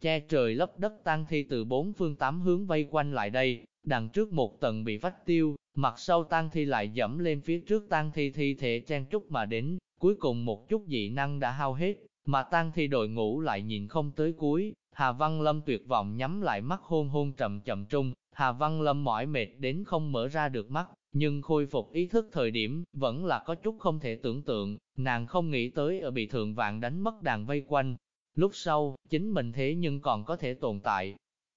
che trời lấp đất tang thi từ bốn phương tám hướng vây quanh lại đây, đằng trước một tầng bị vách tiêu, mặt sau tang thi lại dẫm lên phía trước tang thi thi thể chen trúc mà đến, cuối cùng một chút dị năng đã hao hết, mà tang thi đội ngũ lại nhìn không tới cuối, Hà Văn Lâm tuyệt vọng nhắm lại mắt hôn hôn trầm chậm trung, Hà Văn Lâm mỏi mệt đến không mở ra được mắt, nhưng khôi phục ý thức thời điểm, vẫn là có chút không thể tưởng tượng, nàng không nghĩ tới ở bị thượng vạn đánh mất đàn vây quanh. Lúc sau, chính mình thế nhưng còn có thể tồn tại.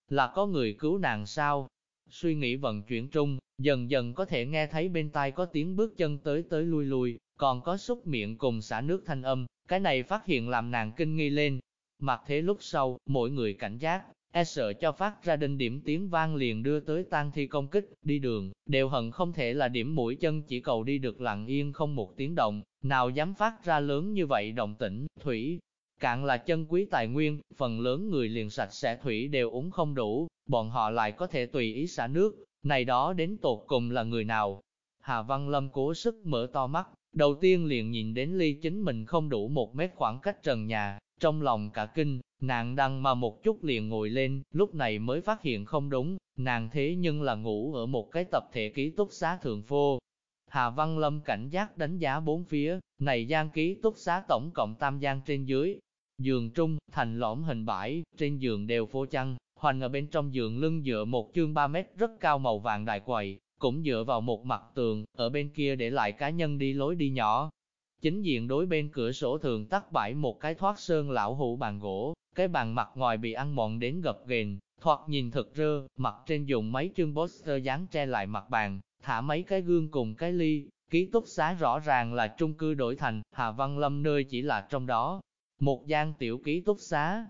Là có người cứu nàng sao? Suy nghĩ vận chuyển trung, dần dần có thể nghe thấy bên tai có tiếng bước chân tới tới lui lui, còn có xúc miệng cùng xả nước thanh âm, cái này phát hiện làm nàng kinh nghi lên. Mặc thế lúc sau, mỗi người cảnh giác, e sợ cho phát ra đinh điểm tiếng vang liền đưa tới tang thi công kích, đi đường, đều hận không thể là điểm mũi chân chỉ cầu đi được lặng yên không một tiếng động, nào dám phát ra lớn như vậy động tĩnh, thủy. Cạn là chân quý tài nguyên, phần lớn người liền sạch sẽ thủy đều uống không đủ, bọn họ lại có thể tùy ý xả nước, này đó đến tột cùng là người nào. Hà Văn Lâm cố sức mở to mắt, đầu tiên liền nhìn đến ly chính mình không đủ một mét khoảng cách trần nhà, trong lòng cả kinh, nàng đăng mà một chút liền ngồi lên, lúc này mới phát hiện không đúng, nàng thế nhưng là ngủ ở một cái tập thể ký túc xá thượng phô. Hà Văn Lâm cảnh giác đánh giá bốn phía, này gian ký túc xá tổng cộng tam gian trên dưới. Giường trung, thành lõm hình bãi, trên giường đều phô chăn, hoành ở bên trong giường lưng dựa một chương 3 mét rất cao màu vàng đại quầy, cũng dựa vào một mặt tường, ở bên kia để lại cá nhân đi lối đi nhỏ, Chính diện đối bên cửa sổ thường tắt bãi một cái thoát sơn lão hủ bàn gỗ, cái bàn mặt ngoài bị ăn mòn đến gập ghềnh, thoạt nhìn thật rơ, mặt trên dùng mấy chương poster dán che lại mặt bàn, thả mấy cái gương cùng cái ly, ký túc xá rõ ràng là trung cư đổi thành, Hà Văn Lâm nơi chỉ là trong đó, một gian tiểu ký túc xá.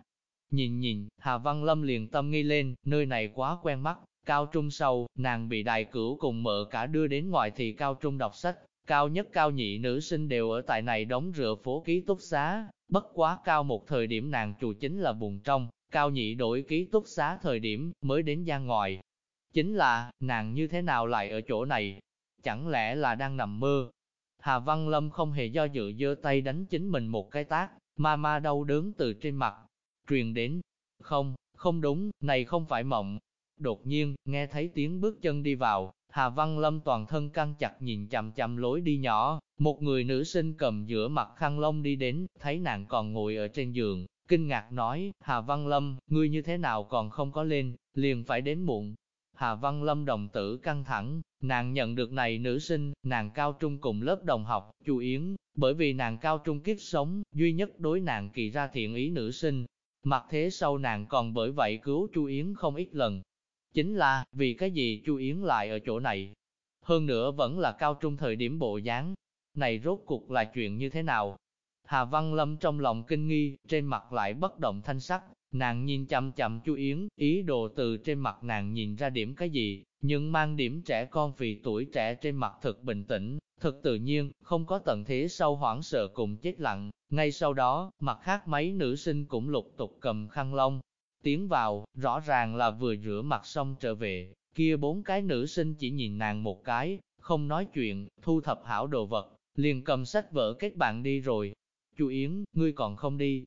Nhìn nhìn, Hà Văn Lâm liền tâm nghi lên, nơi này quá quen mắt, cao trung sâu, nàng bị đại cửu cùng mợ cả đưa đến ngoài thì cao trung đọc sách, Cao nhất cao nhị nữ sinh đều ở tại này đóng rửa phố ký túc xá, bất quá cao một thời điểm nàng chủ chính là buồn trong, cao nhị đổi ký túc xá thời điểm mới đến gian ngoài. Chính là, nàng như thế nào lại ở chỗ này? Chẳng lẽ là đang nằm mơ? Hà Văn Lâm không hề do dự giơ tay đánh chính mình một cái tác, ma ma đau đớn từ trên mặt, truyền đến. Không, không đúng, này không phải mộng. Đột nhiên, nghe thấy tiếng bước chân đi vào, Hà Văn Lâm toàn thân căng chặt nhìn chằm chằm lối đi nhỏ, một người nữ sinh cầm giữa mặt khăn lông đi đến, thấy nàng còn ngồi ở trên giường, kinh ngạc nói, Hà Văn Lâm, ngươi như thế nào còn không có lên, liền phải đến muộn. Hà Văn Lâm đồng tử căng thẳng, nàng nhận được này nữ sinh, nàng cao trung cùng lớp đồng học, Chu Yến, bởi vì nàng cao trung kiếp sống, duy nhất đối nàng kỳ ra thiện ý nữ sinh. Mặt thế sau nàng còn bởi vậy cứu Chu Yến không ít lần, Chính là, vì cái gì Chu Yến lại ở chỗ này? Hơn nữa vẫn là cao trung thời điểm bộ dáng. Này rốt cuộc là chuyện như thế nào? Hà Văn Lâm trong lòng kinh nghi, trên mặt lại bất động thanh sắc, nàng nhìn chậm chậm Chu Yến, ý đồ từ trên mặt nàng nhìn ra điểm cái gì, nhưng mang điểm trẻ con vì tuổi trẻ trên mặt thật bình tĩnh, thật tự nhiên, không có tận thế sâu hoảng sợ cùng chết lặng. Ngay sau đó, mặt khác mấy nữ sinh cũng lục tục cầm khăn lông, Tiến vào, rõ ràng là vừa rửa mặt xong trở về, kia bốn cái nữ sinh chỉ nhìn nàng một cái, không nói chuyện, thu thập hảo đồ vật, liền cầm sách vở kết bạn đi rồi. Chu Yến, ngươi còn không đi.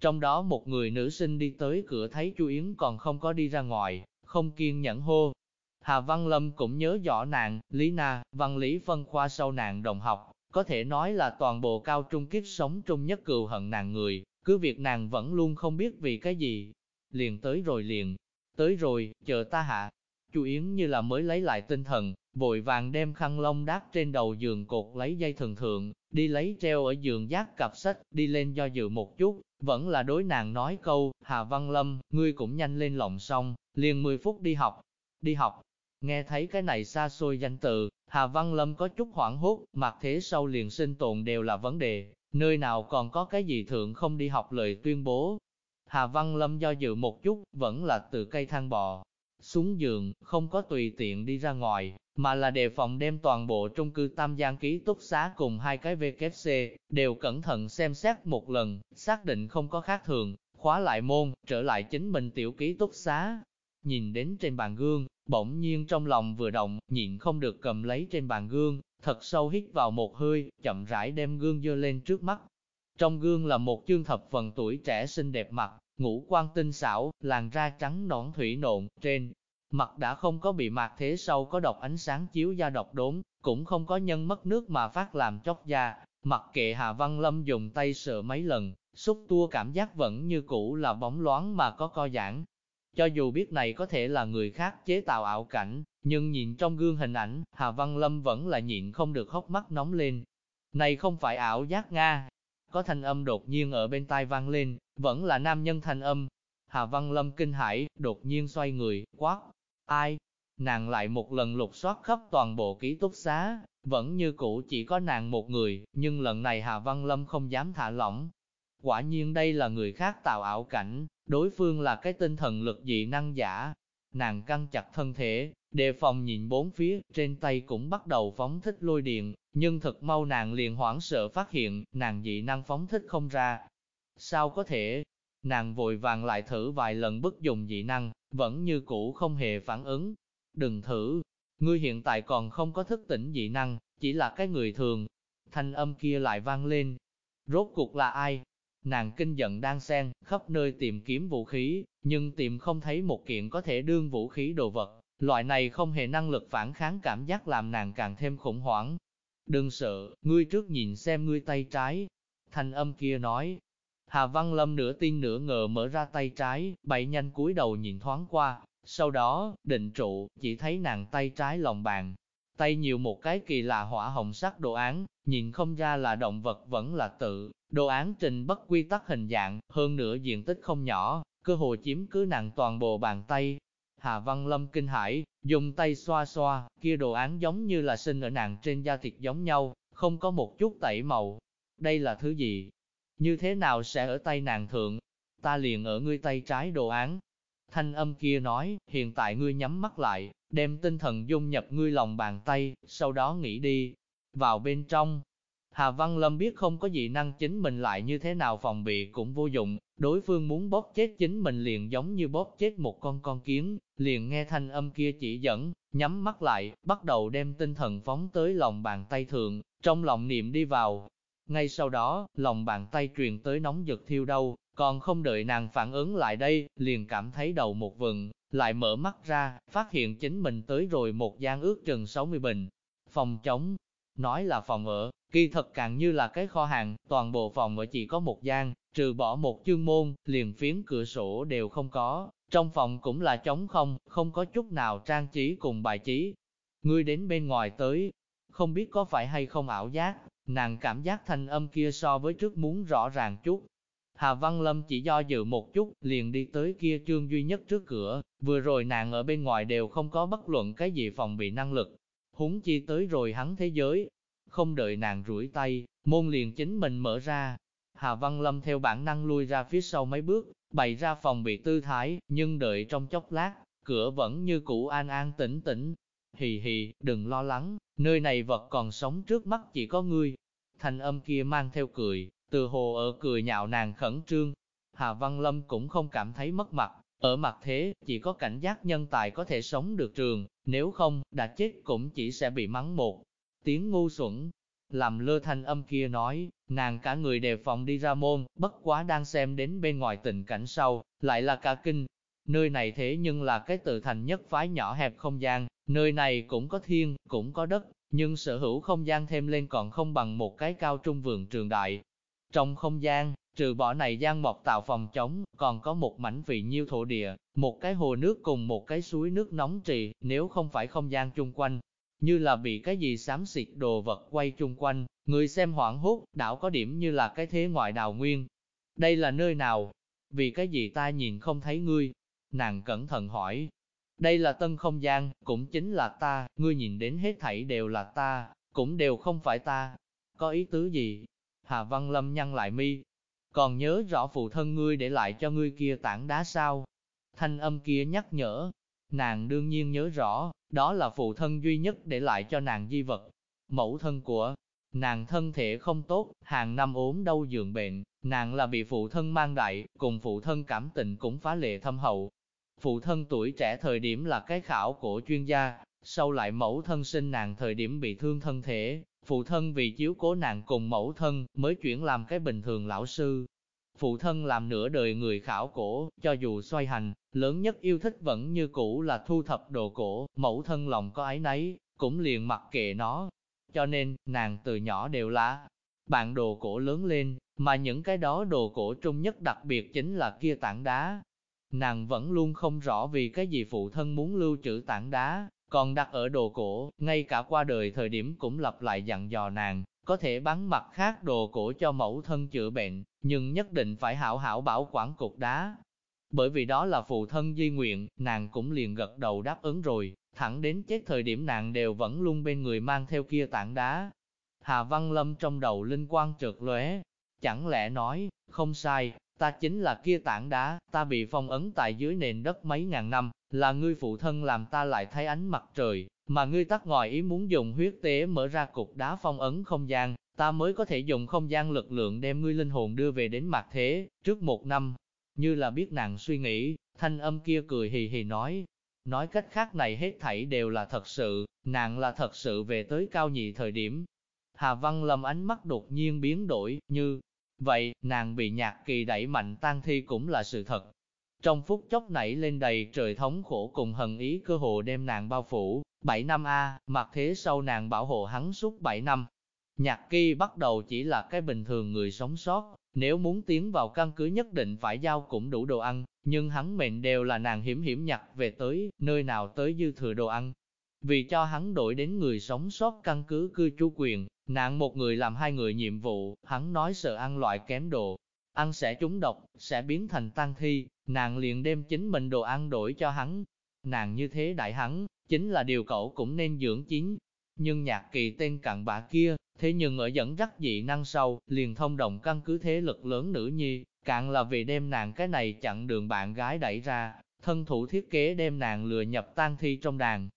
Trong đó một người nữ sinh đi tới cửa thấy Chu Yến còn không có đi ra ngoài, không kiên nhẫn hô. Hà Văn Lâm cũng nhớ rõ nàng, Lý Na, văn lý phân khoa sau nàng đồng học, có thể nói là toàn bộ cao trung kiếp sống trung nhất cừu hận nàng người, cứ việc nàng vẫn luôn không biết vì cái gì, liền tới rồi liền, tới rồi, chờ ta hạ. Chu Yến như là mới lấy lại tinh thần, vội vàng đem khăn lông đát trên đầu giường cột lấy dây thường thượng, đi lấy treo ở giường giác cặp sách, đi lên do dự một chút, vẫn là đối nàng nói câu, Hà Văn Lâm, ngươi cũng nhanh lên lòng xong, liền 10 phút đi học, đi học. Nghe thấy cái này xa xôi danh từ, Hà Văn Lâm có chút hoảng hốt, mặt thế sau liền sinh tồn đều là vấn đề, nơi nào còn có cái gì thượng không đi học lời tuyên bố, Hà Văn Lâm do dự một chút, vẫn là từ cây thang bò xuống giường, không có tùy tiện đi ra ngoài, mà là đề phòng đem toàn bộ trung cư tam giang ký túc xá cùng hai cái VKC, đều cẩn thận xem xét một lần, xác định không có khác thường, khóa lại môn, trở lại chính mình tiểu ký túc xá. Nhìn đến trên bàn gương, bỗng nhiên trong lòng vừa động, nhịn không được cầm lấy trên bàn gương, thật sâu hít vào một hơi, chậm rãi đem gương dơ lên trước mắt, trong gương là một chương thập phần tuổi trẻ xinh đẹp mặt, ngũ quan tinh xảo, làn da trắng nõn thủy nộn, trên mặt đã không có bị mạc thế sâu có độc ánh sáng chiếu da độc đốn, cũng không có nhân mất nước mà phát làm chóc da, mặc kệ Hà Văn Lâm dùng tay sờ mấy lần, xúc tua cảm giác vẫn như cũ là bóng loáng mà có co giãn. Cho dù biết này có thể là người khác chế tạo ảo cảnh, nhưng nhìn trong gương hình ảnh, Hà Văn Lâm vẫn là nhịn không được hốc mắt nóng lên. Này không phải ảo giác Nga. Có thanh âm đột nhiên ở bên tai vang lên, vẫn là nam nhân thanh âm. Hà Văn Lâm kinh hãi, đột nhiên xoay người, quát. Ai? Nàng lại một lần lục soát khắp toàn bộ ký túc xá, vẫn như cũ chỉ có nàng một người, nhưng lần này Hà Văn Lâm không dám thả lỏng. Quả nhiên đây là người khác tạo ảo cảnh, đối phương là cái tinh thần lực dị năng giả. Nàng căng chặt thân thể, đề phòng nhìn bốn phía, trên tay cũng bắt đầu phóng thích lôi điện, nhưng thật mau nàng liền hoảng sợ phát hiện, nàng dị năng phóng thích không ra. Sao có thể? Nàng vội vàng lại thử vài lần bức dùng dị năng, vẫn như cũ không hề phản ứng. Đừng thử, ngươi hiện tại còn không có thức tỉnh dị năng, chỉ là cái người thường. Thanh âm kia lại vang lên. Rốt cuộc là ai? Nàng kinh giận đang xen, khắp nơi tìm kiếm vũ khí, nhưng tìm không thấy một kiện có thể đương vũ khí đồ vật. Loại này không hề năng lực phản kháng cảm giác làm nàng càng thêm khủng hoảng. Đừng sợ, ngươi trước nhìn xem ngươi tay trái. Thanh âm kia nói. Hà Văn Lâm nửa tin nửa ngờ mở ra tay trái, bậy nhanh cúi đầu nhìn thoáng qua, sau đó, định trụ, chỉ thấy nàng tay trái lòng bàn. Tay nhiều một cái kỳ lạ hỏa hồng sắc đồ án, nhìn không ra là động vật vẫn là tự, đồ án trình bất quy tắc hình dạng, hơn nữa diện tích không nhỏ, cơ hồ chiếm cứ nặng toàn bộ bàn tay. Hà Văn Lâm kinh hãi, dùng tay xoa xoa, kia đồ án giống như là sinh ở nàng trên da thịt giống nhau, không có một chút tẩy màu. Đây là thứ gì? Như thế nào sẽ ở tay nàng thượng? Ta liền ở ngươi tay trái đồ án, Thanh âm kia nói, hiện tại ngươi nhắm mắt lại, đem tinh thần dung nhập ngươi lòng bàn tay, sau đó nghĩ đi, vào bên trong. Hà Văn Lâm biết không có dị năng chính mình lại như thế nào phòng bị cũng vô dụng, đối phương muốn bóp chết chính mình liền giống như bóp chết một con con kiến, liền nghe thanh âm kia chỉ dẫn, nhắm mắt lại, bắt đầu đem tinh thần phóng tới lòng bàn tay thượng, trong lòng niệm đi vào. Ngay sau đó, lòng bàn tay truyền tới nóng giật thiêu đâu, còn không đợi nàng phản ứng lại đây, liền cảm thấy đầu một vừng, lại mở mắt ra, phát hiện chính mình tới rồi một gian ước chừng 60 bình. Phòng chống nói là phòng ở, kỳ thật càng như là cái kho hàng, toàn bộ phòng ở chỉ có một gian, trừ bỏ một chương môn, liền phiến cửa sổ đều không có, trong phòng cũng là trống không, không có chút nào trang trí cùng bài trí. Ngươi đến bên ngoài tới, không biết có phải hay không ảo giác, nàng cảm giác thanh âm kia so với trước muốn rõ ràng chút, Hà Văn Lâm chỉ do dự một chút, liền đi tới kia trương duy nhất trước cửa, vừa rồi nàng ở bên ngoài đều không có bất luận cái gì phòng bị năng lực. Húng chi tới rồi hắn thế giới, không đợi nàng rủi tay, môn liền chính mình mở ra. Hà Văn Lâm theo bản năng lui ra phía sau mấy bước, bày ra phòng bị tư thái, nhưng đợi trong chốc lát, cửa vẫn như cũ an an tĩnh tĩnh. Hì hì, đừng lo lắng, nơi này vật còn sống trước mắt chỉ có ngươi. Thành âm kia mang theo cười, từ hồ ở cười nhạo nàng khẩn trương. Hà Văn Lâm cũng không cảm thấy mất mặt, ở mặt thế, chỉ có cảnh giác nhân tài có thể sống được trường, nếu không, đã chết cũng chỉ sẽ bị mắng một. Tiếng ngu xuẩn, làm lơ thanh âm kia nói, nàng cả người đề phòng đi ra môn, bất quá đang xem đến bên ngoài tình cảnh sau, lại là cả kinh. Nơi này thế nhưng là cái tự thành nhất phái nhỏ hẹp không gian, nơi này cũng có thiên, cũng có đất, nhưng sở hữu không gian thêm lên còn không bằng một cái cao trung vườn trường đại, trong không gian, trừ bỏ này gian mọc tạo phòng chống, còn có một mảnh vị nhiêu thổ địa, một cái hồ nước cùng một cái suối nước nóng trì, nếu không phải không gian chung quanh, như là bị cái gì xám xịt đồ vật quay chung quanh, người xem hoảng hốt, đảo có điểm như là cái thế ngoại đào nguyên. Đây là nơi nào? Vì cái gì ta nhìn không thấy ngươi? Nàng cẩn thận hỏi. Đây là tân không gian, cũng chính là ta, ngươi nhìn đến hết thảy đều là ta, cũng đều không phải ta. Có ý tứ gì? Hà Văn Lâm nhăn lại mi. Còn nhớ rõ phụ thân ngươi để lại cho ngươi kia tảng đá sao? Thanh âm kia nhắc nhở. Nàng đương nhiên nhớ rõ, đó là phụ thân duy nhất để lại cho nàng di vật. Mẫu thân của nàng thân thể không tốt, hàng năm ốm đau giường bệnh, nàng là bị phụ thân mang đại, cùng phụ thân cảm tình cũng phá lệ thâm hậu. Phụ thân tuổi trẻ thời điểm là cái khảo cổ chuyên gia, sau lại mẫu thân sinh nàng thời điểm bị thương thân thể, Phụ thân vì chiếu cố nàng cùng mẫu thân, mới chuyển làm cái bình thường lão sư. phụ thân làm nửa đời người khảo cổ, cho dù xoay hành, lớn nhất yêu thích vẫn như cũ là thu thập đồ cổ, mẫu thân lòng có ái nấy, cũng liền mặc kệ nó. Cho nên, nàng từ nhỏ đều là bạn đồ cổ lớn lên, mà những cái đó đồ cổ trung nhất đặc biệt chính là kia tảng đá. Nàng vẫn luôn không rõ vì cái gì phụ thân muốn lưu trữ tảng đá, còn đặt ở đồ cổ, ngay cả qua đời thời điểm cũng lặp lại dặn dò nàng, có thể bán mặt khác đồ cổ cho mẫu thân chữa bệnh, nhưng nhất định phải hảo hảo bảo quản cục đá. Bởi vì đó là phụ thân di nguyện, nàng cũng liền gật đầu đáp ứng rồi, thẳng đến chết thời điểm nàng đều vẫn luôn bên người mang theo kia tảng đá. Hà Văn Lâm trong đầu linh quang trượt lóe, chẳng lẽ nói, không sai, ta chính là kia tảng đá, ta bị phong ấn tại dưới nền đất mấy ngàn năm, là ngươi phụ thân làm ta lại thấy ánh mặt trời, mà ngươi tắt ngoài ý muốn dùng huyết tế mở ra cục đá phong ấn không gian, ta mới có thể dùng không gian lực lượng đem ngươi linh hồn đưa về đến mặt thế, trước một năm. Như là biết nàng suy nghĩ, thanh âm kia cười hì hì nói, nói cách khác này hết thảy đều là thật sự, nàng là thật sự về tới cao nhị thời điểm. Hà Văn Lâm ánh mắt đột nhiên biến đổi, như vậy, nàng bị nhạc kỳ đẩy mạnh tan thi cũng là sự thật. Trong phút chốc nảy lên đầy trời thống khổ cùng hận ý cơ hồ đem nàng bao phủ, 7 năm A, mặc thế sau nàng bảo hộ hắn suốt 7 năm. Nhạc kỳ bắt đầu chỉ là cái bình thường người sống sót, nếu muốn tiến vào căn cứ nhất định phải giao cũng đủ đồ ăn, nhưng hắn mệnh đều là nàng hiểm hiểm nhặt về tới, nơi nào tới dư thừa đồ ăn. Vì cho hắn đổi đến người sống sót căn cứ cư trú quyền, nạn một người làm hai người nhiệm vụ, hắn nói sợ ăn loại kém đồ, ăn sẽ trúng độc, sẽ biến thành tang thi, nàng liền đem chính mình đồ ăn đổi cho hắn. Nàng như thế đại hắn, chính là điều cậu cũng nên dưỡng chín. Nhưng nhạc kỳ tên cặn bã kia, thế nhưng ở dẫn dắt dị năng sâu, liền thông đồng căn cứ thế lực lớn nữ nhi, cạn là vì đem nàng cái này chặn đường bạn gái đẩy ra, thân thủ thiết kế đem nàng lừa nhập tang thi trong đàn.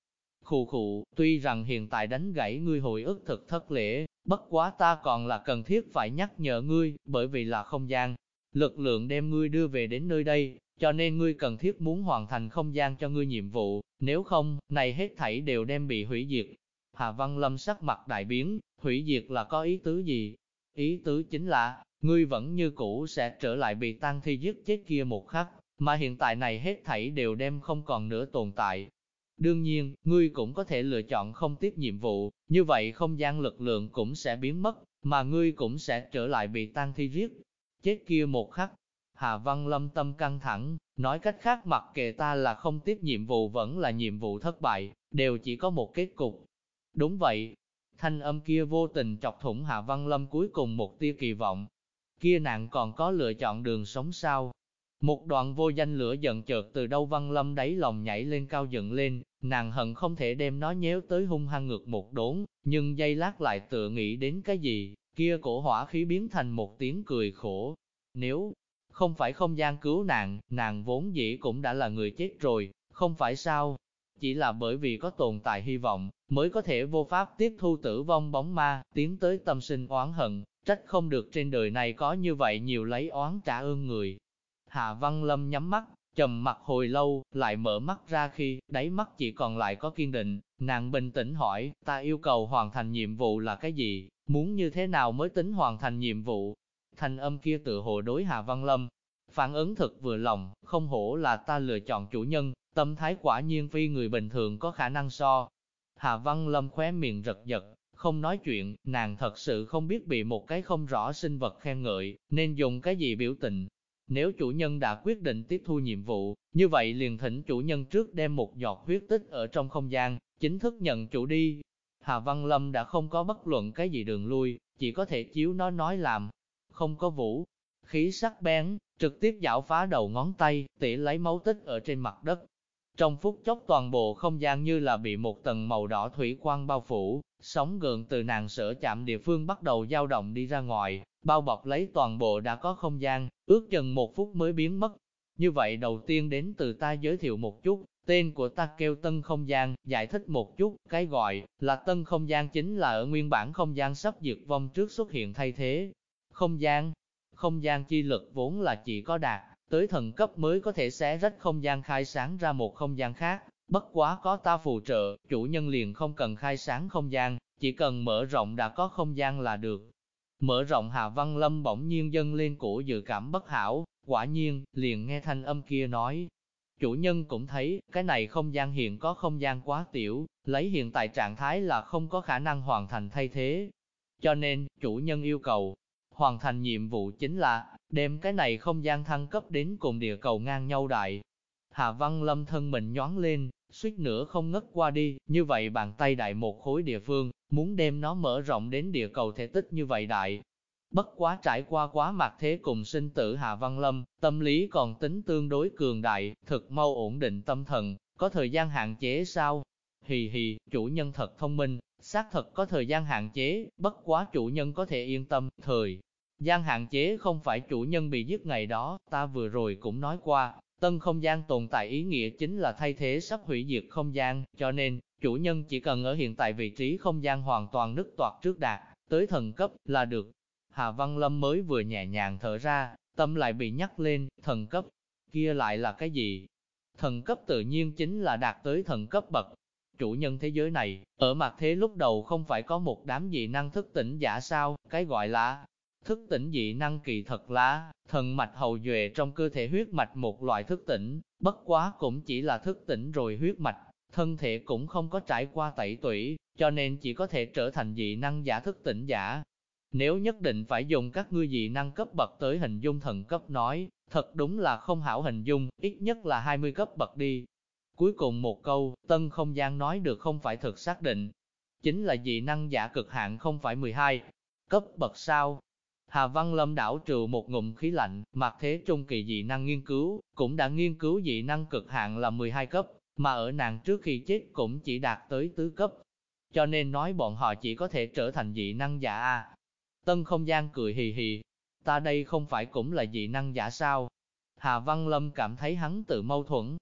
Khù khụ, tuy rằng hiện tại đánh gãy ngươi hồi ức thực thất lễ, bất quá ta còn là cần thiết phải nhắc nhở ngươi, bởi vì là không gian. Lực lượng đem ngươi đưa về đến nơi đây, cho nên ngươi cần thiết muốn hoàn thành không gian cho ngươi nhiệm vụ, nếu không, này hết thảy đều đem bị hủy diệt. Hà Văn Lâm sắc mặt đại biến, hủy diệt là có ý tứ gì? Ý tứ chính là, ngươi vẫn như cũ sẽ trở lại bị tăng thi giết chết kia một khắc, mà hiện tại này hết thảy đều đem không còn nữa tồn tại. Đương nhiên, ngươi cũng có thể lựa chọn không tiếp nhiệm vụ, như vậy không gian lực lượng cũng sẽ biến mất, mà ngươi cũng sẽ trở lại bị tăng thi giết. Chết kia một khắc, Hà Văn Lâm tâm căng thẳng, nói cách khác mặc kệ ta là không tiếp nhiệm vụ vẫn là nhiệm vụ thất bại, đều chỉ có một kết cục. Đúng vậy, thanh âm kia vô tình chọc thủng Hà Văn Lâm cuối cùng một tia kỳ vọng. Kia nàng còn có lựa chọn đường sống sao? Một đoạn vô danh lửa giận chợt từ đâu Văn Lâm đáy lòng nhảy lên cao dựng lên, nàng hận không thể đem nó nhéo tới hung hăng ngược một đốn, nhưng dây lát lại tựa nghĩ đến cái gì, kia cổ hỏa khí biến thành một tiếng cười khổ. Nếu không phải không gian cứu nàng, nàng vốn dĩ cũng đã là người chết rồi, không phải sao? Chỉ là bởi vì có tồn tại hy vọng, mới có thể vô pháp tiếp thu tử vong bóng ma, tiến tới tâm sinh oán hận, trách không được trên đời này có như vậy nhiều lấy oán trả ơn người. Hạ Văn Lâm nhắm mắt, trầm mặt hồi lâu, lại mở mắt ra khi, đáy mắt chỉ còn lại có kiên định, nàng bình tĩnh hỏi, ta yêu cầu hoàn thành nhiệm vụ là cái gì, muốn như thế nào mới tính hoàn thành nhiệm vụ, Thanh âm kia tự hồ đối Hà Văn Lâm, phản ứng thật vừa lòng, không hổ là ta lựa chọn chủ nhân, tâm thái quả nhiên phi người bình thường có khả năng so. Hà Văn Lâm khóe miệng rật giật, không nói chuyện, nàng thật sự không biết bị một cái không rõ sinh vật khen ngợi, nên dùng cái gì biểu tình. Nếu chủ nhân đã quyết định tiếp thu nhiệm vụ, như vậy liền thỉnh chủ nhân trước đem một giọt huyết tích ở trong không gian, chính thức nhận chủ đi. Hà Văn Lâm đã không có bất luận cái gì đường lui, chỉ có thể chiếu nó nói làm, không có vũ. Khí sắc bén, trực tiếp dạo phá đầu ngón tay, tỉ lấy máu tích ở trên mặt đất. Trong phút chốc toàn bộ không gian như là bị một tầng màu đỏ thủy quang bao phủ, sóng gợn từ nàng sở chạm địa phương bắt đầu dao động đi ra ngoài, bao bọc lấy toàn bộ đã có không gian, ước chừng một phút mới biến mất. Như vậy đầu tiên đến từ ta giới thiệu một chút, tên của ta kêu Tân Không Gian, giải thích một chút, cái gọi là Tân Không Gian chính là ở nguyên bản không gian sắp diệt vong trước xuất hiện thay thế, không gian, không gian chi lực vốn là chỉ có đạt, tới thần cấp mới có thể xé rách không gian khai sáng ra một không gian khác, bất quá có ta phù trợ, chủ nhân liền không cần khai sáng không gian, chỉ cần mở rộng đã có không gian là được. Mở rộng Hà Văn Lâm bỗng nhiên dâng lên cổ dự cảm bất hảo, quả nhiên, liền nghe thanh âm kia nói. Chủ nhân cũng thấy, cái này không gian hiện có không gian quá tiểu, lấy hiện tại trạng thái là không có khả năng hoàn thành thay thế. Cho nên, chủ nhân yêu cầu, hoàn thành nhiệm vụ chính là, đem cái này không gian thăng cấp đến cùng địa cầu ngang nhau đại. Hà Văn Lâm thân mình nhoáng lên, suýt nữa không ngất qua đi, như vậy bàn tay đại một khối địa phương, muốn đem nó mở rộng đến địa cầu thể tích như vậy đại. Bất quá trải qua quá mặt thế cùng sinh tử Hà Văn Lâm, tâm lý còn tính tương đối cường đại, thực mau ổn định tâm thần, có thời gian hạn chế sao? Hì hì, chủ nhân thật thông minh, xác thật có thời gian hạn chế, bất quá chủ nhân có thể yên tâm, thời gian hạn chế không phải chủ nhân bị giết ngày đó, ta vừa rồi cũng nói qua, tân không gian tồn tại ý nghĩa chính là thay thế sắp hủy diệt không gian, cho nên, chủ nhân chỉ cần ở hiện tại vị trí không gian hoàn toàn nứt toạc trước đạt, tới thần cấp là được. Hà Văn Lâm mới vừa nhẹ nhàng thở ra, tâm lại bị nhắc lên, thần cấp, kia lại là cái gì? Thần cấp tự nhiên chính là đạt tới thần cấp bậc. Chủ nhân thế giới này, ở mặt thế lúc đầu không phải có một đám dị năng thức tỉnh giả sao, cái gọi là Thức tỉnh dị năng kỳ thật là thần mạch hầu duệ trong cơ thể huyết mạch một loại thức tỉnh, bất quá cũng chỉ là thức tỉnh rồi huyết mạch, thân thể cũng không có trải qua tẩy tủy, cho nên chỉ có thể trở thành dị năng giả thức tỉnh giả. Nếu nhất định phải dùng các ngươi dị năng cấp bậc tới hình dung thần cấp nói, thật đúng là không hảo hình dung, ít nhất là 20 cấp bậc đi. Cuối cùng một câu, tân không gian nói được không phải thực xác định. Chính là dị năng giả cực hạn không phải 12 cấp bậc sao, Hà Văn Lâm đảo trừ một ngụm khí lạnh, mặc thế trung kỳ dị năng nghiên cứu, cũng đã nghiên cứu dị năng cực hạn là 12 cấp, mà ở nàng trước khi chết cũng chỉ đạt tới tứ cấp. Cho nên nói bọn họ chỉ có thể trở thành dị năng giả a. Tân không gian cười hì hì, ta đây không phải cũng là dị năng giả sao? Hà Văn Lâm cảm thấy hắn tự mâu thuẫn.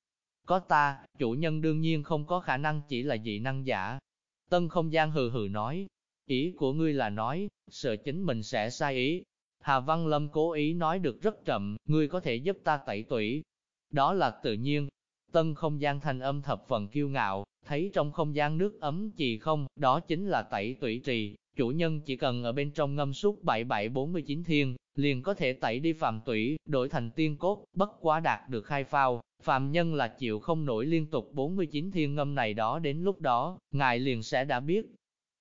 Có ta, chủ nhân đương nhiên không có khả năng chỉ là dị năng giả. Tân không gian hừ hừ nói, Ý của ngươi là nói, sợ chính mình sẽ sai ý. Hà Văn Lâm cố ý nói được rất chậm, ngươi có thể giúp ta tẩy tủy. Đó là tự nhiên. Tân không gian thanh âm thập phần kiêu ngạo, thấy trong không gian nước ấm gì không, đó chính là tẩy tủy trì. Chủ nhân chỉ cần ở bên trong ngâm suốt 7749 thiên, liền có thể tẩy đi phạm tủy, đổi thành tiên cốt, bất quá đạt được hai phao. Phạm nhân là chịu không nổi liên tục 49 thiên ngâm này đó đến lúc đó, ngài liền sẽ đã biết,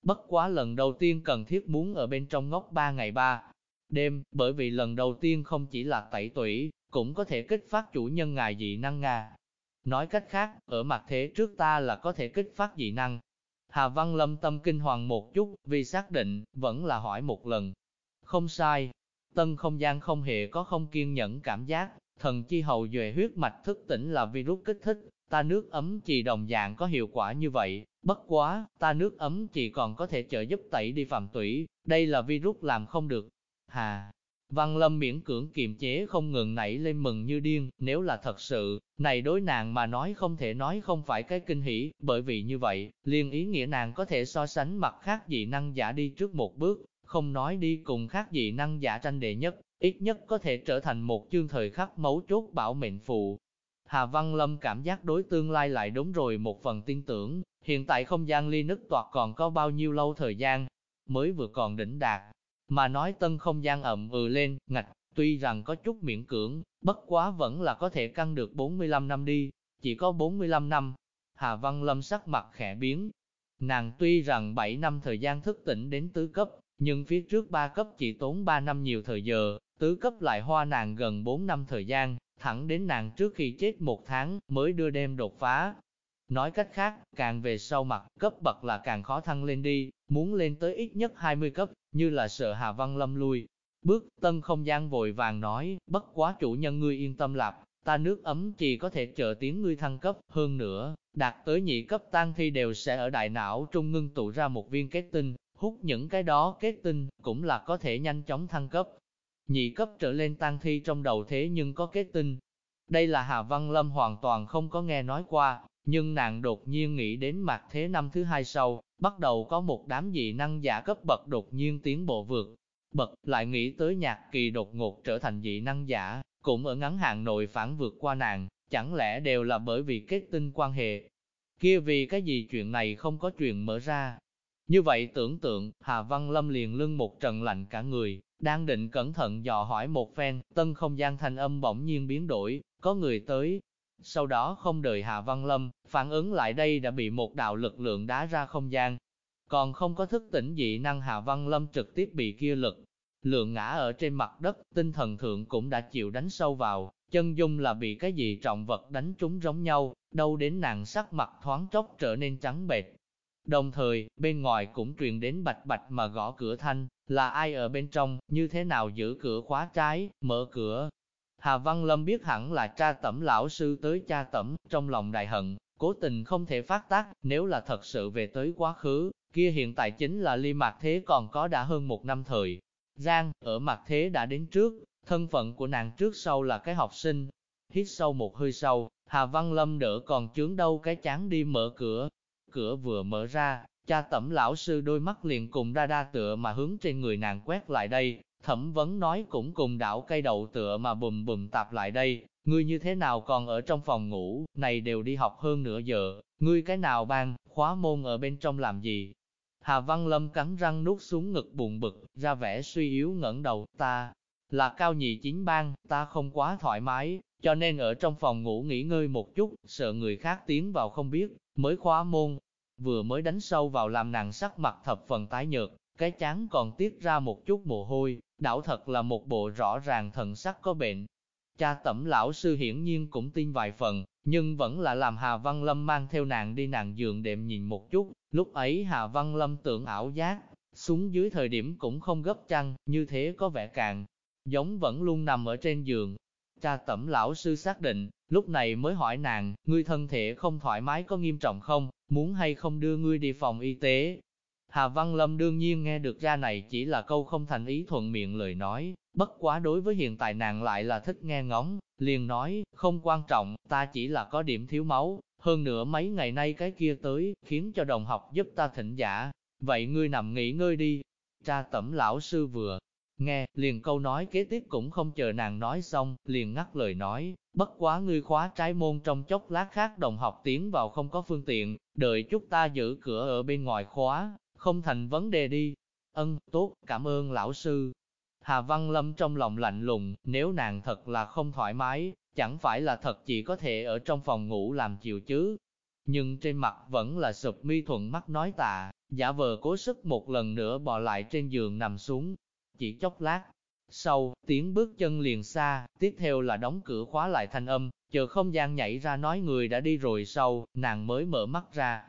Bất quá lần đầu tiên cần thiết muốn ở bên trong ngốc 3 ngày 3 đêm, bởi vì lần đầu tiên không chỉ là tẩy tủy, cũng có thể kích phát chủ nhân ngài dị năng Nga. Nói cách khác, ở mặt thế trước ta là có thể kích phát dị năng. Hà Văn Lâm tâm kinh hoàng một chút, vì xác định, vẫn là hỏi một lần. Không sai, tân không gian không hề có không kiên nhẫn cảm giác, thần chi hầu duệ huyết mạch thức tỉnh là virus kích thích, ta nước ấm chỉ đồng dạng có hiệu quả như vậy, bất quá, ta nước ấm chỉ còn có thể trợ giúp tẩy đi phạm tủy, đây là virus làm không được. Hà, Văn Lâm miễn cưỡng kiềm chế không ngừng nảy lên mừng như điên, nếu là thật sự, này đối nàng mà nói không thể nói không phải cái kinh hỉ, bởi vì như vậy, liên ý nghĩa nàng có thể so sánh mặt khác dị năng giả đi trước một bước, không nói đi cùng khác dị năng giả tranh đệ nhất, ít nhất có thể trở thành một chương thời khắc mấu chốt bảo mệnh phụ, Hà Văn Lâm cảm giác đối tương lai lại đúng rồi một phần tin tưởng, hiện tại không gian ly nứt toạt còn có bao nhiêu lâu thời gian, mới vừa còn đỉnh đạt. Mà nói tân không gian ẩm ừ lên, ngạch, tuy rằng có chút miễn cưỡng, bất quá vẫn là có thể căng được 45 năm đi, chỉ có 45 năm. Hà Văn Lâm sắc mặt khẽ biến. Nàng tuy rằng 7 năm thời gian thức tỉnh đến tứ cấp, nhưng phía trước 3 cấp chỉ tốn 3 năm nhiều thời giờ, tứ cấp lại hoa nàng gần 4 năm thời gian, thẳng đến nàng trước khi chết một tháng mới đưa đem đột phá. Nói cách khác, càng về sau mặt, cấp bậc là càng khó thăng lên đi, muốn lên tới ít nhất 20 cấp, như là sợ Hà Văn Lâm lui. Bước, tân không gian vội vàng nói, bất quá chủ nhân ngươi yên tâm lạp, ta nước ấm chỉ có thể chờ tiếng ngươi thăng cấp, hơn nữa, đạt tới nhị cấp tăng thi đều sẽ ở đại não trung ngưng tụ ra một viên kết tinh, hút những cái đó kết tinh, cũng là có thể nhanh chóng thăng cấp. Nhị cấp trở lên tăng thi trong đầu thế nhưng có kết tinh. Đây là Hà Văn Lâm hoàn toàn không có nghe nói qua, nhưng nàng đột nhiên nghĩ đến mặt thế năm thứ hai sau, bắt đầu có một đám dị năng giả cấp bậc đột nhiên tiến bộ vượt. Bậc lại nghĩ tới nhạc kỳ đột ngột trở thành dị năng giả, cũng ở ngắn hạn nội phản vượt qua nàng, chẳng lẽ đều là bởi vì kết tinh quan hệ. Kia vì cái gì chuyện này không có chuyện mở ra. Như vậy tưởng tượng, Hà Văn Lâm liền lưng một trận lạnh cả người, đang định cẩn thận dò hỏi một phen, tân không gian thanh âm bỗng nhiên biến đổi, có người tới. Sau đó không đợi Hà Văn Lâm, phản ứng lại đây đã bị một đạo lực lượng đá ra không gian. Còn không có thức tỉnh dị năng Hà Văn Lâm trực tiếp bị kia lực. Lượng ngã ở trên mặt đất, tinh thần thượng cũng đã chịu đánh sâu vào, chân dung là bị cái gì trọng vật đánh trúng giống nhau, đâu đến nàng sắc mặt thoáng chốc trở nên trắng bệch, Đồng thời, bên ngoài cũng truyền đến bạch bạch mà gõ cửa thanh, là ai ở bên trong, như thế nào giữ cửa khóa trái, mở cửa. Hà Văn Lâm biết hẳn là cha tẩm lão sư tới cha tẩm, trong lòng đại hận, cố tình không thể phát tác, nếu là thật sự về tới quá khứ, kia hiện tại chính là ly mạc thế còn có đã hơn một năm thời. Giang, ở mạc thế đã đến trước, thân phận của nàng trước sau là cái học sinh. Hít sâu một hơi sâu, Hà Văn Lâm đỡ còn chướng đâu cái chán đi mở cửa, Cửa vừa mở ra, cha tẩm lão sư đôi mắt liền cùng đa đa tựa mà hướng trên người nàng quét lại đây, thẩm vấn nói cũng cùng đảo cây đậu tựa mà bùm bùm tạp lại đây, ngươi như thế nào còn ở trong phòng ngủ, này đều đi học hơn nửa giờ, ngươi cái nào ban, khóa môn ở bên trong làm gì? Hà Văn Lâm cắn răng nuốt xuống ngực bụng bực, ra vẻ suy yếu ngẩng đầu, ta là cao nhị chính ban, ta không quá thoải mái, cho nên ở trong phòng ngủ nghỉ ngơi một chút, sợ người khác tiến vào không biết, mới khóa môn, vừa mới đánh sâu vào làm nàng sắc mặt thập phần tái nhợt, cái chán còn tiết ra một chút mồ hôi, đảo thật là một bộ rõ ràng thần sắc có bệnh. Cha tẩm lão sư hiển nhiên cũng tin vài phần, nhưng vẫn là làm Hà Văn Lâm mang theo nàng đi nàng giường đệm nhìn một chút, lúc ấy Hà Văn Lâm tưởng ảo giác, xuống dưới thời điểm cũng không gấp chăn, như thế có vẻ càng giống vẫn luôn nằm ở trên giường. Cha tẩm lão sư xác định, lúc này mới hỏi nàng, ngươi thân thể không thoải mái có nghiêm trọng không? muốn hay không đưa ngươi đi phòng y tế. Hà Văn Lâm đương nhiên nghe được ra này chỉ là câu không thành ý thuận miệng lời nói, bất quá đối với hiện tại nàng lại là thích nghe ngóng, liền nói, không quan trọng, ta chỉ là có điểm thiếu máu, hơn nữa mấy ngày nay cái kia tới, khiến cho đồng học giúp ta thỉnh giả, vậy ngươi nằm nghỉ ngơi đi. Cha tẩm lão sư vừa nghe, liền câu nói kế tiếp cũng không chờ nàng nói xong, liền ngắt lời nói, bất quá ngươi khóa trái môn trong chốc lát khác đồng học tiến vào không có phương tiện, đợi chút ta giữ cửa ở bên ngoài khóa, không thành vấn đề đi. Ân, tốt, cảm ơn lão sư. Hà Văn Lâm trong lòng lạnh lùng, nếu nàng thật là không thoải mái, chẳng phải là thật chỉ có thể ở trong phòng ngủ làm chịu chứ. Nhưng trên mặt vẫn là sụp mi thuận mắt nói tạ, giả vờ cố sức một lần nữa bò lại trên giường nằm xuống, chỉ chốc lát. Sau, tiếng bước chân liền xa, tiếp theo là đóng cửa khóa lại thanh âm, chờ không gian nhảy ra nói người đã đi rồi sau, nàng mới mở mắt ra.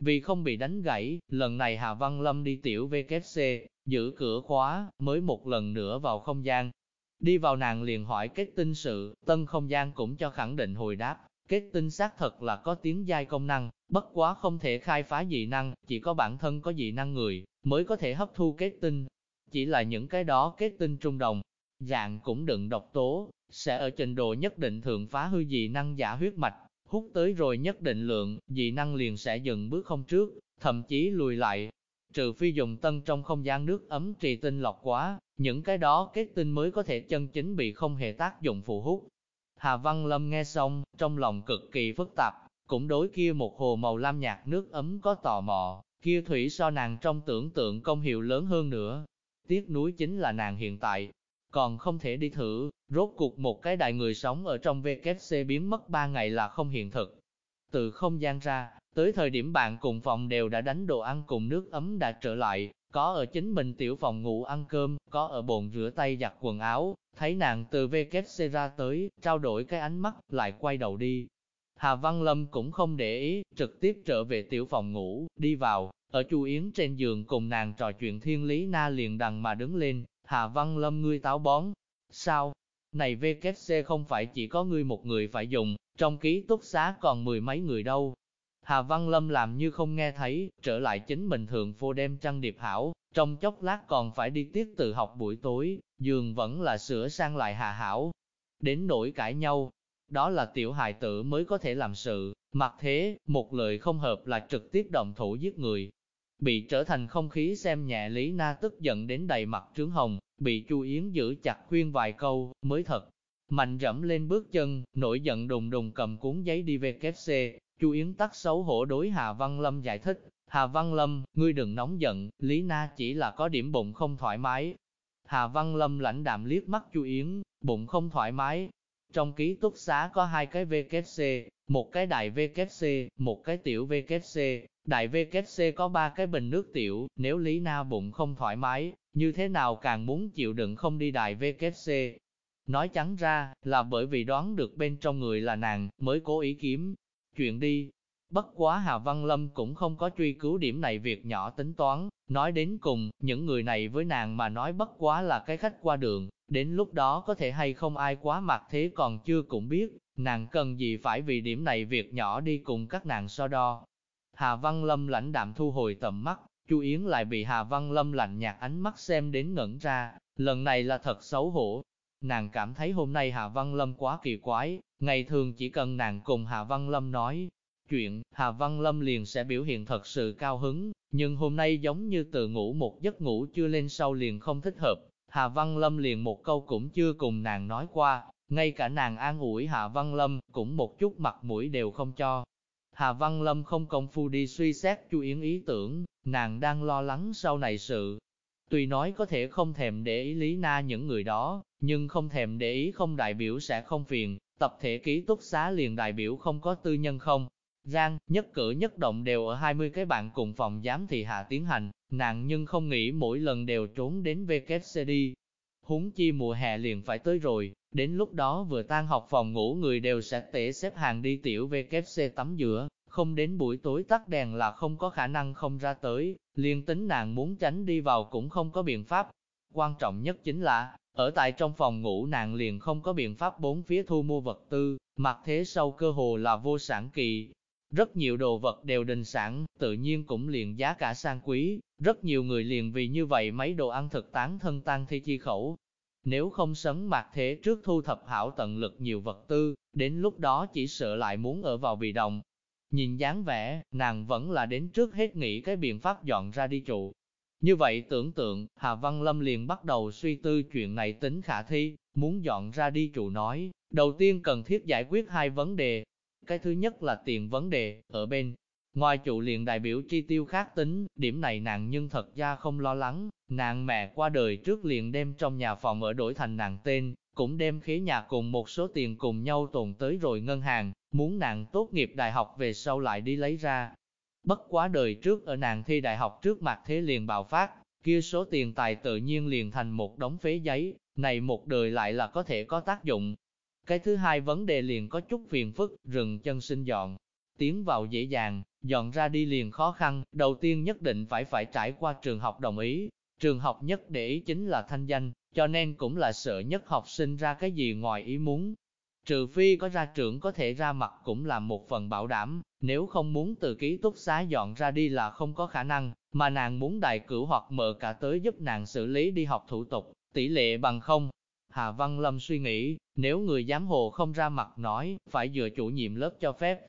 Vì không bị đánh gãy, lần này Hà Văn Lâm đi tiểu WC, giữ cửa khóa, mới một lần nữa vào không gian. Đi vào nàng liền hỏi kết tinh sự, tân không gian cũng cho khẳng định hồi đáp, kết tinh xác thật là có tiếng giai công năng, bất quá không thể khai phá dị năng, chỉ có bản thân có dị năng người, mới có thể hấp thu kết tinh, chỉ là những cái đó kết tinh trung đồng, dạng cũng đựng độc tố, sẽ ở trình độ nhất định thường phá hư dị năng giả huyết mạch, hút tới rồi nhất định lượng, dị năng liền sẽ dừng bước không trước, thậm chí lùi lại. Trừ phi dùng tân trong không gian nước ấm trì tinh lọc quá, những cái đó kết tinh mới có thể chân chính bị không hề tác dụng phụ hút. Hà Văn Lâm nghe xong, trong lòng cực kỳ phức tạp, cũng đối kia một hồ màu lam nhạt nước ấm có tò mò, kia thủy so nàng trong tưởng tượng công hiệu lớn hơn nữa, Tiếc núi chính là nàng hiện tại, còn không thể đi thử, rốt cuộc một cái đại người sống ở trong VKC biến mất 3 ngày là không hiện thực. Từ không gian ra, tới thời điểm bạn cùng phòng đều đã đánh đồ ăn cùng nước ấm đã trở lại, có ở chính mình tiểu phòng ngủ ăn cơm, có ở bồn rửa tay giặt quần áo, thấy nàng từ VKC ra tới, trao đổi cái ánh mắt, lại quay đầu đi. Hà Văn Lâm cũng không để ý, trực tiếp trở về tiểu phòng ngủ, đi vào, ở Chu Yến trên giường cùng nàng trò chuyện thiên lý na liền đằng mà đứng lên, Hà Văn Lâm ngươi táo bón. Sao? Này VKC không phải chỉ có ngươi một người phải dùng, trong ký túc xá còn mười mấy người đâu. Hà Văn Lâm làm như không nghe thấy, trở lại chính mình thường phô đem trăng điệp hảo, trong chốc lát còn phải đi tiết tự học buổi tối, giường vẫn là sửa sang lại hà hảo. Đến nỗi cãi nhau, đó là tiểu hài tử mới có thể làm sự, mặc thế, một lời không hợp là trực tiếp động thủ giết người, bị trở thành không khí xem nhẹ Lý Na tức giận đến đầy mặt trướng hồng, bị Chu Yến giữ chặt khuyên vài câu, mới thật. Mạnh rẫm lên bước chân, nổi giận đùng đùng cầm cuốn giấy đi về Chu Yến tắt xấu hổ đối Hà Văn Lâm giải thích, Hà Văn Lâm, ngươi đừng nóng giận, Lý Na chỉ là có điểm bụng không thoải mái. Hà Văn Lâm lãnh đạm liếc mắt Chu Yến, bụng không thoải mái. Trong ký túc xá có hai cái VKC, một cái đại VKC, một cái tiểu VKC. Đại VKC có ba cái bình nước tiểu, nếu Lý Na bụng không thoải mái, như thế nào càng muốn chịu đựng không đi đại VKC. Nói trắng ra, là bởi vì đoán được bên trong người là nàng, mới cố ý kiếm chuyện đi. Bất quá Hà Văn Lâm cũng không có truy cứu điểm này việc nhỏ tính toán, nói đến cùng, những người này với nàng mà nói bất quá là cái khách qua đường, đến lúc đó có thể hay không ai quá mặt thế còn chưa cũng biết, nàng cần gì phải vì điểm này việc nhỏ đi cùng các nàng so đo. Hà Văn Lâm lãnh đạm thu hồi tầm mắt, Chu Yến lại bị Hà Văn Lâm lạnh nhạt ánh mắt xem đến ngẩn ra, lần này là thật xấu hổ. Nàng cảm thấy hôm nay Hà Văn Lâm quá kỳ quái, ngày thường chỉ cần nàng cùng Hà Văn Lâm nói chuyện, Hà Văn Lâm liền sẽ biểu hiện thật sự cao hứng, nhưng hôm nay giống như từ ngủ một giấc ngủ chưa lên sau liền không thích hợp. Hà Văn Lâm liền một câu cũng chưa cùng nàng nói qua, ngay cả nàng an ủi Hà Văn Lâm, cũng một chút mặt mũi đều không cho. Hà Văn Lâm không công phu đi suy xét Chu Yến ý tưởng, nàng đang lo lắng sau này sự. Tuy nói có thể không thèm để ý Lý Na những người đó, nhưng không thèm để ý không đại biểu sẽ không phiền, tập thể ký túc xá liền đại biểu không có tư nhân không. Giang, nhất cử nhất động đều ở 20 cái bạn cùng phòng giám thị hạ tiến hành, nàng nhưng không nghĩ mỗi lần đều trốn đến VKCD. Húng chi mùa hè liền phải tới rồi, đến lúc đó vừa tan học phòng ngủ người đều sẽ tể xếp hàng đi tiểu VKC tắm giữa, không đến buổi tối tắt đèn là không có khả năng không ra tới, liền tính nàng muốn tránh đi vào cũng không có biện pháp. Quan trọng nhất chính là, ở tại trong phòng ngủ nàng liền không có biện pháp bốn phía thu mua vật tư, mặc thế sau cơ hồ là vô sản kỳ. Rất nhiều đồ vật đều đình sản, tự nhiên cũng liền giá cả sang quý, rất nhiều người liền vì như vậy mấy đồ ăn thực tán thân tăng thi chi khẩu. Nếu không sấn mặt thế trước thu thập hảo tận lực nhiều vật tư, đến lúc đó chỉ sợ lại muốn ở vào bị động, Nhìn dáng vẻ, nàng vẫn là đến trước hết nghĩ cái biện pháp dọn ra đi trụ. Như vậy tưởng tượng, Hà Văn Lâm liền bắt đầu suy tư chuyện này tính khả thi, muốn dọn ra đi trụ nói, đầu tiên cần thiết giải quyết hai vấn đề. Cái thứ nhất là tiền vấn đề, ở bên Ngoài trụ liền đại biểu chi tiêu khác tính, điểm này nàng nhưng thật ra không lo lắng, nàng mẹ qua đời trước liền đem trong nhà phòng ở đổi thành nàng tên, cũng đem khế nhà cùng một số tiền cùng nhau tồn tới rồi ngân hàng, muốn nàng tốt nghiệp đại học về sau lại đi lấy ra. Bất quá đời trước ở nàng thi đại học trước mặt thế liền bạo phát, kia số tiền tài tự nhiên liền thành một đống phế giấy, này một đời lại là có thể có tác dụng. Cái thứ hai vấn đề liền có chút phiền phức, rừng chân sinh dọn, tiến vào dễ dàng, dọn ra đi liền khó khăn, đầu tiên nhất định phải phải trải qua trường học đồng ý, trường học nhất để ý chính là thanh danh, cho nên cũng là sợ nhất học sinh ra cái gì ngoài ý muốn. Trừ phi có ra trưởng có thể ra mặt cũng là một phần bảo đảm, nếu không muốn từ ký túc xá dọn ra đi là không có khả năng, mà nàng muốn đại cửu hoặc mở cả tới giúp nàng xử lý đi học thủ tục, tỷ lệ bằng không. Hà Văn Lâm suy nghĩ, nếu người giám hộ không ra mặt nói, phải dựa chủ nhiệm lớp cho phép.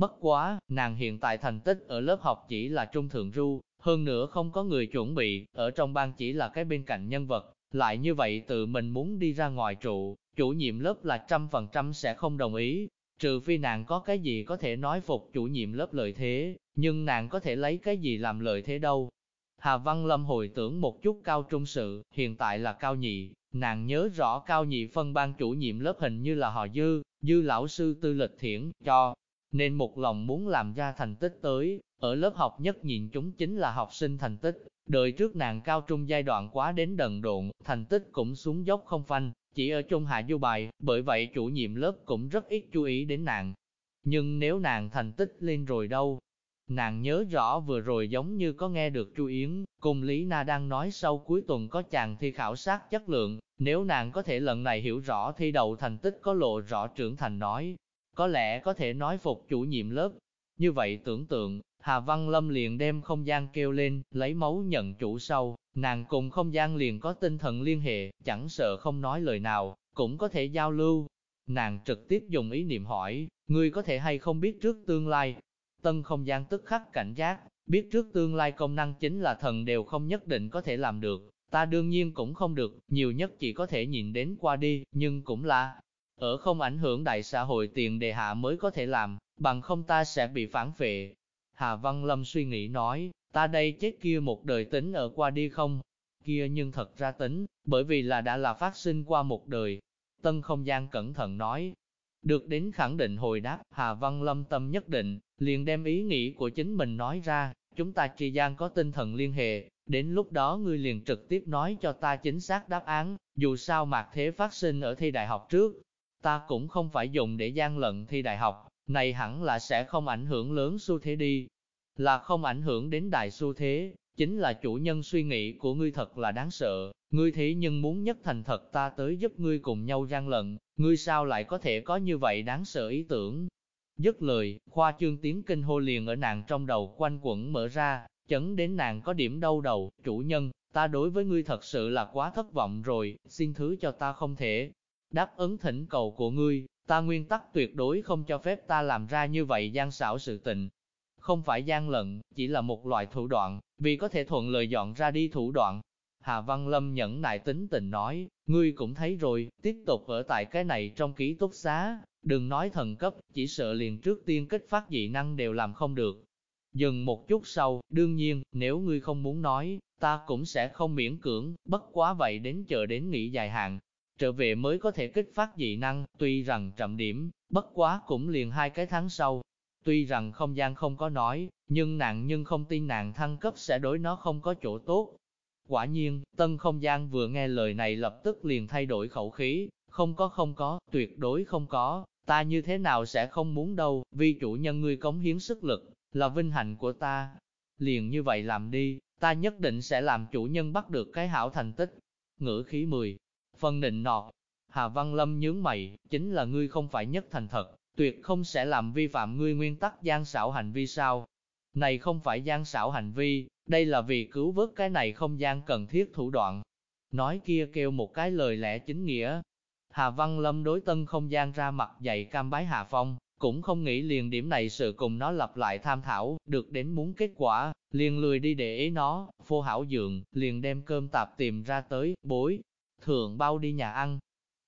Bất quá, nàng hiện tại thành tích ở lớp học chỉ là trung thượng ru, hơn nữa không có người chuẩn bị, ở trong ban chỉ là cái bên cạnh nhân vật, lại như vậy tự mình muốn đi ra ngoài trụ, chủ nhiệm lớp là trăm phần trăm sẽ không đồng ý, trừ phi nàng có cái gì có thể nói phục chủ nhiệm lớp lợi thế, nhưng nàng có thể lấy cái gì làm lợi thế đâu. Hà Văn Lâm hồi tưởng một chút cao trung sự, hiện tại là cao nhị, nàng nhớ rõ cao nhị phân ban chủ nhiệm lớp hình như là họ Dư, Dư lão sư tư lịch thiển, cho, nên một lòng muốn làm ra thành tích tới, ở lớp học nhất nhìn chúng chính là học sinh thành tích, Đời trước nàng cao trung giai đoạn quá đến đần độn, thành tích cũng xuống dốc không phanh, chỉ ở trung hạ du bài, bởi vậy chủ nhiệm lớp cũng rất ít chú ý đến nàng. Nhưng nếu nàng thành tích lên rồi đâu? Nàng nhớ rõ vừa rồi giống như có nghe được Chu Yến, cùng Lý Na đang nói sau cuối tuần có chàng thi khảo sát chất lượng, nếu nàng có thể lần này hiểu rõ thi đầu thành tích có lộ rõ trưởng thành nói, có lẽ có thể nói phục chủ nhiệm lớp. Như vậy tưởng tượng, Hà Văn Lâm liền đem không gian kêu lên, lấy máu nhận chủ sau, nàng cùng không gian liền có tinh thần liên hệ, chẳng sợ không nói lời nào, cũng có thể giao lưu. Nàng trực tiếp dùng ý niệm hỏi, ngươi có thể hay không biết trước tương lai. Tân không gian tức khắc cảnh giác, biết trước tương lai công năng chính là thần đều không nhất định có thể làm được, ta đương nhiên cũng không được, nhiều nhất chỉ có thể nhìn đến qua đi, nhưng cũng là, ở không ảnh hưởng đại xã hội tiền đề hạ mới có thể làm, bằng không ta sẽ bị phản phệ, Hà Văn Lâm suy nghĩ nói, ta đây chết kia một đời tính ở qua đi không? Kia nhưng thật ra tính, bởi vì là đã là phát sinh qua một đời. Tân không gian cẩn thận nói, được đến khẳng định hồi đáp, Hà Văn Lâm tâm nhất định, liền đem ý nghĩ của chính mình nói ra, chúng ta tri gian có tinh thần liên hệ, đến lúc đó ngươi liền trực tiếp nói cho ta chính xác đáp án, dù sao mạc thế phát sinh ở thi đại học trước, ta cũng không phải dùng để gian lận thi đại học, này hẳn là sẽ không ảnh hưởng lớn xu thế đi, là không ảnh hưởng đến đại xu thế, chính là chủ nhân suy nghĩ của ngươi thật là đáng sợ, ngươi thế nhưng muốn nhất thành thật ta tới giúp ngươi cùng nhau gian lận, ngươi sao lại có thể có như vậy đáng sợ ý tưởng. Dứt lời, khoa trương tiếng kinh hô liền ở nàng trong đầu quanh quẩn mở ra, chấn đến nàng có điểm đau đầu, chủ nhân, ta đối với ngươi thật sự là quá thất vọng rồi, xin thứ cho ta không thể đáp ứng thỉnh cầu của ngươi, ta nguyên tắc tuyệt đối không cho phép ta làm ra như vậy gian xảo sự tình. Không phải gian lận, chỉ là một loại thủ đoạn, vì có thể thuận lời dọn ra đi thủ đoạn. Hà Văn Lâm nhẫn nại tính tình nói, ngươi cũng thấy rồi, tiếp tục ở tại cái này trong ký túc xá, đừng nói thần cấp, chỉ sợ liền trước tiên kích phát dị năng đều làm không được. Dừng một chút sau, đương nhiên, nếu ngươi không muốn nói, ta cũng sẽ không miễn cưỡng, bất quá vậy đến chờ đến nghỉ dài hạn, trở về mới có thể kích phát dị năng, tuy rằng chậm điểm, bất quá cũng liền hai cái tháng sau. Tuy rằng không gian không có nói, nhưng nàng nhưng không tin nàng thăng cấp sẽ đối nó không có chỗ tốt. Quả nhiên, tân không gian vừa nghe lời này lập tức liền thay đổi khẩu khí, không có không có, tuyệt đối không có, ta như thế nào sẽ không muốn đâu, vì chủ nhân ngươi cống hiến sức lực, là vinh hạnh của ta. Liền như vậy làm đi, ta nhất định sẽ làm chủ nhân bắt được cái hảo thành tích. Ngữ khí 10, phân định nọt. Hà Văn Lâm nhướng mày, chính là ngươi không phải nhất thành thật, tuyệt không sẽ làm vi phạm ngươi nguyên tắc gian xảo hành vi sao. Này không phải gian xảo hành vi, đây là vì cứu vớt cái này không gian cần thiết thủ đoạn. Nói kia kêu một cái lời lẽ chính nghĩa. Hà Văn Lâm đối tân không gian ra mặt dạy cam bái Hà Phong, cũng không nghĩ liền điểm này sự cùng nó lặp lại tham thảo, được đến muốn kết quả, liền lười đi để ý nó, phô hảo dượng, liền đem cơm tạp tìm ra tới, bối, thượng bao đi nhà ăn.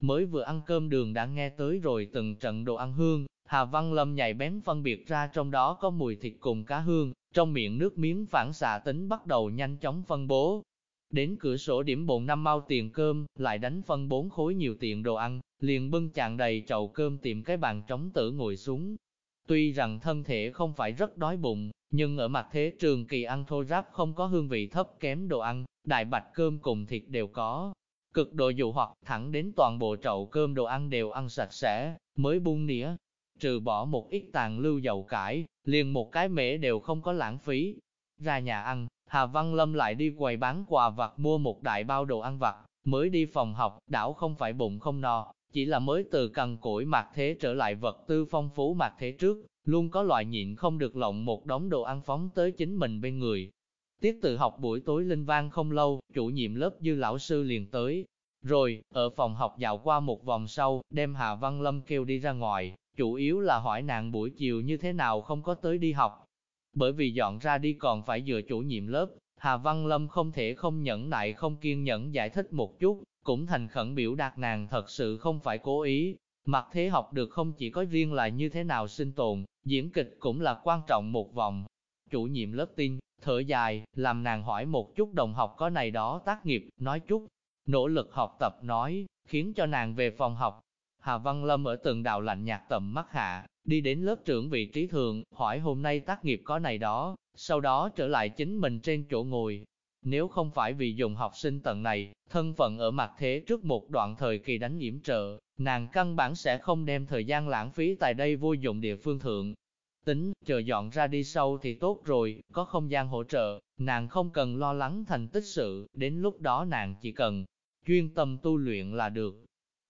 Mới vừa ăn cơm đường đã nghe tới rồi từng trận đồ ăn hương, Hà Văn Lâm nhạy bén phân biệt ra trong đó có mùi thịt cùng cá hương, trong miệng nước miếng phản xạ tính bắt đầu nhanh chóng phân bố. Đến cửa sổ điểm bồn năm mau tiền cơm, lại đánh phân bốn khối nhiều tiền đồ ăn, liền bưng chạng đầy chậu cơm tìm cái bàn trống tử ngồi xuống. Tuy rằng thân thể không phải rất đói bụng, nhưng ở mặt thế trường kỳ ăn thô ráp không có hương vị thấp kém đồ ăn, đại bạch cơm cùng thịt đều có, cực độ dụ hoặc thẳng đến toàn bộ chậu cơm đồ ăn đều ăn sạch sẽ, mới buông nĩa, trừ bỏ một ít tàn lưu dầu cải, liền một cái mễ đều không có lãng phí. Ra nhà ăn, Hà Văn Lâm lại đi quầy bán quà vặt mua một đại bao đồ ăn vặt, mới đi phòng học, đảo không phải bụng không no, chỉ là mới từ cằn cỗi mặt thế trở lại vật tư phong phú mặt thế trước, luôn có loại nhịn không được lộng một đống đồ ăn phóng tới chính mình bên người, Tiết tự học buổi tối linh vang không lâu, chủ nhiệm lớp dư lão sư liền tới. Rồi, ở phòng học dạo qua một vòng sau, đem Hà Văn Lâm kêu đi ra ngoài, chủ yếu là hỏi nàng buổi chiều như thế nào không có tới đi học. Bởi vì dọn ra đi còn phải dựa chủ nhiệm lớp, Hà Văn Lâm không thể không nhẫn nại không kiên nhẫn giải thích một chút, cũng thành khẩn biểu đạt nàng thật sự không phải cố ý. Mặt thế học được không chỉ có riêng là như thế nào sinh tồn, diễn kịch cũng là quan trọng một vòng. Chủ nhiệm lớp tin, thở dài, làm nàng hỏi một chút đồng học có này đó tác nghiệp, nói chút, nỗ lực học tập nói, khiến cho nàng về phòng học. Hà Văn Lâm ở tường đào lạnh nhạt tầm mắt hạ, đi đến lớp trưởng vị trí thường, hỏi hôm nay tác nghiệp có này đó, sau đó trở lại chính mình trên chỗ ngồi. Nếu không phải vì dùng học sinh tận này, thân phận ở mặt thế trước một đoạn thời kỳ đánh nhiễm trợ, nàng căn bản sẽ không đem thời gian lãng phí tại đây vô dụng địa phương thượng. Tính, chờ dọn ra đi sâu thì tốt rồi, có không gian hỗ trợ, nàng không cần lo lắng thành tích sự, đến lúc đó nàng chỉ cần chuyên tâm tu luyện là được.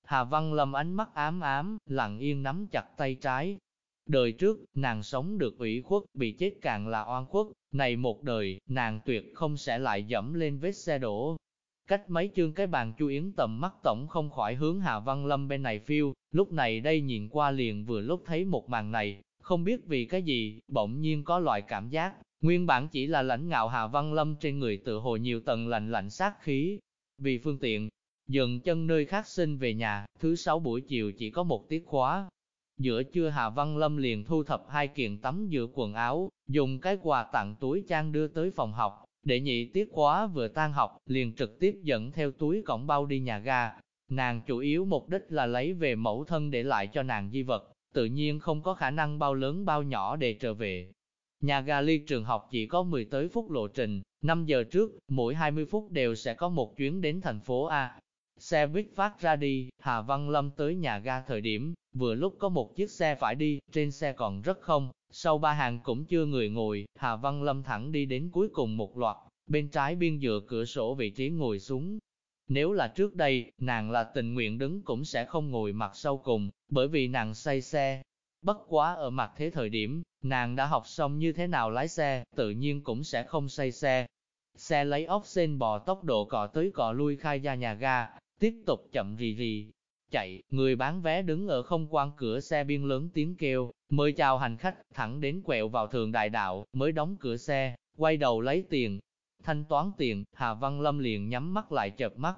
Hà Văn Lâm ánh mắt ám ám, lặng yên nắm chặt tay trái. Đời trước, nàng sống được ủy khuất, bị chết càng là oan khuất, này một đời, nàng tuyệt không sẽ lại dẫm lên vết xe đổ. Cách mấy chương cái bàn chu yến tầm mắt tổng không khỏi hướng Hà Văn Lâm bên này phiêu, lúc này đây nhìn qua liền vừa lúc thấy một màn này, không biết vì cái gì, bỗng nhiên có loại cảm giác, nguyên bản chỉ là lãnh ngạo Hà Văn Lâm trên người tự hồ nhiều tầng lạnh lạnh sát khí. Vì phương tiện, dừng chân nơi khác xin về nhà, thứ sáu buổi chiều chỉ có một tiết khóa. Giữa trưa Hà Văn Lâm liền thu thập hai kiện tắm giữa quần áo, dùng cái quà tặng túi trang đưa tới phòng học, để nhị tiết khóa vừa tan học, liền trực tiếp dẫn theo túi cổng bao đi nhà ga. Nàng chủ yếu mục đích là lấy về mẫu thân để lại cho nàng di vật, tự nhiên không có khả năng bao lớn bao nhỏ để trở về. Nhà ga ly trường học chỉ có 10 tới phút lộ trình, 5 giờ trước, mỗi 20 phút đều sẽ có một chuyến đến thành phố A. Xe buýt phát ra đi, Hà Văn Lâm tới nhà ga thời điểm, vừa lúc có một chiếc xe phải đi, trên xe còn rất không, sau ba hàng cũng chưa người ngồi, Hà Văn Lâm thẳng đi đến cuối cùng một loạt, bên trái biên dựa cửa sổ vị trí ngồi xuống. Nếu là trước đây, nàng là tình nguyện đứng cũng sẽ không ngồi mặt sau cùng, bởi vì nàng say xe. Bất quá ở mặt thế thời điểm, nàng đã học xong như thế nào lái xe, tự nhiên cũng sẽ không say xe. Xe lấy ốc sen bò tốc độ cọ tới cọ lui khai ra nhà ga, tiếp tục chậm rì rì, chạy, người bán vé đứng ở không quan cửa xe biên lớn tiếng kêu, mời chào hành khách, thẳng đến quẹo vào thường đại đạo, mới đóng cửa xe, quay đầu lấy tiền. Thanh toán tiền, Hà Văn Lâm liền nhắm mắt lại chợp mắt.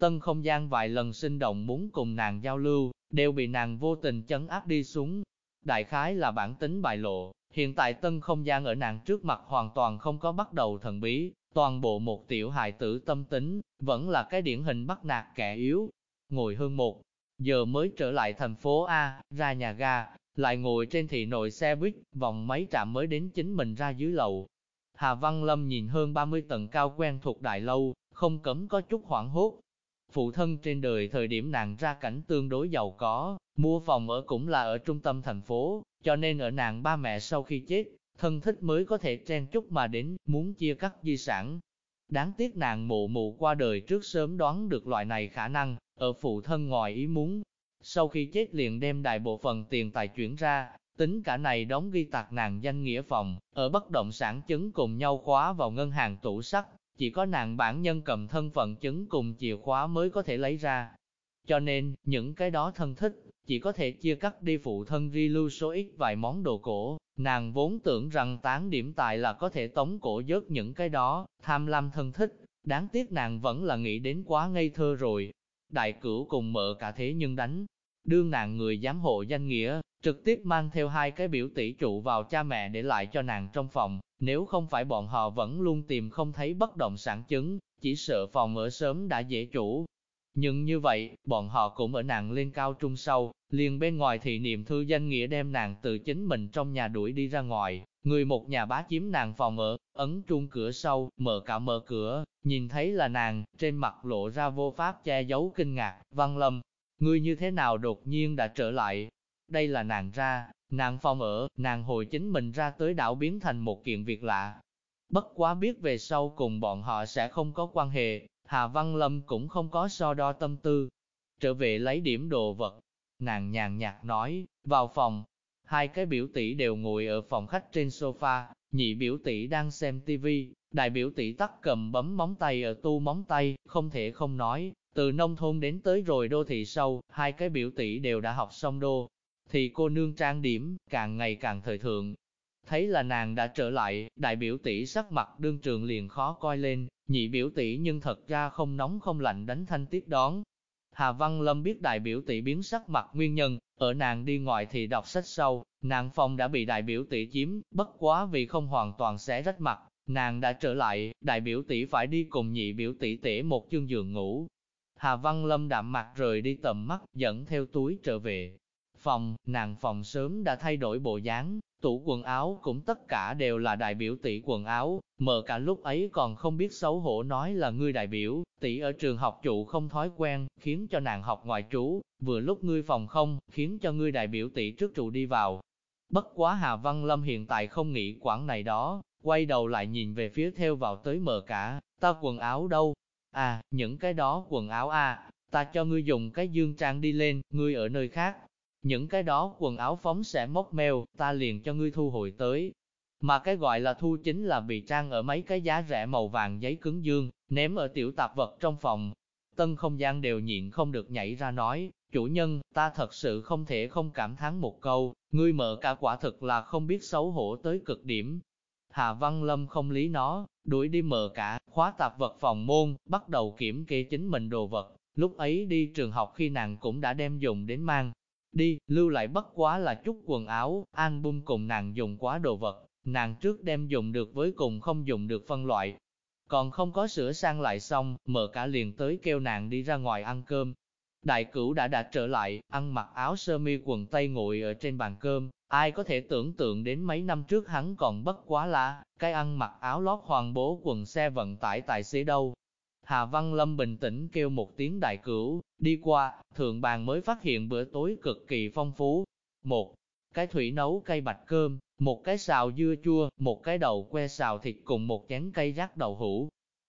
Tân không gian vài lần sinh động muốn cùng nàng giao lưu, đều bị nàng vô tình chấn áp đi xuống. Đại khái là bản tính bại lộ, hiện tại tân không gian ở nàng trước mặt hoàn toàn không có bắt đầu thần bí, toàn bộ một tiểu hài tử tâm tính, vẫn là cái điển hình bắt nạt kẻ yếu. Ngồi hơn một giờ mới trở lại thành phố A, ra nhà ga, lại ngồi trên thị nội xe buýt, vòng mấy trạm mới đến chính mình ra dưới lầu. Hà Văn Lâm nhìn hơn 30 tầng cao quen thuộc đại lâu, không cấm có chút hoảng hốt. Phụ thân trên đời thời điểm nàng ra cảnh tương đối giàu có, mua phòng ở cũng là ở trung tâm thành phố, cho nên ở nàng ba mẹ sau khi chết, thân thích mới có thể chen chút mà đến, muốn chia cắt di sản. Đáng tiếc nàng mụ mụ qua đời trước sớm đoán được loại này khả năng, ở phụ thân ngoài ý muốn. Sau khi chết liền đem đại bộ phần tiền tài chuyển ra, tính cả này đóng ghi tạc nàng danh nghĩa phòng, ở bất động sản chứng cùng nhau khóa vào ngân hàng tủ sắt, chỉ có nàng bản nhân cầm thân phận chứng cùng chìa khóa mới có thể lấy ra. Cho nên, những cái đó thân thích, chỉ có thể chia cắt đi phụ thân ri lưu số ít vài món đồ cổ, nàng vốn tưởng rằng tán điểm tài là có thể tống cổ dớt những cái đó, tham lam thân thích, đáng tiếc nàng vẫn là nghĩ đến quá ngây thơ rồi, đại cửu cùng mợ cả thế nhưng đánh. Đương nàng người giám hộ danh nghĩa, trực tiếp mang theo hai cái biểu tỷ trụ vào cha mẹ để lại cho nàng trong phòng, nếu không phải bọn họ vẫn luôn tìm không thấy bất động sản chứng, chỉ sợ phòng ở sớm đã dễ chủ. Nhưng như vậy, bọn họ cũng ở nàng lên cao trung sâu, liền bên ngoài thì niệm thư danh nghĩa đem nàng từ chính mình trong nhà đuổi đi ra ngoài, người một nhà bá chiếm nàng phòng ở, ấn trung cửa sau, mở cả mở cửa, nhìn thấy là nàng, trên mặt lộ ra vô pháp che giấu kinh ngạc, văn lâm, ngươi như thế nào đột nhiên đã trở lại, đây là nàng ra, nàng phòng ở, nàng hồi chính mình ra tới đảo biến thành một kiện việc lạ. Bất quá biết về sau cùng bọn họ sẽ không có quan hệ, Hà Văn Lâm cũng không có so đo tâm tư. Trở về lấy điểm đồ vật, nàng nhàn nhạt nói, vào phòng, hai cái biểu tỷ đều ngồi ở phòng khách trên sofa, nhị biểu tỷ đang xem tivi, đại biểu tỷ tắt cầm bấm móng tay ở tu móng tay, không thể không nói, từ nông thôn đến tới rồi đô thị sâu, hai cái biểu tỷ đều đã học xong đô. Thì cô nương trang điểm, càng ngày càng thời thượng. Thấy là nàng đã trở lại, đại biểu tỷ sắc mặt đương trường liền khó coi lên, nhị biểu tỷ nhưng thật ra không nóng không lạnh đánh thanh tiếp đón, Hà Văn Lâm biết đại biểu tỷ biến sắc mặt nguyên nhân, ở nàng đi ngoài thì đọc sách sau, nàng phòng đã bị đại biểu tỷ chiếm, bất quá vì không hoàn toàn xé rách mặt, nàng đã trở lại, đại biểu tỷ phải đi cùng nhị biểu tỷ tể một chương giường ngủ. Hà Văn Lâm đạm mặt rời đi tầm mắt, dẫn theo túi trở về. Phòng, nàng phòng sớm đã thay đổi bộ dáng, Tủ quần áo cũng tất cả đều là đại biểu tỷ quần áo, mờ cả lúc ấy còn không biết xấu hổ nói là ngươi đại biểu, tỷ ở trường học trụ không thói quen, khiến cho nàng học ngoại trú, vừa lúc ngươi phòng không, khiến cho ngươi đại biểu tỷ trước trụ đi vào. Bất quá Hà Văn Lâm hiện tại không nghĩ quản này đó, quay đầu lại nhìn về phía theo vào tới mờ cả, ta quần áo đâu? À, những cái đó quần áo à, ta cho ngươi dùng cái dương trang đi lên, ngươi ở nơi khác, những cái đó quần áo phóng sẽ móc mèo, ta liền cho ngươi thu hồi tới. Mà cái gọi là thu chính là bị trang ở mấy cái giá rẻ màu vàng giấy cứng dương, ném ở tiểu tạp vật trong phòng. Tân không gian đều nhịn không được nhảy ra nói, chủ nhân, ta thật sự không thể không cảm thán một câu, ngươi mở cả quả thực là không biết xấu hổ tới cực điểm. Hà Văn Lâm không lý nó, đuổi đi mở cả, khóa tạp vật phòng môn, bắt đầu kiểm kê chính mình đồ vật. Lúc ấy đi trường học khi nàng cũng đã đem dùng đến mang, đi, lưu lại bất quá là chút quần áo, album cùng nàng dùng quá đồ vật, nàng trước đem dùng được với cùng không dùng được phân loại. Còn không có sửa sang lại xong, mở cả liền tới kêu nàng đi ra ngoài ăn cơm. Đại cửu đã đã trở lại, ăn mặc áo sơ mi quần tây ngồi ở trên bàn cơm, ai có thể tưởng tượng đến mấy năm trước hắn còn bất quá là, cái ăn mặc áo lót hoàng bố quần xe vận tải tài xế đâu. Hà Văn Lâm bình tĩnh kêu một tiếng đại cửu, đi qua, thượng bàn mới phát hiện bữa tối cực kỳ phong phú. Một cái thủy nấu cây bạch cơm, một cái xào dưa chua, một cái đầu que xào thịt cùng một chén cây rác đậu hũ.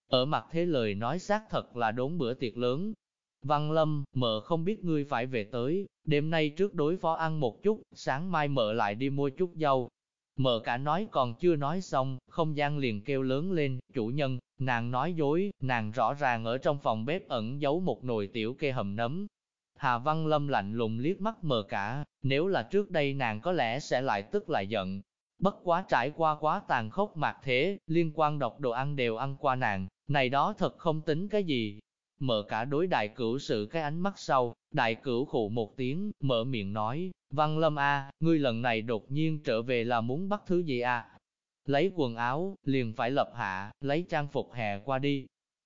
Ở mặt thế lời nói xác thật là đốn bữa tiệc lớn. Văn Lâm, mợ không biết ngươi phải về tới, đêm nay trước đối phó ăn một chút, sáng mai mợ lại đi mua chút dâu. Mợ cả nói còn chưa nói xong, không gian liền kêu lớn lên, chủ nhân, nàng nói dối, nàng rõ ràng ở trong phòng bếp ẩn giấu một nồi tiểu kê hầm nấm, Hà Văn Lâm lạnh lùng liếc mắt mờ cả, nếu là trước đây nàng có lẽ sẽ lại tức lại giận. Bất quá trải qua quá tàn khốc mạc thế, liên quan độc đồ ăn đều ăn qua nàng, này đó thật không tính cái gì. Mở cả đối đại cửu sự cái ánh mắt sau, đại cửu khụ một tiếng, mở miệng nói, Văn Lâm a, ngươi lần này đột nhiên trở về là muốn bắt thứ gì à? Lấy quần áo, liền phải lập hạ, lấy trang phục hè qua đi,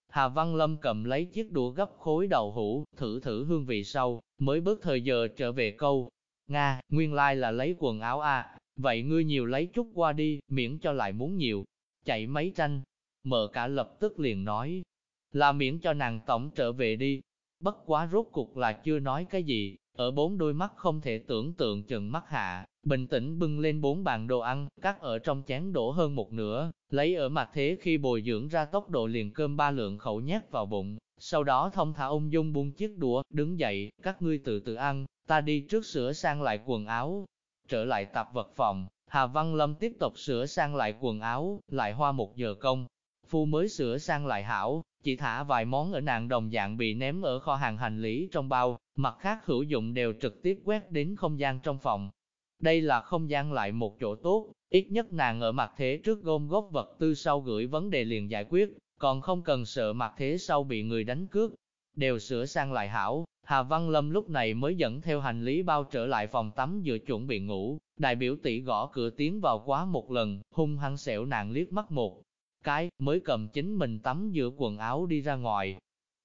Hà Văn Lâm cầm lấy chiếc đũa gấp khối đầu hũ, thử thử hương vị sau, mới bước thời giờ trở về câu. Nga, nguyên lai là lấy quần áo à, vậy ngươi nhiều lấy chút qua đi, miễn cho lại muốn nhiều. Chạy mấy tranh, mợ cả lập tức liền nói, là miễn cho nàng tổng trở về đi. Bất quá rốt cục là chưa nói cái gì, ở bốn đôi mắt không thể tưởng tượng chừng mắt hạ, bình tĩnh bưng lên bốn bàn đồ ăn, cắt ở trong chén đổ hơn một nửa, lấy ở mặt thế khi bồi dưỡng ra tốc độ liền cơm ba lượng khẩu nhét vào bụng, sau đó thông thả ung dung buông chiếc đũa, đứng dậy, các ngươi từ từ ăn, ta đi trước sửa sang lại quần áo. Trở lại tập vật phòng, Hà Văn Lâm tiếp tục sửa sang lại quần áo, lại hoa một giờ công. Phu mới sửa sang lại hảo, chỉ thả vài món ở nàng đồng dạng bị ném ở kho hàng hành lý trong bao, mặt khác hữu dụng đều trực tiếp quét đến không gian trong phòng, đây là không gian lại một chỗ tốt, ít nhất nàng ở mặt thế trước gom góp vật tư sau gửi vấn đề liền giải quyết, còn không cần sợ mặt thế sau bị người đánh cướp. Đều sửa sang lại hảo, Hà Văn Lâm lúc này mới dẫn theo hành lý bao trở lại phòng tắm vừa chuẩn bị ngủ, đại biểu tỷ gõ cửa tiến vào quá một lần, hung hăng xẻo nàng liếc mắt một cái, mới cầm chính mình tắm giữa quần áo đi ra ngoài.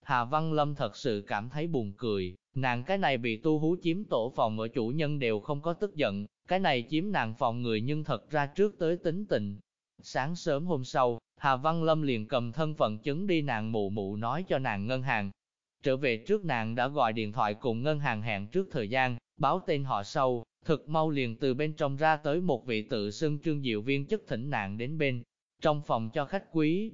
Hà Văn Lâm thật sự cảm thấy buồn cười, Nàng cái này bị tu hú chiếm tổ phòng ở chủ nhân đều không có tức giận, cái này chiếm nàng phòng người nhưng thật ra trước tới tính tình. Sáng sớm hôm sau, Hà Văn Lâm liền cầm thân phận chứng đi nàng mụ mụ nói cho nàng ngân hàng. Trở về trước nàng đã gọi điện thoại cùng ngân hàng hẹn trước thời gian, báo tên họ sau, thực mau liền từ bên trong ra tới một vị tự xưng trương diệu viên chức thỉnh nàng đến bên, trong phòng cho khách quý.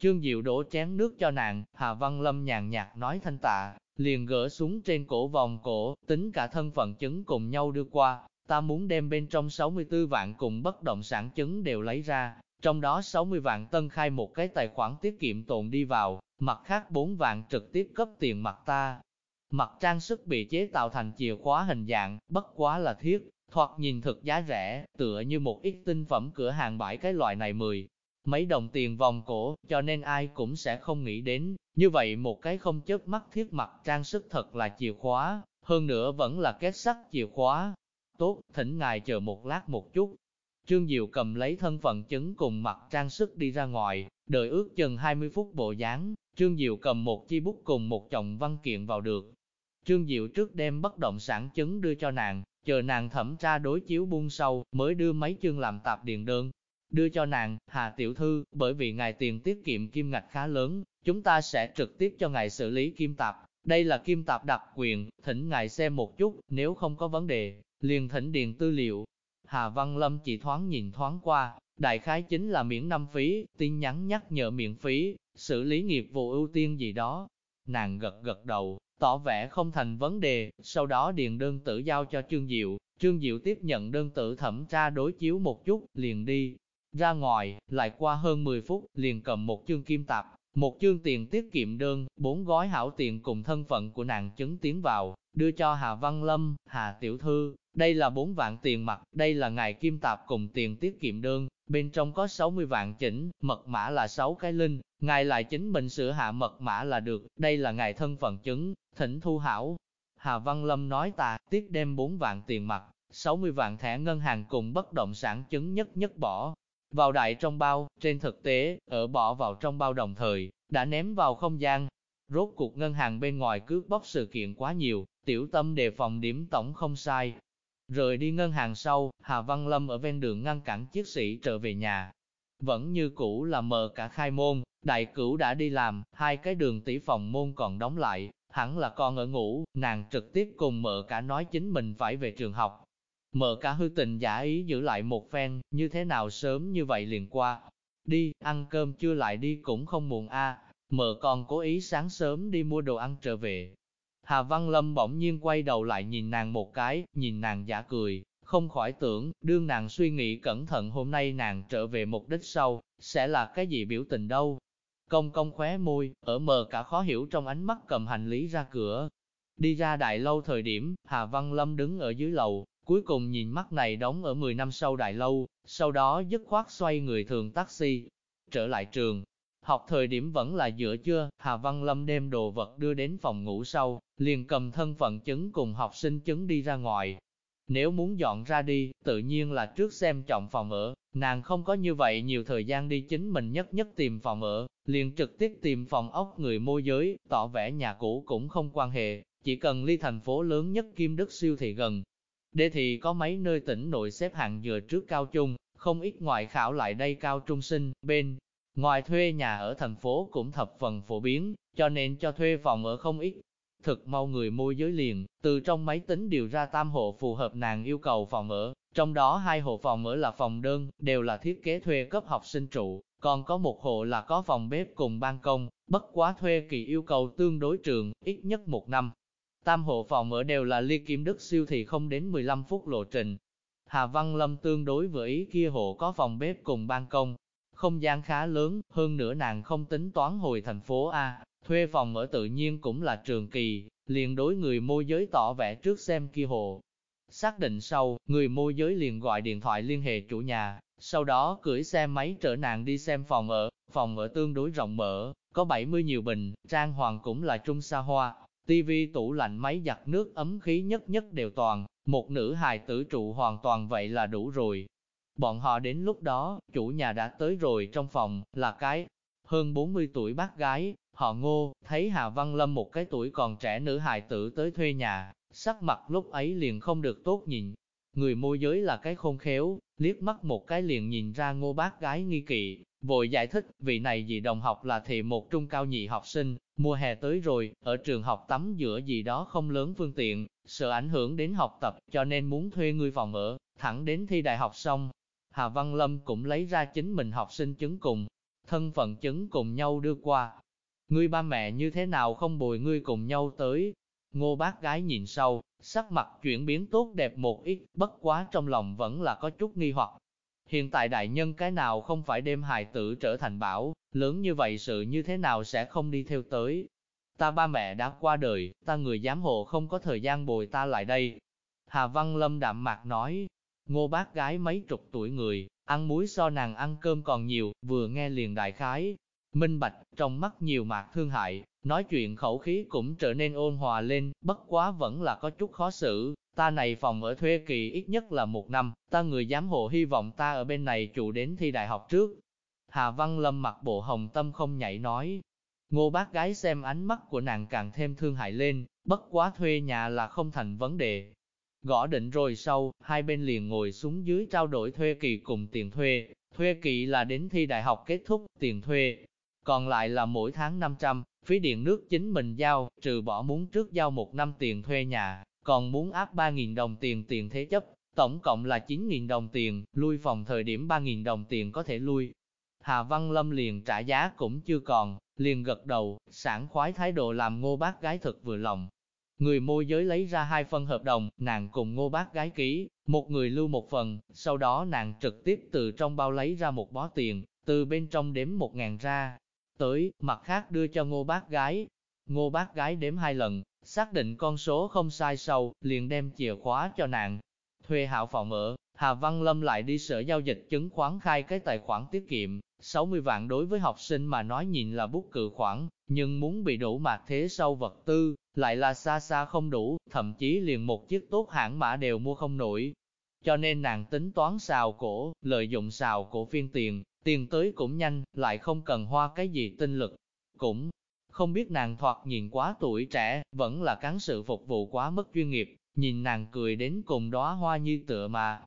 Trương Diệu đổ chén nước cho nàng, Hà Văn Lâm nhàn nhạt nói thanh tạ, liền gỡ xuống trên cổ vòng cổ, tính cả thân phận chứng cùng nhau đưa qua, ta muốn đem bên trong 64 vạn cùng bất động sản chứng đều lấy ra, trong đó 60 vạn tân khai một cái tài khoản tiết kiệm tồn đi vào, mặt khác 4 vạn trực tiếp cấp tiền mặt ta. Mặt trang sức bị chế tạo thành chìa khóa hình dạng, bất quá là thiết, thoạt nhìn thực giá rẻ, tựa như một ít tinh phẩm cửa hàng bãi cái loại này 10, mấy đồng tiền vòng cổ, cho nên ai cũng sẽ không nghĩ đến, như vậy một cái không chớp mắt thiết mặt trang sức thật là chìa khóa, hơn nữa vẫn là kết sắt chìa khóa. Tốt, thỉnh ngài chờ một lát một chút. Trương Diệu cầm lấy thân phận chứng cùng mặt trang sức đi ra ngoài, đợi ước chừng 20 phút bộ dáng, Trương Diệu cầm một chi bút cùng một chồng văn kiện vào được. Trương Diệu trước đem bất động sản chứng đưa cho nàng, chờ nàng thẩm tra đối chiếu buông sau, mới đưa mấy chương làm tạp điền đơn, đưa cho nàng, Hà Tiểu Thư, bởi vì ngài tiền tiết kiệm kim ngạch khá lớn, chúng ta sẽ trực tiếp cho ngài xử lý kim tạp. Đây là kim tạp đặc quyền, thỉnh ngài xem một chút, nếu không có vấn đề, liền thỉnh điền tư liệu. Hà Văn Lâm chỉ thoáng nhìn thoáng qua, đại khái chính là miễn năm phí, tin nhắn nhắc nhở miễn phí, xử lý nghiệp vụ ưu tiên gì đó. Nàng gật gật đầu, tỏ vẻ không thành vấn đề, sau đó điền đơn tử giao cho Trương Diệu, Trương Diệu tiếp nhận đơn tử thẩm tra đối chiếu một chút, liền đi, ra ngoài, lại qua hơn 10 phút, liền cầm một chương kim tạp, một chương tiền tiết kiệm đơn, bốn gói hảo tiền cùng thân phận của nàng chứng tiến vào, đưa cho Hà Văn Lâm, Hà Tiểu Thư, đây là bốn vạn tiền mặt, đây là ngài kim tạp cùng tiền tiết kiệm đơn, bên trong có 60 vạn chỉnh, mật mã là 6 cái linh, ngài lại chính mình sửa hạ mật mã là được, đây là ngài thân phận chứng, thỉnh thu hảo. Hà Văn Lâm nói ta, tiếp đem 4 vạn tiền mặt, 60 vạn thẻ ngân hàng cùng bất động sản chứng nhất nhất bỏ vào đại trong bao, trên thực tế, ở bỏ vào trong bao đồng thời, đã ném vào không gian. Rốt cuộc ngân hàng bên ngoài cướp bóc sự kiện quá nhiều, tiểu tâm đề phòng điểm tổng không sai. Rời đi ngân hàng sau, Hà Văn Lâm ở ven đường ngăn cản chiếc sĩ trở về nhà. Vẫn như cũ là mở cả khai môn, đại cửu đã đi làm, hai cái đường tỷ phòng môn còn đóng lại, hẳn là con ở ngủ, nàng trực tiếp cùng mở cả nói chính mình phải về trường học. Mở cả hư tình giả ý giữ lại một phen, như thế nào sớm như vậy liền qua. Đi, ăn cơm chưa lại đi cũng không muộn a. Mở còn cố ý sáng sớm đi mua đồ ăn trở về. Hà Văn Lâm bỗng nhiên quay đầu lại nhìn nàng một cái, nhìn nàng giả cười, không khỏi tưởng, đương nàng suy nghĩ cẩn thận hôm nay nàng trở về mục đích sau, sẽ là cái gì biểu tình đâu. Công công khóe môi, ở mờ cả khó hiểu trong ánh mắt cầm hành lý ra cửa. Đi ra đại lâu thời điểm, Hà Văn Lâm đứng ở dưới lầu, cuối cùng nhìn mắt này đóng ở 10 năm sau đại lâu, sau đó dứt khoát xoay người thường taxi, trở lại trường. Học thời điểm vẫn là giữa trưa, Hà Văn Lâm đem đồ vật đưa đến phòng ngủ sau, liền cầm thân phận chứng cùng học sinh chứng đi ra ngoài. Nếu muốn dọn ra đi, tự nhiên là trước xem trọng phòng ở, nàng không có như vậy nhiều thời gian đi chính mình nhất nhất tìm phòng ở, liền trực tiếp tìm phòng ốc người môi giới, tỏ vẻ nhà cũ cũng không quan hệ, chỉ cần ly thành phố lớn nhất Kim Đức siêu thị gần đề thì có mấy nơi tỉnh nội xếp hạng dựa trước cao trung, không ít ngoại khảo lại đây cao trung sinh, bên ngoài thuê nhà ở thành phố cũng thập phần phổ biến, cho nên cho thuê phòng ở không ít. Thực mau người môi giới liền, từ trong máy tính điều ra tam hộ phù hợp nàng yêu cầu phòng ở, trong đó hai hộ phòng ở là phòng đơn, đều là thiết kế thuê cấp học sinh trụ, còn có một hộ là có phòng bếp cùng ban công, bất quá thuê kỳ yêu cầu tương đối trường, ít nhất một năm. Tam hộ phòng ở đều là ly kim đức siêu thị không đến 15 phút lộ trình. Hà Văn Lâm tương đối với ý kia hộ có phòng bếp cùng ban công, không gian khá lớn, hơn nữa nàng không tính toán hồi thành phố A, thuê phòng ở tự nhiên cũng là trường kỳ, liền đối người môi giới tỏ vẻ trước xem kia hộ. Xác định sau, người môi giới liền gọi điện thoại liên hệ chủ nhà, sau đó cưỡi xe máy chở nàng đi xem phòng ở, phòng ở tương đối rộng mở, có 70 nhiều bình, trang hoàng cũng là trung xa hoa, tivi tủ lạnh máy giặt nước ấm khí nhất nhất đều toàn, một nữ hài tử trụ hoàn toàn vậy là đủ rồi. Bọn họ đến lúc đó, chủ nhà đã tới rồi trong phòng, là cái hơn 40 tuổi bác gái, họ ngô, thấy Hà Văn Lâm một cái tuổi còn trẻ nữ hài tử tới thuê nhà, sắc mặt lúc ấy liền không được tốt nhìn. Người môi giới là cái khôn khéo, liếc mắt một cái liền nhìn ra ngô bác gái nghi kỵ, vội giải thích, vị này gì đồng học là thị một trung cao nhị học sinh, mùa hè tới rồi, ở trường học tắm giữa gì đó không lớn phương tiện, sợ ảnh hưởng đến học tập, cho nên muốn thuê người phòng ở, thẳng đến thi đại học xong. Hà Văn Lâm cũng lấy ra chính mình học sinh chứng cùng, thân phận chứng cùng nhau đưa qua. Ngươi ba mẹ như thế nào không bồi ngươi cùng nhau tới, Ngô bác gái nhìn sau, sắc mặt chuyển biến tốt đẹp một ít, bất quá trong lòng vẫn là có chút nghi hoặc. Hiện tại đại nhân cái nào không phải đem hài tử trở thành bảo, lớn như vậy sự như thế nào sẽ không đi theo tới. Ta ba mẹ đã qua đời, ta người giám hộ không có thời gian bồi ta lại đây. Hà Văn Lâm đạm mạc nói, ngô bác gái mấy chục tuổi người, ăn muối so nàng ăn cơm còn nhiều, vừa nghe liền đại khái. Minh bạch, trong mắt nhiều mạc thương hại, Nói chuyện khẩu khí cũng trở nên ôn hòa lên, bất quá vẫn là có chút khó xử, ta này phòng ở thuê kỳ ít nhất là một năm, ta người giám hộ hy vọng ta ở bên này trụ đến thi đại học trước. Hà Văn Lâm mặt bộ hồng tâm không nhảy nói. Ngô bác gái xem ánh mắt của nàng càng thêm thương hại lên, bất quá thuê nhà là không thành vấn đề. Gõ định rồi sau, hai bên liền ngồi xuống dưới trao đổi thuê kỳ cùng tiền thuê. Thuê kỳ là đến thi đại học kết thúc, tiền thuê. Còn lại là mỗi tháng 500, Phí điện nước chính mình giao, trừ bỏ muốn trước giao một năm tiền thuê nhà, còn muốn áp 3.000 đồng tiền tiền thế chấp, tổng cộng là 9.000 đồng tiền, lui phòng thời điểm 3.000 đồng tiền có thể lui. Hà Văn Lâm liền trả giá cũng chưa còn, liền gật đầu, sảng khoái thái độ làm ngô bác gái thật vừa lòng. Người môi giới lấy ra hai phân hợp đồng, nàng cùng ngô bác gái ký, một người lưu một phần, sau đó nàng trực tiếp từ trong bao lấy ra một bó tiền, từ bên trong đếm một ngàn ra, tới, mặt khác đưa cho ngô bác gái. Ngô bác gái đếm hai lần, xác định con số không sai sâu, liền đem chìa khóa cho nàng. Thuê hạo phòng ở, Hà Văn Lâm lại đi sở giao dịch chứng khoán khai cái tài khoản tiết kiệm, 60 vạn đối với học sinh mà nói nhìn là bút cự khoản, nhưng muốn bị đủ mạc thế sau vật tư, lại là xa xa không đủ, thậm chí liền một chiếc tốt hãng mã đều mua không nổi. Cho nên nàng tính toán xào cổ, lợi dụng xào cổ phiên tiền, tiền tới cũng nhanh, lại không cần hoa cái gì tinh lực. Cũng không biết nàng thoạt nhìn quá tuổi trẻ, vẫn là cán sự phục vụ quá mất chuyên nghiệp, nhìn nàng cười đến cùng đóa hoa như tựa mà.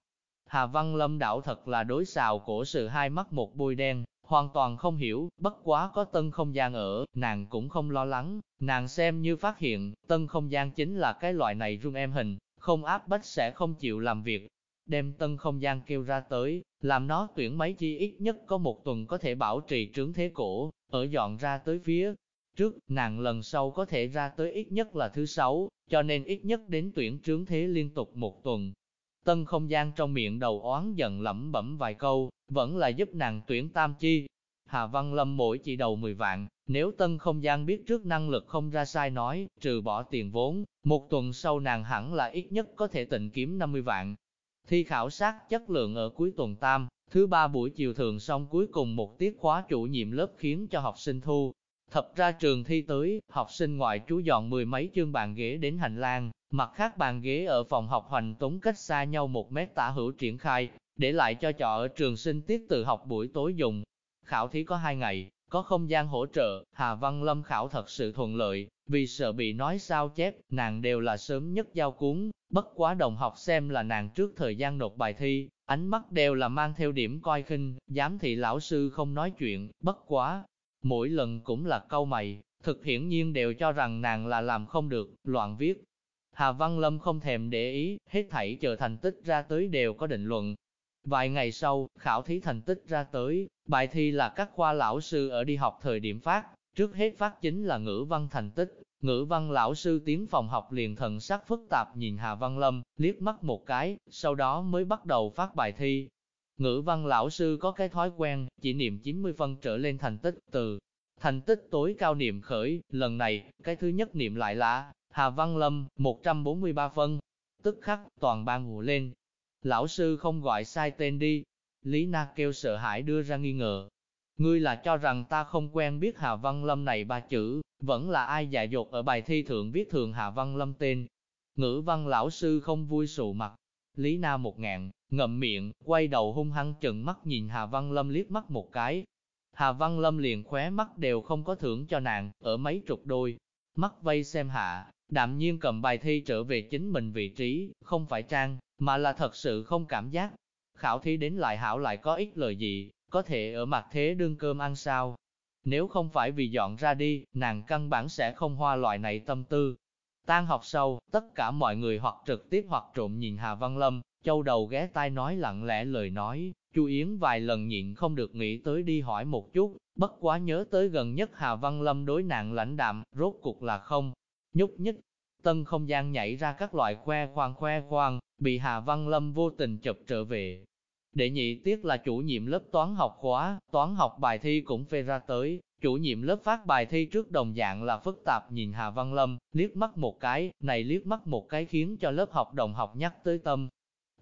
Hà Văn Lâm đảo thật là đối xào cổ sự hai mắt một bôi đen, hoàn toàn không hiểu, bất quá có tân không gian ở, nàng cũng không lo lắng, nàng xem như phát hiện, tân không gian chính là cái loại này rung em hình, không áp bách sẽ không chịu làm việc. Đem tân không gian kêu ra tới, làm nó tuyển mấy chi ít nhất có một tuần có thể bảo trì trướng thế cổ, ở dọn ra tới phía trước, nàng lần sau có thể ra tới ít nhất là thứ sáu, cho nên ít nhất đến tuyển trướng thế liên tục một tuần. Tân không gian trong miệng đầu oán giận lẩm bẩm vài câu, vẫn là giúp nàng tuyển tam chi. Hà Văn Lâm mỗi chỉ đầu 10 vạn, nếu tân không gian biết trước năng lực không ra sai nói, trừ bỏ tiền vốn, một tuần sau nàng hẳn là ít nhất có thể tịnh kiếm 50 vạn. Thi khảo sát chất lượng ở cuối tuần tam, thứ ba buổi chiều thường xong cuối cùng một tiết khóa chủ nhiệm lớp khiến cho học sinh thu. Thập ra trường thi tới, học sinh ngoại chú dọn mười mấy chương bàn ghế đến hành lang, mặt khác bàn ghế ở phòng học hoành tống cách xa nhau một mét tả hữu triển khai, để lại cho trọ ở trường sinh tiết tự học buổi tối dùng. Khảo thí có hai ngày, có không gian hỗ trợ, Hà Văn Lâm khảo thật sự thuận lợi, vì sợ bị nói sao chép, nàng đều là sớm nhất giao cuốn, bất quá đồng học xem là nàng trước thời gian nộp bài thi, ánh mắt đều là mang theo điểm coi khinh, giám thị lão sư không nói chuyện, bất quá, mỗi lần cũng là câu mày, thực hiển nhiên đều cho rằng nàng là làm không được, loạn viết. Hà Văn Lâm không thèm để ý, hết thảy chờ thành tích ra tới đều có định luận. Vài ngày sau, khảo thí thành tích ra tới, bài thi là các khoa lão sư ở đi học thời điểm phát, trước hết phát chính là ngữ văn thành tích. Ngữ văn lão sư tiến phòng học liền thần sắc phức tạp nhìn Hà Văn Lâm, liếc mắt một cái, sau đó mới bắt đầu phát bài thi. Ngữ văn lão sư có cái thói quen, chỉ niệm 90 phân trở lên thành tích từ thành tích tối cao niệm khởi, lần này, cái thứ nhất niệm lại là Hà Văn Lâm, 143 phân. Tức khắc, toàn ban hù lên. Lão sư không gọi sai tên đi. Lý Na kêu sợ hãi đưa ra nghi ngờ. Ngươi là cho rằng ta không quen biết Hà Văn Lâm này ba chữ, vẫn là ai dạy dột ở bài thi thượng viết thường Hà Văn Lâm tên. Ngữ văn lão sư không vui sụ mặt. Lý Na một ngạn, ngậm miệng, quay đầu hung hăng chừng mắt nhìn Hà Văn Lâm liếc mắt một cái. Hà Văn Lâm liền khóe mắt đều không có thưởng cho nàng, ở mấy chục đôi. Mắt vây xem hạ, đạm nhiên cầm bài thi trở về chính mình vị trí, không phải trang, mà là thật sự không cảm giác. Khảo thí đến lại hảo lại có ích lời gì, có thể ở mặt thế đương cơm ăn sao. Nếu không phải vì dọn ra đi, nàng căn bản sẽ không hoa loại này tâm tư. Tan học sau, tất cả mọi người hoặc trực tiếp hoặc trộm nhìn Hà Văn Lâm, châu đầu ghé tai nói lặng lẽ lời nói, Chu Yến vài lần nhịn không được nghĩ tới đi hỏi một chút, bất quá nhớ tới gần nhất Hà Văn Lâm đối nạn lãnh đạm, rốt cuộc là không, nhúc nhích. Tân không gian nhảy ra các loại khoe khoang khoe khoang, bị Hà Văn Lâm vô tình chụp trở về. Đệ nhị tiết là chủ nhiệm lớp toán học khóa, toán học bài thi cũng phê ra tới, chủ nhiệm lớp phát bài thi trước đồng dạng là phức tạp nhìn Hà Văn Lâm, liếc mắt một cái, này liếc mắt một cái khiến cho lớp học đồng học nhắc tới tâm,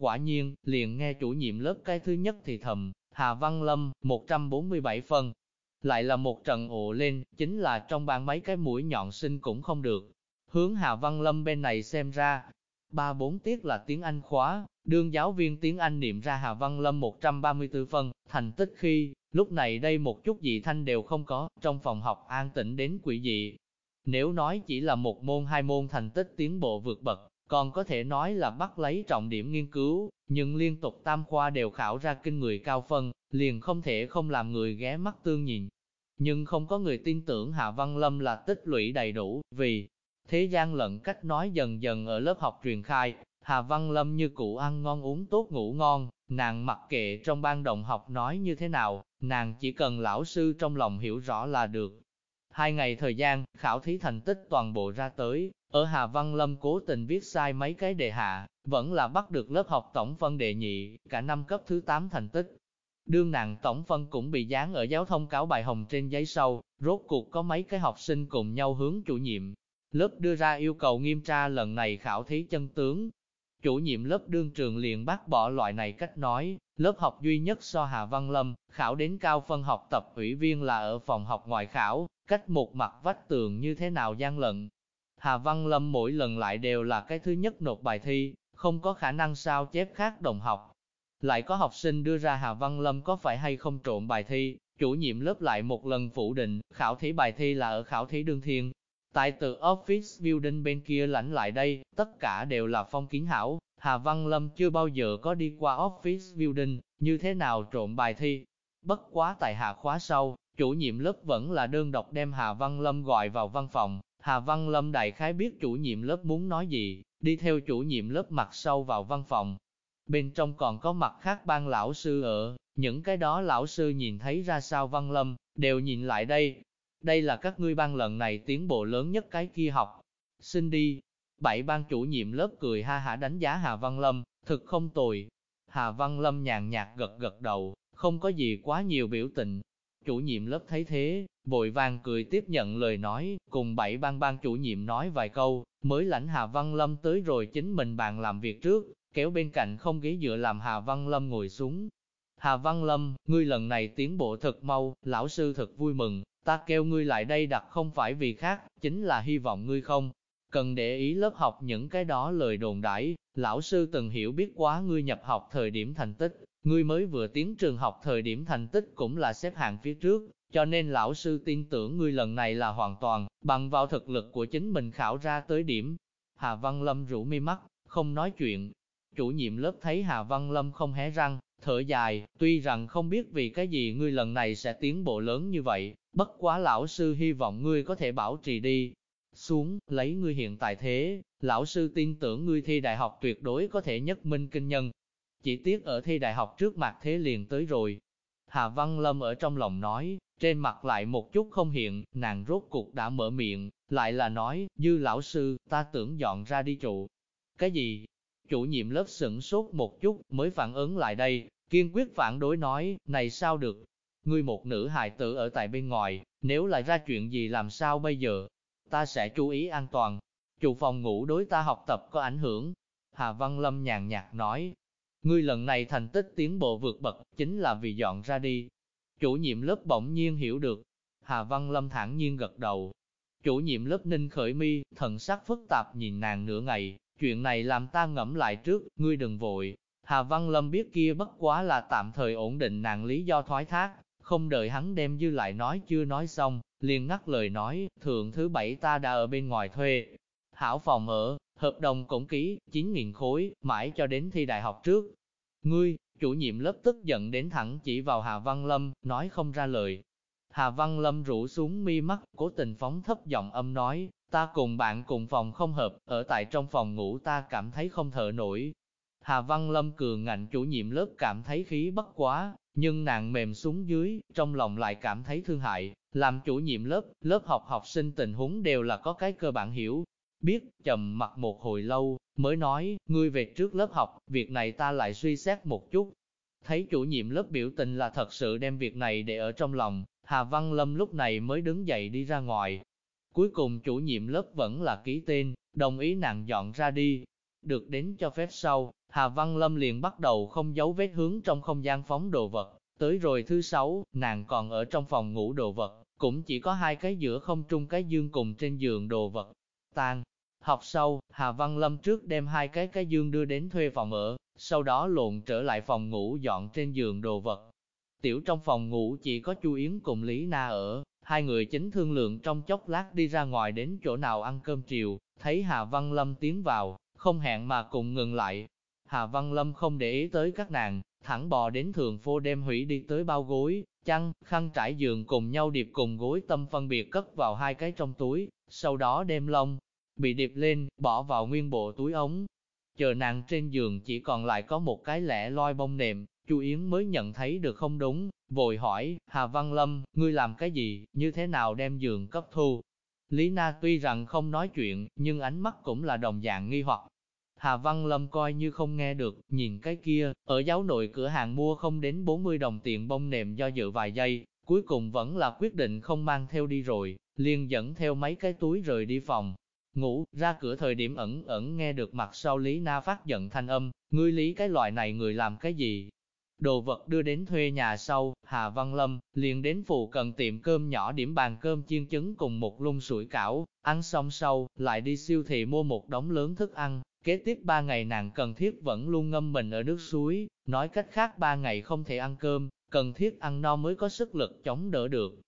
Quả nhiên, liền nghe chủ nhiệm lớp cái thứ nhất thì thầm, Hà Văn Lâm, 147 phân. Lại là một trận ồ lên, chính là trong bàn mấy cái mũi nhọn sinh cũng không được. Hướng Hà Văn Lâm bên này xem ra, ba bốn tiết là tiếng Anh khóa, đương giáo viên tiếng Anh niệm ra Hà Văn Lâm 134 phân, thành tích khi, lúc này đây một chút dị thanh đều không có, trong phòng học an tĩnh đến quỷ dị. Nếu nói chỉ là một môn hai môn thành tích tiến bộ vượt bậc, còn có thể nói là bắt lấy trọng điểm nghiên cứu, nhưng liên tục tam khoa đều khảo ra kinh người cao phân, liền không thể không làm người ghé mắt tương nhìn. Nhưng không có người tin tưởng Hạ Văn Lâm là tích lũy đầy đủ, vì thế gian lận cách nói dần dần ở lớp học truyền khai, Hà Văn Lâm như cụ ăn ngon uống tốt ngủ ngon, nàng mặc kệ trong ban đồng học nói như thế nào, nàng chỉ cần lão sư trong lòng hiểu rõ là được. Hai ngày thời gian, khảo thí thành tích toàn bộ ra tới, ở Hà Văn Lâm cố tình viết sai mấy cái đề hạ, vẫn là bắt được lớp học tổng phân đệ nhị, cả năm cấp thứ 8 thành tích. Đương nàng tổng phân cũng bị dán ở giáo thông cáo bài hồng trên giấy sau, rốt cuộc có mấy cái học sinh cùng nhau hướng chủ nhiệm. Lớp đưa ra yêu cầu nghiêm tra lần này khảo thí chân tướng. Chủ nhiệm lớp đương trường liền bác bỏ loại này cách nói, lớp học duy nhất so Hà Văn Lâm, khảo đến cao phân học tập ủy viên là ở phòng học ngoài khảo, cách một mặt vách tường như thế nào gian lận. Hà Văn Lâm mỗi lần lại đều là cái thứ nhất nộp bài thi, không có khả năng sao chép khác đồng học. Lại có học sinh đưa ra Hà Văn Lâm có phải hay không trộn bài thi, chủ nhiệm lớp lại một lần phủ định, khảo thí bài thi là ở khảo thí đương thiên. Tại từ office building bên kia lãnh lại đây, tất cả đều là phong kiến hảo, Hà Văn Lâm chưa bao giờ có đi qua office building, như thế nào trộn bài thi. Bất quá tại hạ khóa sau, chủ nhiệm lớp vẫn là đơn độc đem Hà Văn Lâm gọi vào văn phòng. Hà Văn Lâm đại khái biết chủ nhiệm lớp muốn nói gì, đi theo chủ nhiệm lớp mặt sau vào văn phòng. Bên trong còn có mặt khác ban lão sư ở, những cái đó lão sư nhìn thấy ra sao Văn Lâm, đều nhìn lại đây. Đây là các ngươi ban lần này tiến bộ lớn nhất cái kia học. Xin đi, Bảy ban chủ nhiệm lớp cười ha hả đánh giá Hà Văn Lâm, thực không tồi. Hà Văn Lâm nhàn nhạt gật gật đầu, không có gì quá nhiều biểu tình. Chủ nhiệm lớp thấy thế, vội vàng cười tiếp nhận lời nói, cùng bảy ban ban chủ nhiệm nói vài câu, mới lãnh Hà Văn Lâm tới rồi chính mình bàn làm việc trước, kéo bên cạnh không ghế dựa làm Hà Văn Lâm ngồi xuống. Hà Văn Lâm, ngươi lần này tiến bộ thật mau, lão sư thật vui mừng, ta kêu ngươi lại đây đặt không phải vì khác, chính là hy vọng ngươi không cần để ý lớp học những cái đó lời đồn đãi, lão sư từng hiểu biết quá ngươi nhập học thời điểm thành tích, ngươi mới vừa tiến trường học thời điểm thành tích cũng là xếp hạng phía trước, cho nên lão sư tin tưởng ngươi lần này là hoàn toàn, bằng vào thực lực của chính mình khảo ra tới điểm. Hà Văn Lâm rủ mi mắt, không nói chuyện. Chủ nhiệm lớp thấy Hà Văn Lâm không hé răng, thở dài, tuy rằng không biết vì cái gì ngươi lần này sẽ tiến bộ lớn như vậy, bất quá lão sư hy vọng ngươi có thể bảo trì đi, xuống, lấy ngươi hiện tại thế, lão sư tin tưởng ngươi thi đại học tuyệt đối có thể nhất minh kinh nhân. Chỉ tiếc ở thi đại học trước mặt thế liền tới rồi. Hà Văn Lâm ở trong lòng nói, trên mặt lại một chút không hiện, nàng rốt cuộc đã mở miệng, lại là nói, dư lão sư, ta tưởng dọn ra đi trụ. Cái gì? Chủ nhiệm lớp sửng sốt một chút, mới phản ứng lại đây, kiên quyết phản đối nói, này sao được? Ngươi một nữ hài tử ở tại bên ngoài, nếu lại ra chuyện gì làm sao bây giờ? ta sẽ chú ý an toàn. Chủ phòng ngủ đối ta học tập có ảnh hưởng. Hà Văn Lâm nhàn nhạt nói, ngươi lần này thành tích tiến bộ vượt bậc, chính là vì dọn ra đi. Chủ nhiệm lớp bỗng nhiên hiểu được. Hà Văn Lâm thản nhiên gật đầu. Chủ nhiệm lớp ninh khởi mi, thần sắc phức tạp nhìn nàng nửa ngày, chuyện này làm ta ngẫm lại trước, ngươi đừng vội. Hà Văn Lâm biết kia bất quá là tạm thời ổn định nàng lý do thoái thác, không đợi hắn đem dư lại nói chưa nói xong, liền ngắt lời nói, thượng thứ bảy ta đã ở bên ngoài thuê. Hảo phòng ở, hợp đồng cũng ký, 9.000 khối, mãi cho đến thi đại học trước. Ngươi, chủ nhiệm lớp tức giận đến thẳng chỉ vào Hà Văn Lâm, nói không ra lời. Hà Văn Lâm rủ xuống mi mắt, cố tình phóng thấp giọng âm nói, ta cùng bạn cùng phòng không hợp, ở tại trong phòng ngủ ta cảm thấy không thở nổi. Hà Văn Lâm cường ngạnh chủ nhiệm lớp cảm thấy khí bất quá, nhưng nàng mềm xuống dưới, trong lòng lại cảm thấy thương hại, làm chủ nhiệm lớp, lớp học học sinh tình huống đều là có cái cơ bản hiểu. Biết, trầm mặt một hồi lâu, mới nói, ngươi về trước lớp học, việc này ta lại suy xét một chút. Thấy chủ nhiệm lớp biểu tình là thật sự đem việc này để ở trong lòng, Hà Văn Lâm lúc này mới đứng dậy đi ra ngoài. Cuối cùng chủ nhiệm lớp vẫn là ký tên, đồng ý nàng dọn ra đi. Được đến cho phép sau, Hà Văn Lâm liền bắt đầu không giấu vết hướng trong không gian phóng đồ vật. Tới rồi thứ sáu, nàng còn ở trong phòng ngủ đồ vật, cũng chỉ có hai cái giữa không trung cái dương cùng trên giường đồ vật. Tàn, Học sau, Hà Văn Lâm trước đem hai cái cái dương đưa đến thuê phòng ở, sau đó lộn trở lại phòng ngủ dọn trên giường đồ vật. Tiểu trong phòng ngủ chỉ có Chu Yến cùng Lý Na ở, hai người chính thương lượng trong chốc lát đi ra ngoài đến chỗ nào ăn cơm chiều, thấy Hà Văn Lâm tiến vào, không hẹn mà cùng ngừng lại, Hà Văn Lâm không để ý tới các nàng, thẳng bò đến thường phô đem hủy đi tới bao gối, chăn, khăn trải giường cùng nhau điệp cùng gối tâm phân biệt cất vào hai cái trong túi, sau đó đem lông, bị điệp lên, bỏ vào nguyên bộ túi ống. Chờ nàng trên giường chỉ còn lại có một cái lẻ loi bông nệm, Chu Yến mới nhận thấy được không đúng, vội hỏi, Hà Văn Lâm, ngươi làm cái gì, như thế nào đem giường cấp thu? Lý Na tuy rằng không nói chuyện, nhưng ánh mắt cũng là đồng dạng nghi hoặc, Hà Văn Lâm coi như không nghe được, nhìn cái kia, ở giáo nội cửa hàng mua không đến 40 đồng tiền bông nệm do dự vài giây, cuối cùng vẫn là quyết định không mang theo đi rồi, liền dẫn theo mấy cái túi rời đi phòng. Ngủ, ra cửa thời điểm ẩn ẩn nghe được mặt sau Lý Na phát giận thanh âm, ngươi lý cái loại này người làm cái gì? Đồ vật đưa đến thuê nhà sau, Hà Văn Lâm liền đến phụ cận tiệm cơm nhỏ điểm bàn cơm chiên trứng cùng một lung sủi cảo, ăn xong sau, lại đi siêu thị mua một đống lớn thức ăn. Kế tiếp ba ngày nàng cần thiết vẫn luôn ngâm mình ở nước suối, nói cách khác ba ngày không thể ăn cơm, cần thiết ăn no mới có sức lực chống đỡ được.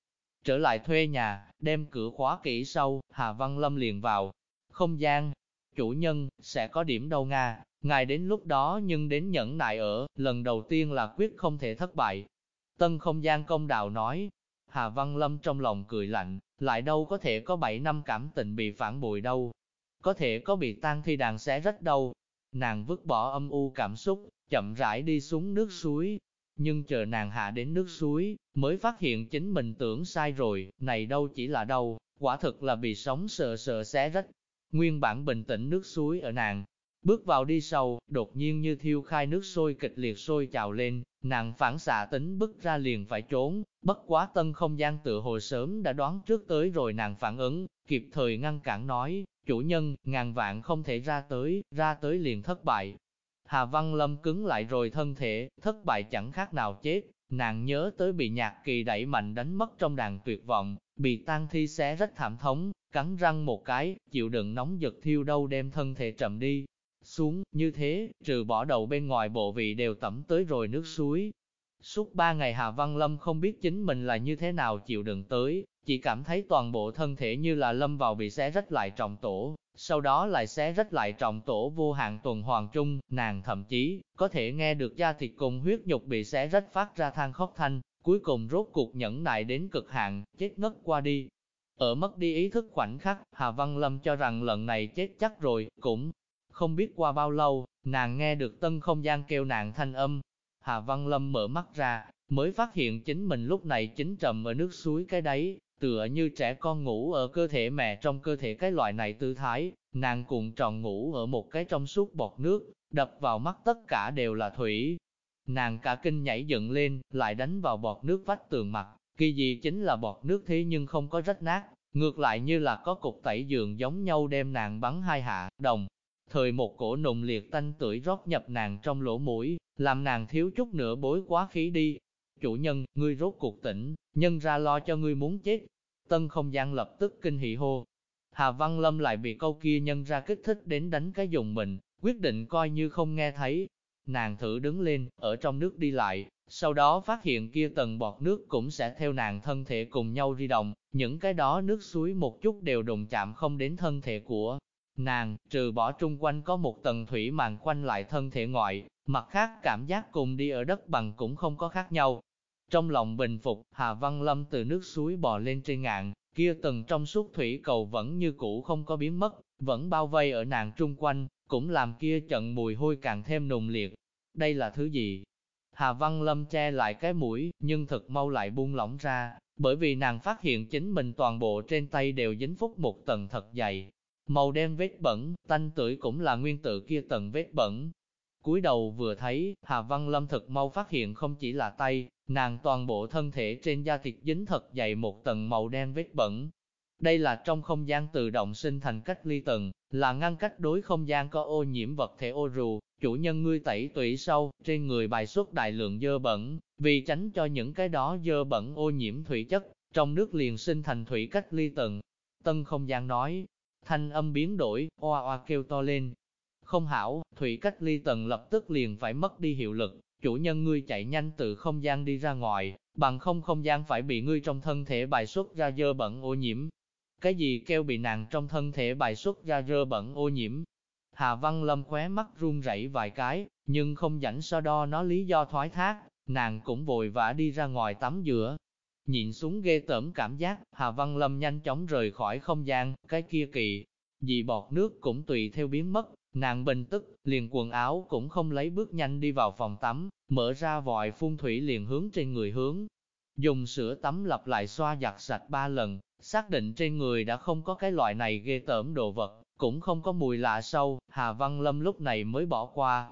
Trở lại thuê nhà, đem cửa khóa kỹ sau, Hà Văn Lâm liền vào. Không gian, chủ nhân, sẽ có điểm đâu Nga, ngài đến lúc đó nhưng đến nhẫn nại ở, lần đầu tiên là quyết không thể thất bại. Tân không gian công đạo nói, Hà Văn Lâm trong lòng cười lạnh, lại đâu có thể có 7 năm cảm tình bị phản bội đâu, có thể có bị tan thi đàn xé rách đâu. Nàng vứt bỏ âm u cảm xúc, chậm rãi đi xuống nước suối, nhưng chờ nàng hạ đến nước suối, mới phát hiện chính mình tưởng sai rồi, này đâu chỉ là đâu, quả thực là bị sóng sờ sờ xé rách. Nguyên bản bình tĩnh nước suối ở nàng, bước vào đi sâu, đột nhiên như thiêu khai nước sôi kịch liệt sôi trào lên, nàng phản xạ tính bước ra liền phải trốn, bất quá tân không gian tự hồi sớm đã đoán trước tới rồi nàng phản ứng, kịp thời ngăn cản nói, chủ nhân, ngàn vạn không thể ra tới, ra tới liền thất bại, Hà Văn Lâm cứng lại rồi thân thể, thất bại chẳng khác nào chết, nàng nhớ tới bị nhạc kỳ đẩy mạnh đánh mất trong đàn tuyệt vọng, bị tan thi xé rất thảm thống, cắn răng một cái, chịu đựng nóng giật thiêu đâu đem thân thể trầm đi. Xuống, như thế, trừ bỏ đầu bên ngoài bộ vị đều tẩm tới rồi nước suối. Suốt ba ngày Hà Văn Lâm không biết chính mình là như thế nào chịu đựng tới, chỉ cảm thấy toàn bộ thân thể như là lâm vào bị xé rách lại trọng tổ, sau đó lại xé rách lại trọng tổ vô hạn tuần hoàn trung, nàng thậm chí có thể nghe được da thịt cùng huyết nhục bị xé rách phát ra than khóc thanh, cuối cùng rốt cuộc nhẫn nại đến cực hạn, chết ngất qua đi. Ở mất đi ý thức khoảnh khắc, Hà Văn Lâm cho rằng lần này chết chắc rồi, cũng không biết qua bao lâu, nàng nghe được tân không gian kêu nàng thanh âm. Hà Văn Lâm mở mắt ra, mới phát hiện chính mình lúc này chính trầm ở nước suối cái đáy, tựa như trẻ con ngủ ở cơ thể mẹ trong cơ thể cái loại này tư thái, nàng cuộn tròn ngủ ở một cái trong suốt bọt nước, đập vào mắt tất cả đều là thủy. Nàng cả kinh nhảy dựng lên, lại đánh vào bọt nước vách tường mặt, kỳ gì chính là bọt nước thế nhưng không có rách nát, ngược lại như là có cục tẩy giường giống nhau đem nàng bắn hai hạ, đồng. Thời một cổ nồng liệt tanh tưởi rót nhập nàng trong lỗ mũi, làm nàng thiếu chút nữa bối quá khí đi. Chủ nhân, ngươi rốt cuộc tỉnh, nhân ra lo cho ngươi muốn chết, Tân không gian lập tức kinh hỉ hô. Hà Văn Lâm lại bị câu kia nhân ra kích thích đến đánh cái dùng mình, quyết định coi như không nghe thấy. Nàng thử đứng lên, ở trong nước đi lại, sau đó phát hiện kia tầng bọt nước cũng sẽ theo nàng thân thể cùng nhau di động, những cái đó nước suối một chút đều đụng chạm không đến thân thể của nàng, trừ bỏ trung quanh có một tầng thủy màng quanh lại thân thể ngoại, mặt khác cảm giác cùng đi ở đất bằng cũng không có khác nhau, trong lòng bình phục, Hà Văn Lâm từ nước suối bò lên trên ngạn, kia tầng trong suốt thủy cầu vẫn như cũ không có biến mất, vẫn bao vây ở nàng trung quanh, cũng làm kia trận mùi hôi càng thêm nùng liệt. Đây là thứ gì? Hà Văn Lâm che lại cái mũi, nhưng thật mau lại buông lỏng ra, bởi vì nàng phát hiện chính mình toàn bộ trên tay đều dính phúc một tầng thật dày. Màu đen vết bẩn, tanh tưởi cũng là nguyên tử kia tầng vết bẩn, cúi đầu vừa thấy, Hà Văn Lâm thật mau phát hiện không chỉ là tay, nàng toàn bộ thân thể trên da thịt dính thật dày một tầng màu đen vết bẩn. Đây là trong không gian tự động sinh thành cách ly tầng, là ngăn cách đối không gian có ô nhiễm vật thể ô rù, chủ nhân ngươi tẩy tủy sâu, trên người bài xuất đại lượng dơ bẩn, vì tránh cho những cái đó dơ bẩn ô nhiễm thủy chất, trong nước liền sinh thành thủy cách ly tầng. Tân không gian nói, thanh âm biến đổi, oa oa kêu to lên, không hảo, thủy cách ly tầng lập tức liền phải mất đi hiệu lực, chủ nhân ngươi chạy nhanh từ không gian đi ra ngoài, bằng không không gian phải bị ngươi trong thân thể bài xuất ra dơ bẩn ô nhiễm. Cái gì kêu bị nàng trong thân thể bài xuất ra dơ bẩn ô nhiễm? Hà Văn Lâm khóe mắt run rẩy vài cái, nhưng không dãnh so đo nó lý do thoái thác, nàng cũng vội vã đi ra ngoài tắm giữa. Nhịn xuống ghê tởm cảm giác, Hà Văn Lâm nhanh chóng rời khỏi không gian, cái kia kỳ, dị bọt nước cũng tùy theo biến mất, Nàng bình tức, liền quần áo cũng không lấy bước nhanh đi vào phòng tắm, mở ra vòi phun thủy liền hướng trên người hướng. Dùng sữa tắm lặp lại xoa giặt sạch ba lần, xác định trên người đã không có cái loại này ghê tởm đồ vật, cũng không có mùi lạ sâu, Hà Văn Lâm lúc này mới bỏ qua.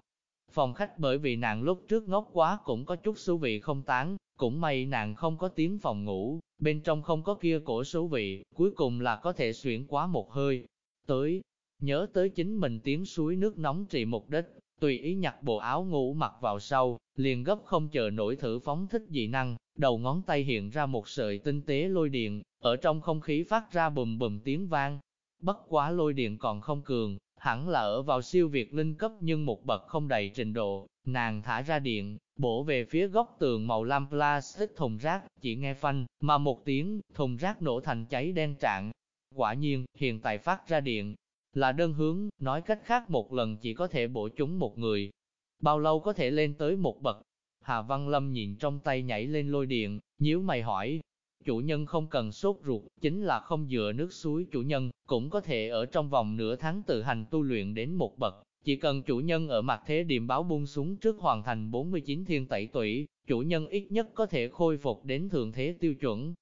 Phòng khách bởi vì nàng lúc trước ngốc quá cũng có chút xú vị không tán, cũng may nàng không có tiếng phòng ngủ, bên trong không có kia cổ số vị, cuối cùng là có thể xuyển quá một hơi. Tới, Nhớ tới chính mình tiếng suối nước nóng trị mục đích, tùy ý nhặt bộ áo ngủ mặc vào sau, liền gấp không chờ nổi thử phóng thích dị năng, đầu ngón tay hiện ra một sợi tinh tế lôi điện, ở trong không khí phát ra bùm bùm tiếng vang. Bất quá lôi điện còn không cường, hẳn là ở vào siêu việt linh cấp nhưng một bậc không đầy trình độ, nàng thả ra điện, bổ về phía góc tường màu lam plastic thùng rác, chỉ nghe phanh, mà một tiếng, thùng rác nổ thành cháy đen trạng. Quả nhiên, hiện tại phát ra điện, là đơn hướng, nói cách khác một lần chỉ có thể bổ chúng một người. Bao lâu có thể lên tới một bậc? Hà Văn Lâm nhìn trong tay nhảy lên lôi điện, nhíu mày hỏi. Chủ nhân không cần sốt ruột, chính là không dựa nước suối chủ nhân, cũng có thể ở trong vòng nửa tháng tự hành tu luyện đến một bậc. Chỉ cần chủ nhân ở mặt thế điểm báo buông xuống trước hoàn thành 49 thiên tẩy tủy, chủ nhân ít nhất có thể khôi phục đến thượng thế tiêu chuẩn.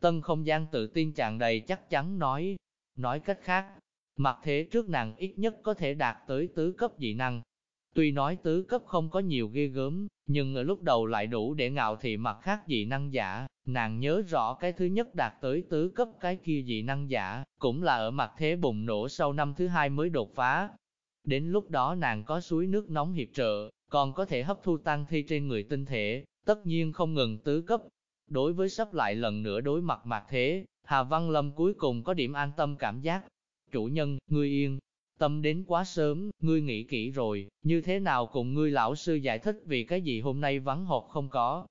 Tân không gian tự tin tràn đầy chắc chắn nói. Nói cách khác, mặt thế trước nàng ít nhất có thể đạt tới tứ cấp dị năng. Tuy nói tứ cấp không có nhiều ghê gớm, nhưng ở lúc đầu lại đủ để ngạo thị mặt khác dị năng giả, nàng nhớ rõ cái thứ nhất đạt tới tứ cấp cái kia dị năng giả, cũng là ở mặt thế bùng nổ sau năm thứ hai mới đột phá, Đến lúc đó nàng có suối nước nóng hiệp trợ, còn có thể hấp thu tăng thi trên người tinh thể, tất nhiên không ngừng tứ cấp. Đối với sắp lại lần nữa đối mặt mặt thế, Hà Văn Lâm cuối cùng có điểm an tâm cảm giác. Chủ nhân, ngươi yên, tâm đến quá sớm, ngươi nghĩ kỹ rồi, như thế nào cùng ngươi lão sư giải thích vì cái gì hôm nay vắng họp không có.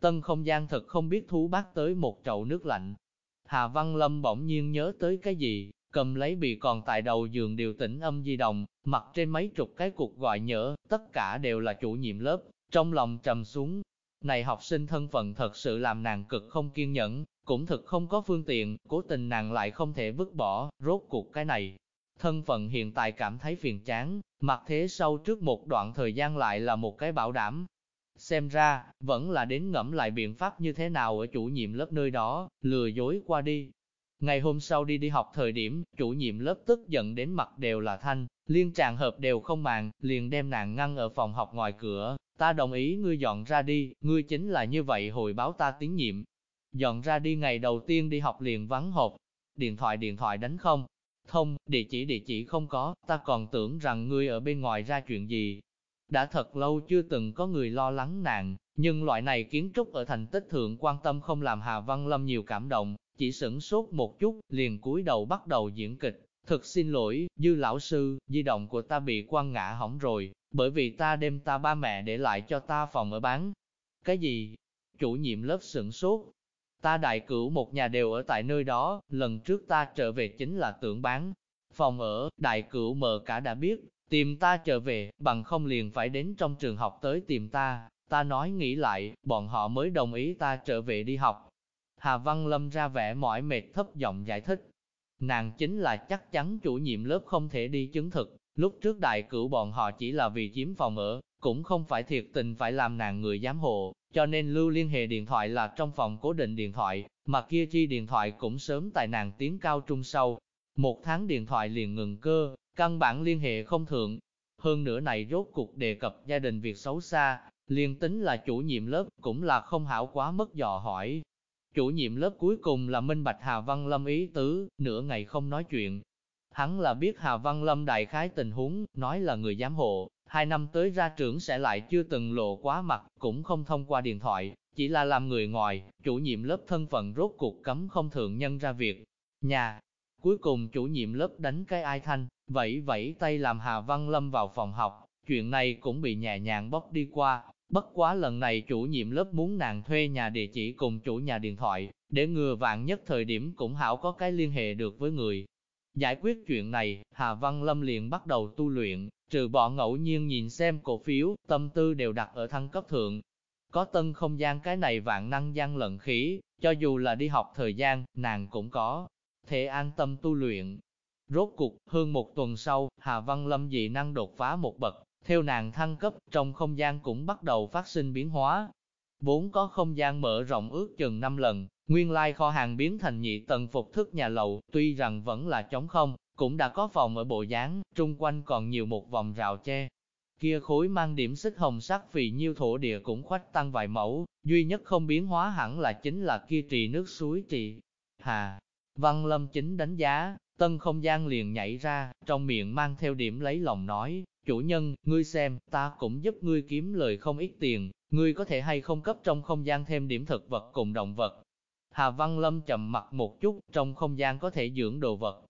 Tân không gian thật không biết thú bác tới một chậu nước lạnh. Hà Văn Lâm bỗng nhiên nhớ tới cái gì, cầm lấy bị còn tại đầu giường điều tỉnh âm di động, mặt trên mấy chục cái cuộc gọi nhỡ, tất cả đều là chủ nhiệm lớp, trong lòng trầm xuống. Này học sinh thân phận thật sự làm nàng cực không kiên nhẫn, cũng thực không có phương tiện, cố tình nàng lại không thể vứt bỏ, rốt cuộc cái này. Thân phận hiện tại cảm thấy phiền chán, mặc thế sau trước một đoạn thời gian lại là một cái bảo đảm. Xem ra, vẫn là đến ngẫm lại biện pháp như thế nào ở chủ nhiệm lớp nơi đó, lừa dối qua đi, Ngày hôm sau đi đi học thời điểm, chủ nhiệm lớp tức giận đến mặt đều là thanh, liên tràng hợp đều không màng, liền đem nàng ngăn ở phòng học ngoài cửa, ta đồng ý ngươi dọn ra đi, ngươi chính là như vậy hồi báo ta tín nhiệm. Dọn ra đi ngày đầu tiên đi học liền vắng hộp, điện thoại điện thoại đánh không, thông, địa chỉ địa chỉ không có, ta còn tưởng rằng ngươi ở bên ngoài ra chuyện gì. Đã thật lâu chưa từng có người lo lắng nàng, nhưng loại này kiến trúc ở thành tích thượng quan tâm không làm Hà Văn Lâm nhiều cảm động, chỉ sửng sốt một chút, liền cúi đầu bắt đầu diễn kịch. Thực xin lỗi, dư lão sư, di động của ta bị quan ngã hỏng rồi, bởi vì ta đem ta ba mẹ để lại cho ta phòng ở bán. Cái gì? Chủ nhiệm lớp sửng sốt. Ta đại cửu một nhà đều ở tại nơi đó, lần trước ta trở về chính là tưởng bán. Phòng ở, đại cửu mờ cả đã biết, tìm ta trở về, bằng không liền phải đến trong trường học tới tìm ta. Ta nói nghĩ lại, bọn họ mới đồng ý ta trở về đi học, Hà Văn Lâm ra vẻ mỏi mệt thấp giọng giải thích. Nàng chính là chắc chắn chủ nhiệm lớp không thể đi chứng thực, lúc trước đại cửu bọn họ chỉ là vì chiếm phòng ở, cũng không phải thiệt tình phải làm nàng người giám hộ, cho nên lưu liên hệ điện thoại là trong phòng cố định điện thoại, mà kia chi điện thoại cũng sớm tại nàng tiến cao trung sâu. Một tháng điện thoại liền ngừng cơ, căn bản liên hệ không thượng. Hơn nữa này rốt cuộc đề cập gia đình việc xấu xa, liên tính là chủ nhiệm lớp cũng là không hảo quá mất dò hỏi, Chủ nhiệm lớp cuối cùng là Minh Bạch Hà Văn Lâm ý tứ, nửa ngày không nói chuyện. Hắn là biết Hà Văn Lâm đại khái tình huống, nói là người giám hộ, hai năm tới ra trưởng sẽ lại chưa từng lộ quá mặt, cũng không thông qua điện thoại, chỉ là làm người ngoài, chủ nhiệm lớp thân phận rốt cuộc cấm không thượng nhân ra việc. Nhà, cuối cùng chủ nhiệm lớp đánh cái ai thanh, vẫy vẫy tay làm Hà Văn Lâm vào phòng học, chuyện này cũng bị nhẹ nhàng bóc đi qua, Bất quá lần này chủ nhiệm lớp muốn nàng thuê nhà địa chỉ cùng chủ nhà điện thoại, để ngừa vạn nhất thời điểm cũng hảo có cái liên hệ được với người. Giải quyết chuyện này, Hà Văn Lâm liền bắt đầu tu luyện, trừ bỏ ngẫu nhiên nhìn xem cổ phiếu, tâm tư đều đặt ở thăng cấp thượng. Có tân không gian cái này vạn năng gian lận khí, cho dù là đi học thời gian, nàng cũng có, thể an tâm tu luyện. Rốt cuộc hơn một tuần sau, Hà Văn Lâm dị năng đột phá một bậc, theo nàng thăng cấp, trong không gian cũng bắt đầu phát sinh biến hóa. Vốn có không gian mở rộng ước chừng 5 lần, nguyên lai kho hàng biến thành nhị tầng phục thức nhà lầu, tuy rằng vẫn là trống không, cũng đã có phòng ở bộ dáng, trung quanh còn nhiều một vòng rào che. Kia khối mang điểm xích hồng sắc vì nhiêu thổ địa cũng khoách tăng vài mẫu, duy nhất không biến hóa hẳn là chính là kia trì nước suối trì. Hà, Văn Lâm chính đánh giá, tân không gian liền nhảy ra, trong miệng mang theo điểm lấy lòng nói, chủ nhân, ngươi xem, ta cũng giúp ngươi kiếm lời không ít tiền, ngươi có thể hay không cấp trong không gian thêm điểm thực vật cùng động vật. Hà Văn Lâm chậm mặt một chút, trong không gian có thể dưỡng đồ vật.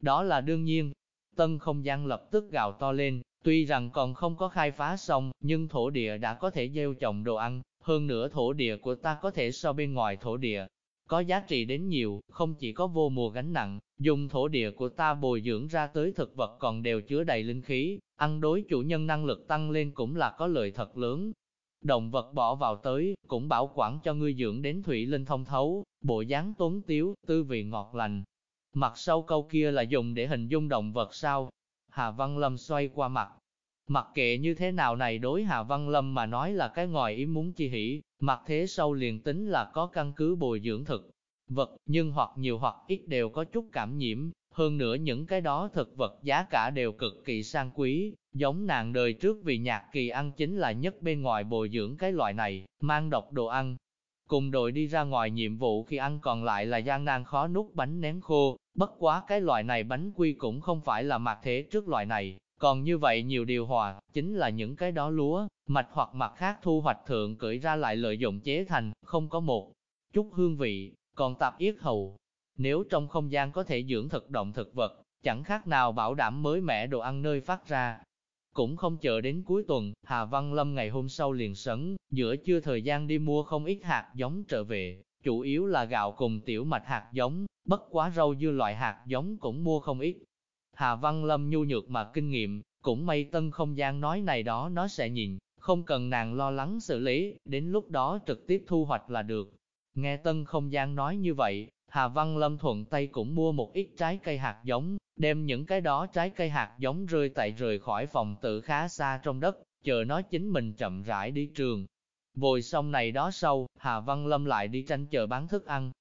Đó là đương nhiên. Tân không gian lập tức gào to lên, tuy rằng còn không có khai phá xong, nhưng thổ địa đã có thể gieo trồng đồ ăn, hơn nữa thổ địa của ta có thể so bên ngoài thổ địa. Có giá trị đến nhiều, không chỉ có vô mùa gánh nặng, dùng thổ địa của ta bồi dưỡng ra tới thực vật còn đều chứa đầy linh khí, ăn đối chủ nhân năng lực tăng lên cũng là có lợi thật lớn. Động vật bỏ vào tới, cũng bảo quản cho ngươi dưỡng đến thủy linh thông thấu, bộ dáng tốn tiếu, tư vị ngọt lành. Mặt sau câu kia là dùng để hình dung động vật sao? Hà Văn Lâm xoay qua mặt, Mặc kệ như thế nào này đối Hạ Văn Lâm mà nói là cái ngoài ý muốn chi hỉ, mặc thế sâu liền tính là có căn cứ bồi dưỡng thực vật, nhưng hoặc nhiều hoặc ít đều có chút cảm nhiễm, hơn nữa những cái đó thực vật giá cả đều cực kỳ sang quý, giống nàng đời trước vì nhạc kỳ ăn chính là nhất bên ngoài bồi dưỡng cái loại này, mang độc đồ ăn. Cùng đội đi ra ngoài nhiệm vụ khi ăn còn lại là gian nan khó nuốt bánh nén khô, bất quá cái loại này bánh quy cũng không phải là mặc thế trước loại này, còn như vậy nhiều điều hòa, chính là những cái đó lúa, mạch hoặc mặt khác thu hoạch thượng cởi ra lại lợi dụng chế thành, không có một chút hương vị, còn tạp yết hầu. Nếu trong không gian có thể dưỡng thực động thực vật, chẳng khác nào bảo đảm mới mẻ đồ ăn nơi phát ra. Cũng không chờ đến cuối tuần, Hà Văn Lâm ngày hôm sau liền sấn, giữa chưa thời gian đi mua không ít hạt giống trở về, chủ yếu là gạo cùng tiểu mạch hạt giống, bất quá rau dưa loại hạt giống cũng mua không ít, Hà Văn Lâm nhu nhược mà kinh nghiệm, cũng may tân không gian nói này đó nó sẽ nhìn, không cần nàng lo lắng xử lý, đến lúc đó trực tiếp thu hoạch là được. Nghe tân không gian nói như vậy, Hà Văn Lâm thuận tay cũng mua một ít trái cây hạt giống, đem những cái đó trái cây hạt giống rơi tại rời khỏi phòng tự khá xa trong đất, chờ nó chính mình chậm rãi đi trường. Vội xong này đó sau, Hà Văn Lâm lại đi tranh chờ bán thức ăn.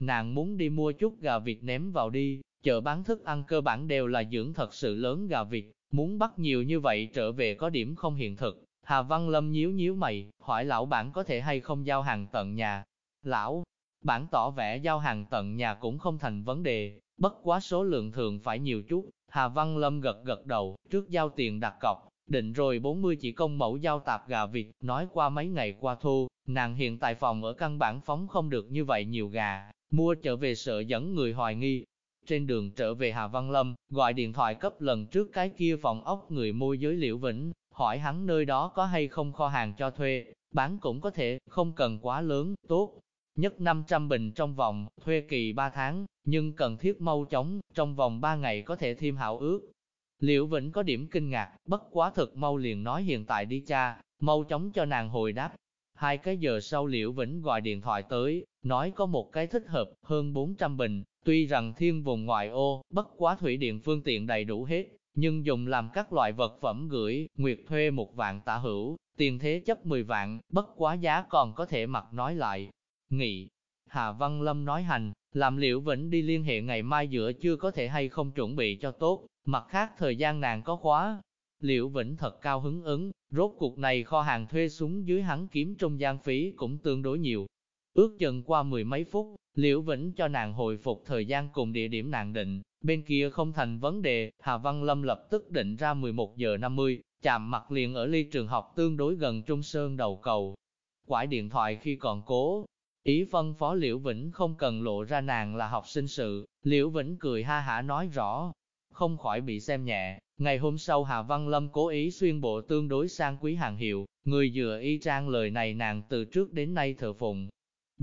Nàng muốn đi mua chút gà vịt ném vào đi, Chợ bán thức ăn cơ bản đều là dưỡng thật sự lớn gà vịt, muốn bắt nhiều như vậy trở về có điểm không hiện thực. Hà Văn Lâm nhíu nhíu mày, hỏi lão bản có thể hay không giao hàng tận nhà. Lão, bản tỏ vẻ giao hàng tận nhà cũng không thành vấn đề, bất quá số lượng thường phải nhiều chút. Hà Văn Lâm gật gật đầu, trước giao tiền đặt cọc, định rồi 40 chỉ công mẫu giao tạp gà vịt, nói qua mấy ngày qua thu, nàng hiện tại phòng ở căn bản phóng không được như vậy nhiều gà, mua trở về sợ dẫn người hoài nghi, trên đường trở về Hà Văn Lâm, gọi điện thoại cấp lần trước cái kia phòng ốc người môi giới Liễu Vĩnh, hỏi hắn nơi đó có hay không kho hàng cho thuê, bán cũng có thể, không cần quá lớn, tốt. Nhất 500 bình trong vòng, thuê kỳ 3 tháng, nhưng cần thiết mau chóng, trong vòng 3 ngày có thể thêm hảo ước. Liễu Vĩnh có điểm kinh ngạc, bất quá thực mau liền nói hiện tại đi cha, mau chóng cho nàng hồi đáp. Hai cái giờ sau Liễu Vĩnh gọi điện thoại tới, nói có một cái thích hợp, hơn 400 bình, Tuy rằng thiên vùng ngoại ô, bất quá thủy điện phương tiện đầy đủ hết, nhưng dùng làm các loại vật phẩm gửi, nguyệt thuê một vạn tả hữu, tiền thế chấp 10 vạn, bất quá giá còn có thể mặc nói lại. Nghị, Hà Văn Lâm nói hành, làm liệu vĩnh đi liên hệ ngày mai giữa chưa có thể hay không chuẩn bị cho tốt, mặt khác thời gian nàng có khóa. Liệu Vĩnh thật cao hứng ứng, rốt cuộc này kho hàng thuê súng dưới hắn kiếm trong gian phí cũng tương đối nhiều. Ước chừng qua mười mấy phút, Liễu Vĩnh cho nàng hồi phục thời gian cùng địa điểm nàng định, bên kia không thành vấn đề, Hà Văn Lâm lập tức định ra 11 giờ 50, chạm mặt liền ở ly trường học tương đối gần Trung Sơn đầu cầu. Quải điện thoại khi còn cố, ý phân phó Liễu Vĩnh không cần lộ ra nàng là học sinh sự, Liễu Vĩnh cười ha hả nói rõ, không khỏi bị xem nhẹ. Ngày hôm sau Hà Văn Lâm cố ý xuyên bộ tương đối sang quý hàng hiệu, người dựa y trang lời này nàng từ trước đến nay thờ phụng,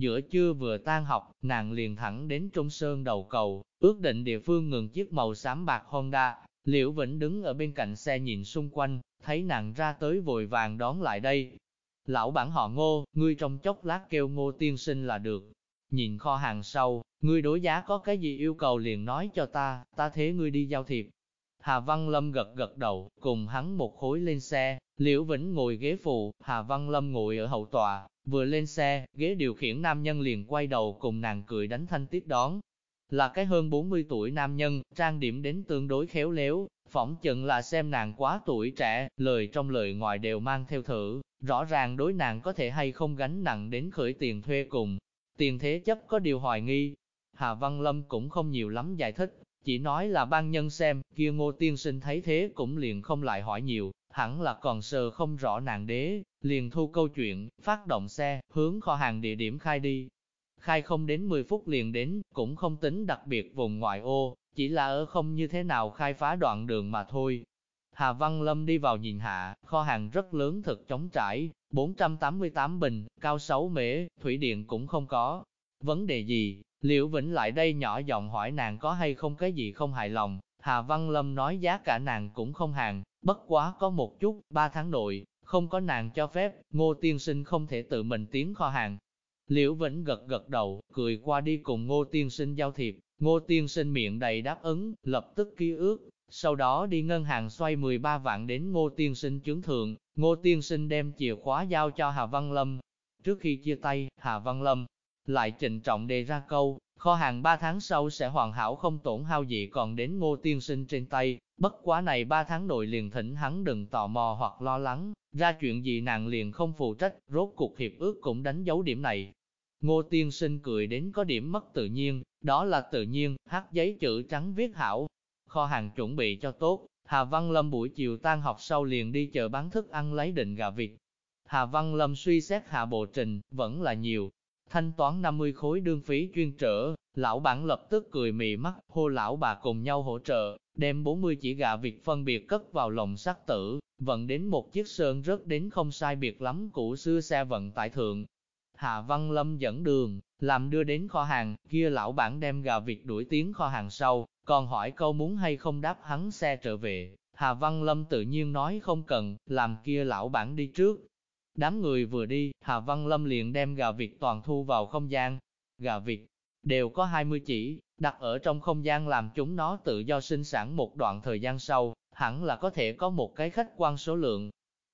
Giữa trưa vừa tan học, nàng liền thẳng đến Trung Sơn đầu cầu, ước định địa phương ngừng chiếc màu xám bạc Honda. Liễu Vĩnh đứng ở bên cạnh xe nhìn xung quanh, thấy nàng ra tới vội vàng đón lại đây. Lão bản họ ngô, ngươi trong chốc lát kêu ngô tiên sinh là được. Nhìn kho hàng sau, ngươi đối giá có cái gì yêu cầu liền nói cho ta, ta thế ngươi đi giao thiệp. Hà Văn Lâm gật gật đầu, cùng hắn một khối lên xe, Liễu Vĩnh ngồi ghế phụ, Hà Văn Lâm ngồi ở hậu tòa, Vừa lên xe, ghế điều khiển nam nhân liền quay đầu cùng nàng cười đánh thanh tiếp đón. Là cái hơn 40 tuổi nam nhân, trang điểm đến tương đối khéo léo, phỏng chừng là xem nàng quá tuổi trẻ, lời trong lời ngoài đều mang theo thử, rõ ràng đối nàng có thể hay không gánh nặng đến khởi tiền thuê cùng. Tiền thế chấp có điều hoài nghi. Hà Văn Lâm cũng không nhiều lắm giải thích, chỉ nói là ban nhân xem, kia ngô tiên sinh thấy thế cũng liền không lại hỏi nhiều, hẳn là còn sờ không rõ nàng đế, liền thu câu chuyện, phát động xe, hướng kho hàng địa điểm khai đi. Khai không đến 10 phút liền đến, cũng không tính đặc biệt vùng ngoại ô, chỉ là ở không như thế nào khai phá đoạn đường mà thôi. Hà Văn Lâm đi vào nhìn hạ, kho hàng rất lớn thực chống trải, 488 bình, cao 6 mễ, thủy điện cũng không có. Vấn đề gì, Liễu Vĩnh lại đây nhỏ giọng hỏi nàng có hay không cái gì không hài lòng, Hà Văn Lâm nói giá cả nàng cũng không hàng, bất quá có một chút, ba tháng nội, không có nàng cho phép, ngô tiên sinh không thể tự mình tiến kho hàng. Liễu Vĩnh gật gật đầu, cười qua đi cùng ngô tiên sinh giao thiệp, ngô tiên sinh miệng đầy đáp ứng, lập tức ký ước, sau đó đi ngân hàng xoay 13 vạn đến ngô tiên sinh chứng thượng, ngô tiên sinh đem chìa khóa giao cho Hà Văn Lâm. Trước khi chia tay, Hà Văn Lâm lại trịnh trọng đề ra câu, kho hàng 3 tháng sau sẽ hoàn hảo không tổn hao gì còn đến ngô tiên sinh trên tay, bất quá này ba tháng nội liền thỉnh hắn đừng tò mò hoặc lo lắng, ra chuyện gì nàng liền không phụ trách, rốt cuộc hiệp ước cũng đánh dấu điểm này. Ngô tiên sinh cười đến có điểm mất tự nhiên, đó là tự nhiên, hát giấy chữ trắng viết hảo, kho hàng chuẩn bị cho tốt, Hà Văn Lâm buổi chiều tan học sau liền đi chợ bán thức ăn lấy định gà vịt. Hà Văn Lâm suy xét hạ bộ trình, vẫn là nhiều, thanh toán 50 khối đương phí chuyên trở, lão bản lập tức cười mị mắt, hô lão bà cùng nhau hỗ trợ, đem 40 chỉ gà vịt phân biệt cất vào lồng sắt tử, vận đến một chiếc sơn rớt đến không sai biệt lắm cũ xưa xe vận tải thượng. Hạ Văn Lâm dẫn đường, làm đưa đến kho hàng, kia lão bản đem gà vịt đuổi tiến kho hàng sau, còn hỏi câu muốn hay không đáp hắn xe trở về. Hà Văn Lâm tự nhiên nói không cần, làm kia lão bản đi trước, Đám người vừa đi, Hà Văn Lâm liền đem gà vịt toàn thu vào không gian. Gà vịt đều có 20 chỉ, đặt ở trong không gian làm chúng nó tự do sinh sản một đoạn thời gian sau, hẳn là có thể có một cái khách quan số lượng.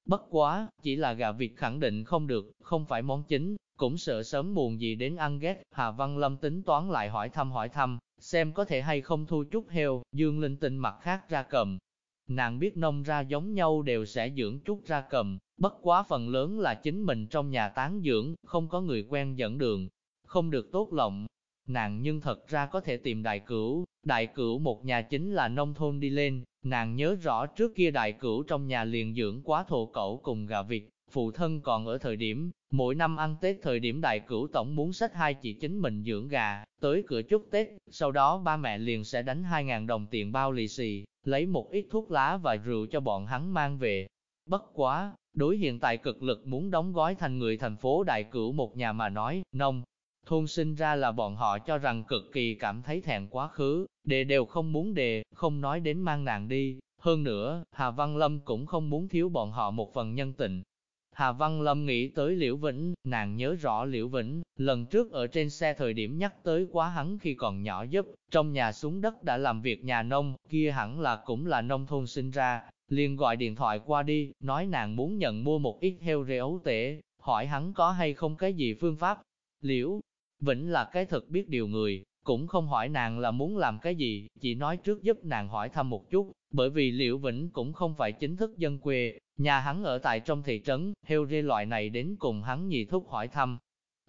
Bất quá, chỉ là gà vịt khẳng định không được, không phải món chính, cũng sợ sớm muộn gì đến ăn ghét. Hà Văn Lâm tính toán lại hỏi thăm hỏi thăm, xem có thể hay không thu chút heo, dương linh tinh mặt khác ra cầm. Nàng biết nông ra giống nhau đều sẽ dưỡng chút ra cầm, Bất quá phần lớn là chính mình trong nhà tán dưỡng, không có người quen dẫn đường, không được tốt lòng. Nàng nhưng thật ra có thể tìm đại cửu, đại cửu một nhà chính là nông thôn đi lên, nàng nhớ rõ trước kia đại cửu trong nhà liền dưỡng quá thổ cẩu cùng gà vịt, phụ thân còn ở thời điểm, mỗi năm ăn Tết thời điểm đại cửu tổng muốn sách hai chị chính mình dưỡng gà, tới cửa chúc Tết, sau đó ba mẹ liền sẽ đánh 2.000 đồng tiền bao lì xì, lấy một ít thuốc lá và rượu cho bọn hắn mang về. Bất quá, Đối hiện tại cực lực muốn đóng gói thành người thành phố đại cửu một nhà mà nói, nông, thôn sinh ra là bọn họ cho rằng cực kỳ cảm thấy thẹn quá khứ, đề đều không muốn đề, không nói đến mang nàng đi. Hơn nữa, Hà Văn Lâm cũng không muốn thiếu bọn họ một phần nhân tình. Hà Văn Lâm nghĩ tới Liễu Vĩnh, nàng nhớ rõ Liễu Vĩnh, lần trước ở trên xe thời điểm nhắc tới quá hắn khi còn nhỏ giúp, trong nhà xuống đất đã làm việc nhà nông, kia hẳn là cũng là nông thôn sinh ra, liền gọi điện thoại qua đi, nói nàng muốn nhận mua một ít heo rê ấu tể, hỏi hắn có hay không cái gì phương pháp. Liễu, Vĩnh là cái thật biết điều người, cũng không hỏi nàng là muốn làm cái gì, chỉ nói trước giúp nàng hỏi thăm một chút, bởi vì Liễu Vĩnh cũng không phải chính thức dân quê, nhà hắn ở tại trong thị trấn, heo rê loại này đến cùng hắn nhị thúc hỏi thăm.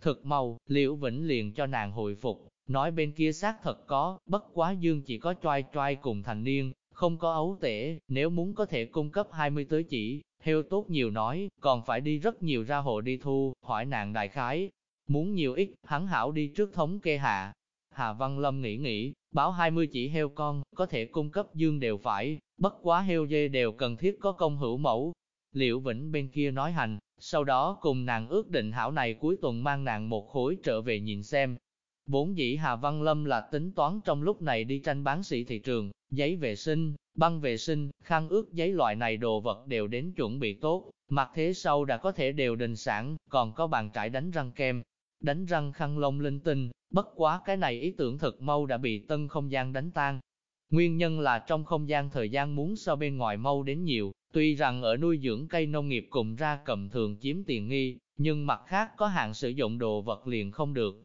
Thực mau, Liễu Vĩnh liền cho nàng hồi phục, nói bên kia xác thật có, bất quá dương chỉ có trai trai cùng thành niên, không có ấu tể, nếu muốn có thể cung cấp 20 tới chỉ, heo tốt nhiều nói, còn phải đi rất nhiều ra hồ đi thu, hỏi nàng đại khái. Muốn nhiều ít, hắn hảo đi trước thống kê hạ. Hà Văn Lâm nghĩ nghĩ, báo 20 chỉ heo con, có thể cung cấp dương đều phải, bất quá heo dê đều cần thiết có công hữu mẫu. Liệu Vĩnh bên kia nói hành, sau đó cùng nàng ước định hảo này cuối tuần mang nàng một khối trở về nhìn xem, Vốn dĩ Hà Văn Lâm là tính toán trong lúc này đi tranh bán sĩ thị trường, giấy vệ sinh, băng vệ sinh, khăn ướt giấy loại này đồ vật đều đến chuẩn bị tốt, mặt thế sau đã có thể đều đình sản, còn có bàn trải đánh răng kem, đánh răng khăn lông linh tinh, bất quá cái này ý tưởng thật mau đã bị tân không gian đánh tan. Nguyên nhân là trong không gian thời gian muốn so bên ngoài mau đến nhiều, tuy rằng ở nuôi dưỡng cây nông nghiệp cùng ra cầm thường chiếm tiền nghi, nhưng mặt khác có hạn sử dụng đồ vật liền không được,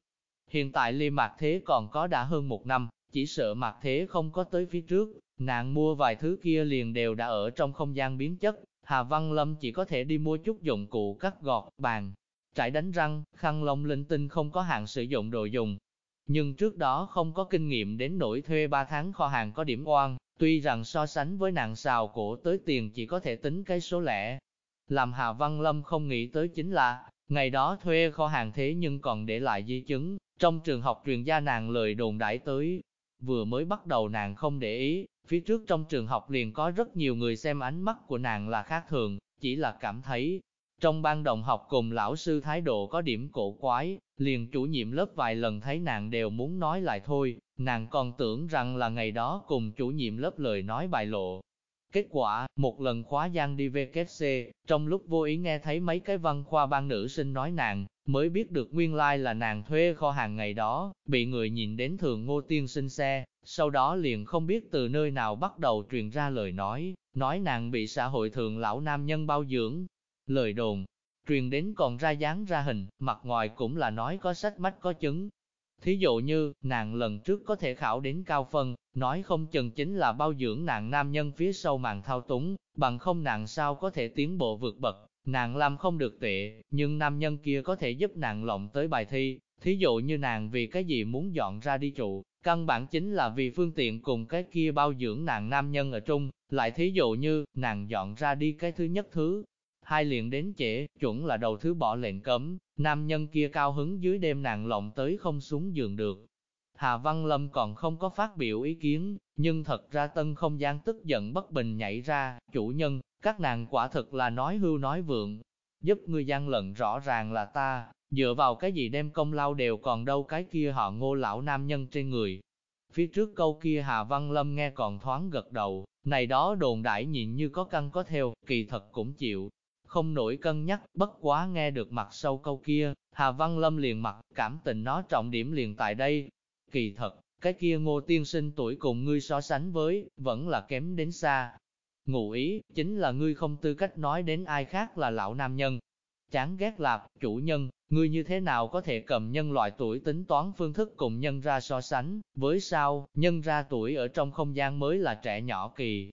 Hiện tại ly mạc thế còn có đã hơn một năm, chỉ sợ mạc thế không có tới phía trước, nàng mua vài thứ kia liền đều đã ở trong không gian biến chất, Hà Văn Lâm chỉ có thể đi mua chút dụng cụ cắt gọt, bàn, trải đánh răng, khăn lông linh tinh không có hạn sử dụng đồ dùng. nhưng trước đó không có kinh nghiệm đến nỗi thuê 3 tháng kho hàng có điểm oan, tuy rằng so sánh với nàng xào cổ tới tiền chỉ có thể tính cái số lẻ. Làm Hà Văn Lâm không nghĩ tới chính là, ngày đó thuê kho hàng thế nhưng còn để lại di chứng, trong trường học truyền gia nàng lời đồn đãi tới. Vừa mới bắt đầu nàng không để ý, phía trước trong trường học liền có rất nhiều người xem ánh mắt của nàng là khác thường, chỉ là cảm thấy, trong ban đồng học cùng lão sư thái độ có điểm cổ quái, liền chủ nhiệm lớp vài lần thấy nàng đều muốn nói lại thôi, nàng còn tưởng rằng là ngày đó cùng chủ nhiệm lớp lời nói bài lộ. Kết quả, một lần khóa gian đi VKC, trong lúc vô ý nghe thấy mấy cái văn khoa ban nữ sinh nói nàng, mới biết được nguyên lai like là nàng thuê kho hàng ngày đó, bị người nhìn đến thường ngô tiên sinh xe, sau đó liền không biết từ nơi nào bắt đầu truyền ra lời nói, nói nàng bị xã hội thường lão nam nhân bao dưỡng, Lời đồn, truyền đến còn ra dáng ra hình, mặt ngoài cũng là nói có sách mách có chứng. Thí dụ như, nàng lần trước có thể khảo đến cao phân, nói không chừng chính là bao dưỡng nàng nam nhân phía sau màn thao túng, bằng không nàng sao có thể tiến bộ vượt bậc, nàng làm không được tệ, nhưng nam nhân kia có thể giúp nàng lộng tới bài thi, thí dụ như nàng vì cái gì muốn dọn ra đi trụ, căn bản chính là vì phương tiện cùng cái kia bao dưỡng nàng nam nhân ở trung, lại thí dụ như, nàng dọn ra đi cái thứ nhất thứ, hai liền đến trễ, chuẩn là đầu thứ bỏ lệnh cấm, nam nhân kia cao hứng dưới đêm nàng lộng tới không xuống giường được. Hà Văn Lâm còn không có phát biểu ý kiến, nhưng thật ra tân không gian tức giận bất bình nhảy ra, chủ nhân, các nàng quả thực là nói hưu nói vượng, giúp ngươi gian lận rõ ràng là ta, dựa vào cái gì đem công lao đều còn đâu cái kia họ ngô lão nam nhân trên người. Phía trước câu kia Hà Văn Lâm nghe còn thoáng gật đầu, này đó đồn đại nhịn như có căn có theo, kỳ thật cũng chịu, không nổi cân nhắc, bất quá nghe được mặt sâu câu kia, Hà Văn Lâm liền mặt, cảm tình nó trọng điểm liền tại đây. Kỳ thật, cái kia ngô tiên sinh tuổi cùng ngươi so sánh với, vẫn là kém đến xa. Ngụ ý, chính là ngươi không tư cách nói đến ai khác là lão nam nhân. Chán ghét lạp, chủ nhân, ngươi như thế nào có thể cầm nhân loại tuổi tính toán phương thức cùng nhân ra so sánh, với sao, nhân ra tuổi ở trong không gian mới là trẻ nhỏ kỳ.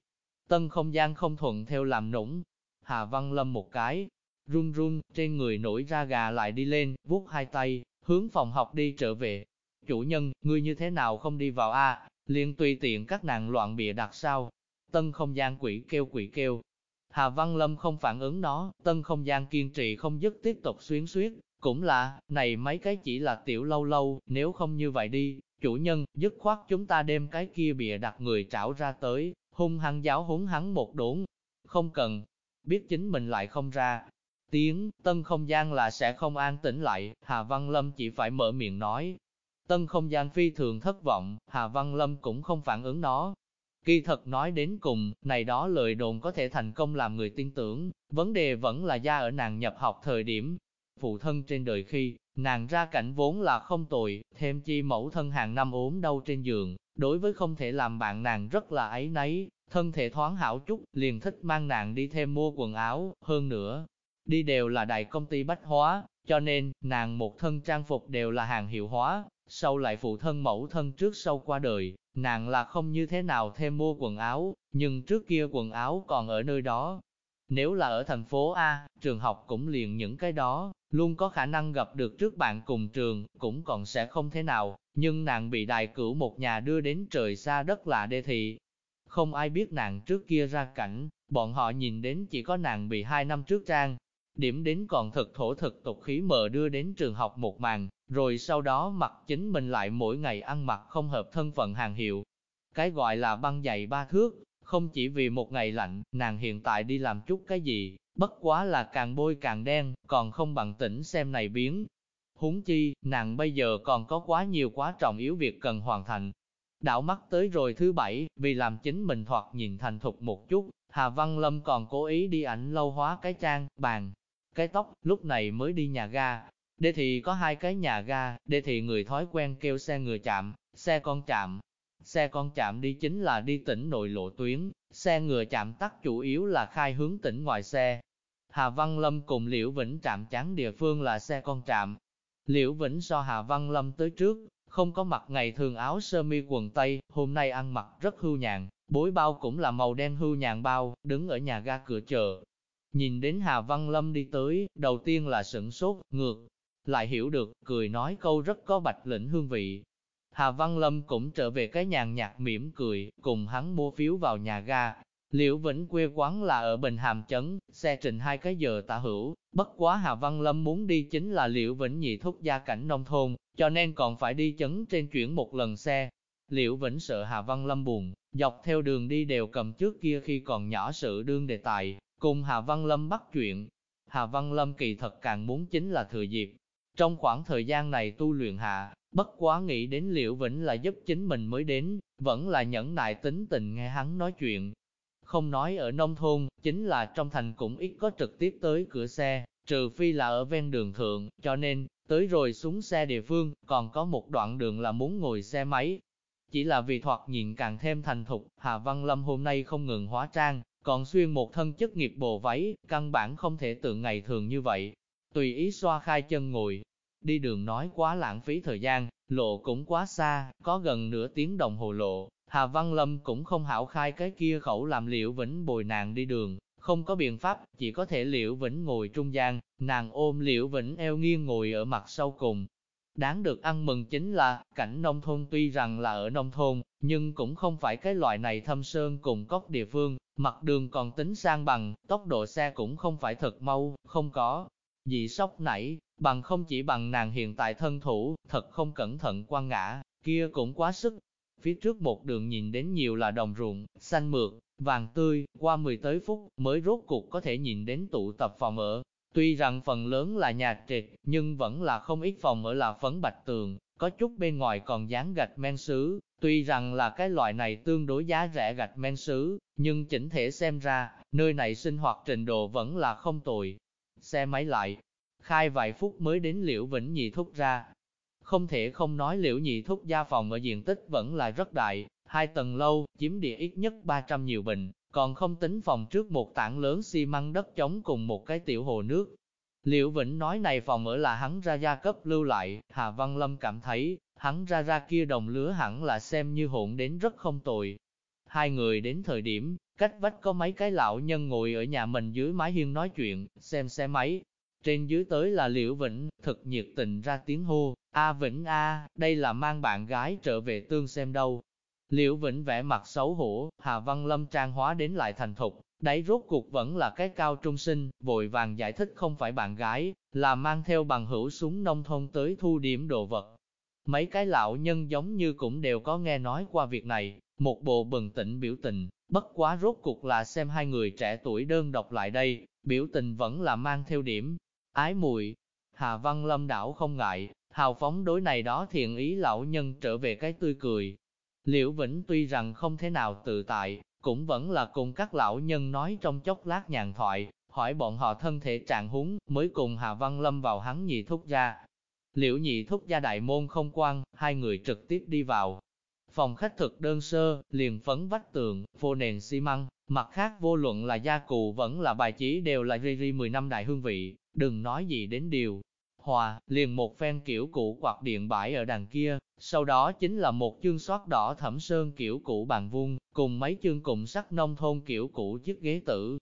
Tân không gian không thuận theo làm nũng, Hà Văn Lâm một cái, run run, trên người nổi ra gà lại đi lên, vuốt hai tay, hướng phòng học đi trở về. Chủ nhân, ngươi như thế nào không đi vào a? liền tùy tiện các nàng loạn bịa đặt sao? Tân không gian quỷ kêu quỷ kêu. Hà Văn Lâm không phản ứng nó, tân không gian kiên trì không dứt tiếp tục xuyến xuyết, cũng là, này mấy cái chỉ là tiểu lâu lâu, nếu không như vậy đi, chủ nhân, dứt khoát chúng ta đem cái kia bịa đặt người trảo ra tới, hung hăng giáo huấn hắn một đốn. Không cần, biết chính mình lại không ra. Tiếng, tân không gian là sẽ không an tĩnh lại, Hà Văn Lâm chỉ phải mở miệng nói. Tân không gian phi thường thất vọng, Hà Văn Lâm cũng không phản ứng nó. Kỳ thật nói đến cùng, này đó lời đồn có thể thành công làm người tin tưởng, vấn đề vẫn là gia ở nàng nhập học thời điểm. Phụ thân trên đời khi, nàng ra cảnh vốn là không tồi, thêm chi mẫu thân hàng năm ốm đau trên giường, đối với không thể làm bạn nàng rất là ấy nấy, thân thể thoáng hảo chút, liền thích mang nàng đi thêm mua quần áo, hơn nữa, đi đều là đại công ty bách hóa, cho nên, nàng một thân trang phục đều là hàng hiệu hóa, sau lại phụ thân mẫu thân trước sau qua đời, nàng là không như thế nào thêm mua quần áo, nhưng trước kia quần áo còn ở nơi đó. Nếu là ở thành phố A, trường học cũng liền những cái đó, luôn có khả năng gặp được trước bạn cùng trường, cũng còn sẽ không thế nào, nhưng nàng bị đại cửu một nhà đưa đến trời xa đất lạ đê thị, không ai biết nàng trước kia ra cảnh, bọn họ nhìn đến chỉ có nàng bị hai năm trước trang. Điểm đến còn thực thổ thực tục khí mờ đưa đến trường học một màn, rồi sau đó mặc chính mình lại mỗi ngày ăn mặc không hợp thân phận hàng hiệu. Cái gọi là băng dày ba thước, không chỉ vì một ngày lạnh, nàng hiện tại đi làm chút cái gì, bất quá là càng bôi càng đen, còn không bằng tỉnh xem này biến. Huống chi, nàng bây giờ còn có quá nhiều quá trọng yếu việc cần hoàn thành, Đảo mắt tới rồi thứ bảy, vì làm chính mình thoạt nhìn thành thục một chút, Hà Văn Lâm còn cố ý đi ảnh lâu hóa cái trang, bàn, cái tóc, lúc này mới đi nhà ga. Đây thì có hai cái nhà ga, đây thì người thói quen kêu xe người chạm, xe con chạm. Xe con chạm đi chính là đi tỉnh nội lộ tuyến, xe ngựa chạm tắt chủ yếu là khai hướng tỉnh ngoài xe. Hà Văn Lâm cùng Liễu Vĩnh chạm chán địa phương là xe con chạm. Liễu Vĩnh so Hà Văn Lâm tới trước, không có mặc ngày thường áo sơ mi quần tây, hôm nay ăn mặc rất hưu nhàn, bối bao cũng là màu đen hưu nhàn bao, đứng ở nhà ga cửa chợ. Nhìn đến Hà Văn Lâm đi tới, đầu tiên là sửng sốt, ngược, lại hiểu được, cười nói câu rất có bạch lĩnh hương vị. Hà Văn Lâm cũng trở về cái nhàn nhạt mỉm cười, cùng hắn mua phiếu vào nhà ga. Liễu Vĩnh quê quán là ở Bình Hàm Chấn, xe trình hai cái giờ tả hữu, bất quá Hà Văn Lâm muốn đi chính là Liễu Vĩnh nhị thúc gia cảnh nông thôn, cho nên còn phải đi chấn trên chuyển một lần xe. Liễu Vĩnh sợ Hà Văn Lâm buồn, dọc theo đường đi đều cầm trước kia khi còn nhỏ sự đương đề tài, cùng Hà Văn Lâm bắt chuyện. Hà Văn Lâm kỳ thật càng muốn chính là thừa dịp. Trong khoảng thời gian này tu luyện hạ, bất quá nghĩ đến Liễu Vĩnh là giúp chính mình mới đến, vẫn là nhẫn nại tính tình nghe hắn nói chuyện. Không nói ở nông thôn, chính là trong thành cũng ít có trực tiếp tới cửa xe, trừ phi là ở ven đường thượng, cho nên, tới rồi xuống xe địa phương, còn có một đoạn đường là muốn ngồi xe máy. Chỉ là vì thoạt nhìn càng thêm thành thục, Hà Văn Lâm hôm nay không ngừng hóa trang, còn xuyên một thân chức nghiệp bồ váy, căn bản không thể tượng ngày thường như vậy. Tùy ý xoa khai chân ngồi, đi đường nói quá lãng phí thời gian, lộ cũng quá xa, có gần nửa tiếng đồng hồ lộ, Hà Văn Lâm cũng không hảo khai cái kia khẩu làm liệu vĩnh bồi nàng đi đường, không có biện pháp, chỉ có thể liễu vĩnh ngồi trung gian, nàng ôm liễu vĩnh eo nghiêng ngồi ở mặt sau cùng. Đáng được ăn mừng chính là, cảnh nông thôn tuy rằng là ở nông thôn, nhưng cũng không phải cái loại này thâm sơn cùng cốc địa phương, mặt đường còn tính sang bằng, tốc độ xe cũng không phải thật mau, không có Dị sốc nảy, bằng không chỉ bằng nàng hiện tại thân thủ, thật không cẩn thận quan ngã, kia cũng quá sức. Phía trước một đường nhìn đến nhiều là đồng ruộng, xanh mượt, vàng tươi, qua 10 tới phút mới rốt cuộc có thể nhìn đến tụ tập phòng ở. Tuy rằng phần lớn là nhà trệt, nhưng vẫn là không ít phòng ở là phấn bạch tường, có chút bên ngoài còn dán gạch men sứ. Tuy rằng là cái loại này tương đối giá rẻ gạch men sứ, nhưng chỉnh thể xem ra, nơi này sinh hoạt trình độ vẫn là không tồi. Xe máy lại, khai vài phút mới đến Liễu Vĩnh Nhị Thúc ra. Không thể không nói Liễu Nhị Thúc gia phòng ở diện tích vẫn là rất đại, hai tầng lâu, chiếm địa ít nhất 300 nhiều bình, còn không tính phòng trước một tảng lớn xi măng đất trống cùng một cái tiểu hồ nước. Liễu Vĩnh nói này phòng ở là hắn ra gia cấp lưu lại, Hà Văn Lâm cảm thấy, hắn ra ra kia đồng lứa hẳn là xem như hỗn đến rất không tồi. Hai người đến thời điểm, cách vách có mấy cái lão nhân ngồi ở nhà mình dưới mái hiên nói chuyện, xem xe máy. Trên dưới tới là Liễu Vĩnh, thật nhiệt tình ra tiếng hô, A Vĩnh A, đây là mang bạn gái trở về tương xem đâu. Liễu Vĩnh vẽ mặt xấu hổ, Hà Văn Lâm trang hóa đến lại thành thục, đấy rốt cuộc vẫn là cái cao trung sinh, vội vàng giải thích không phải bạn gái, là mang theo bằng hữu súng nông thôn tới thu điểm đồ vật. Mấy cái lão nhân giống như cũng đều có nghe nói qua việc này, một bộ bừng tỉnh biểu tình, bất quá rốt cuộc là xem hai người trẻ tuổi đơn độc lại đây, biểu tình vẫn là mang theo điểm, ái mùi. Hà Văn Lâm đảo không ngại, hào phóng đối này đó thiện ý lão nhân trở về cái tươi cười, Liễu Vĩnh tuy rằng không thế nào tự tại, cũng vẫn là cùng các lão nhân nói trong chốc lát nhàn thoại, hỏi bọn họ thân thể trạng huống, mới cùng Hà Văn Lâm vào hắn nhị thúc gia. Liễu nhị thúc gia đại môn không quan, hai người trực tiếp đi vào. Phòng khách thực đơn sơ, liền phấn vách tường, phô nền xi măng, mặt khác vô luận là gia cụ vẫn là bài trí đều là ri ri 10 năm đại hương vị, đừng nói gì đến điều. Hòa, liền một phen kiểu cũ quạt điện bãi ở đằng kia, sau đó chính là một chương soát đỏ thẩm sơn kiểu cũ bàn vuông, cùng mấy chương cụm sắc nông thôn kiểu cũ chiếc ghế tử.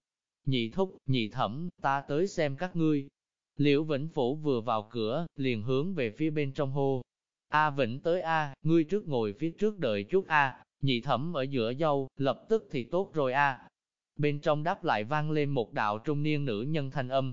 Nhị thúc, nhị thẩm, ta tới xem các ngươi. Liễu Vĩnh Phủ vừa vào cửa, liền hướng về phía bên trong hô. A Vĩnh tới A, ngươi trước ngồi phía trước đợi chút A, nhị thẩm ở giữa dâu, lập tức thì tốt rồi A. Bên trong đáp lại vang lên một đạo trung niên nữ nhân thanh âm.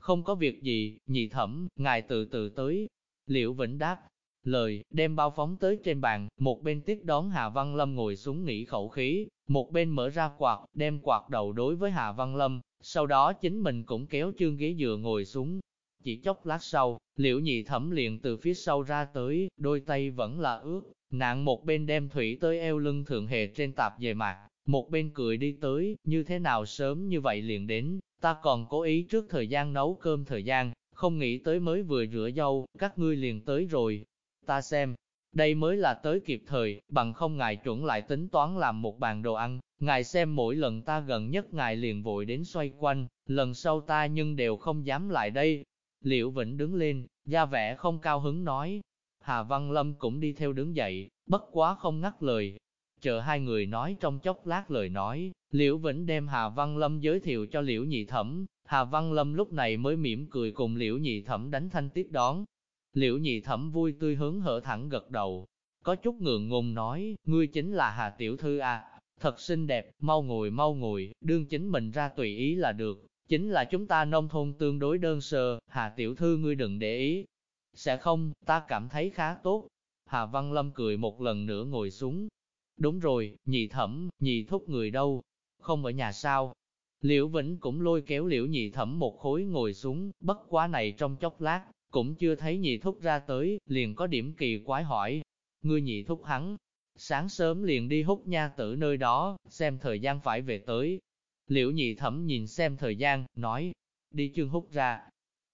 Không có việc gì, nhị thẩm, ngài từ từ tới. Liễu Vĩnh đáp, lời, đem bao phóng tới trên bàn, một bên tiếp đón Hà Văn Lâm ngồi xuống nghỉ khẩu khí, một bên mở ra quạt, đem quạt đầu đối với Hà Văn Lâm, sau đó chính mình cũng kéo chương ghế dựa ngồi xuống. Chỉ chốc lát sau, liễu nhị thẩm liền từ phía sau ra tới, đôi tay vẫn là ướt, nạn một bên đem thủy tới eo lưng thượng hề trên tạp về mặt, một bên cười đi tới, như thế nào sớm như vậy liền đến, ta còn cố ý trước thời gian nấu cơm thời gian, không nghĩ tới mới vừa rửa dâu, các ngươi liền tới rồi, ta xem, đây mới là tới kịp thời, bằng không ngài chuẩn lại tính toán làm một bàn đồ ăn, ngài xem mỗi lần ta gần nhất ngài liền vội đến xoay quanh, lần sau ta nhưng đều không dám lại đây. Liễu Vĩnh đứng lên, ra vẻ không cao hứng nói. Hà Văn Lâm cũng đi theo đứng dậy, bất quá không ngắt lời. Chờ hai người nói trong chốc lát lời nói, Liễu Vĩnh đem Hà Văn Lâm giới thiệu cho Liễu Nhị Thẩm, Hà Văn Lâm lúc này mới mỉm cười cùng Liễu Nhị Thẩm đánh thanh tiếp đón, Liễu nhị thẩm vui tươi hướng hở thẳng gật đầu. có chút ngượng ngùng nói, ngươi chính là Hà Tiểu Thư à, thật xinh đẹp, mau ngồi mau ngồi, đương chính mình ra tùy ý là được, chính là chúng ta nông thôn tương đối đơn sơ, Hà Tiểu Thư ngươi đừng để ý. Sẽ không, ta cảm thấy khá tốt. Hà Văn Lâm cười một lần nữa ngồi xuống. Đúng rồi, nhị thẩm, nhị thúc người đâu? Không ở nhà sao? Liễu Vĩnh cũng lôi kéo liễu nhị thẩm một khối ngồi xuống, bất quá này trong chốc lát, cũng chưa thấy nhị thúc ra tới, liền có điểm kỳ quái hỏi. Ngươi nhị thúc hắn, sáng sớm liền đi hút nha tử nơi đó, xem thời gian phải về tới. Liễu nhị thẩm nhìn xem thời gian, nói, đi Trương Húc ra.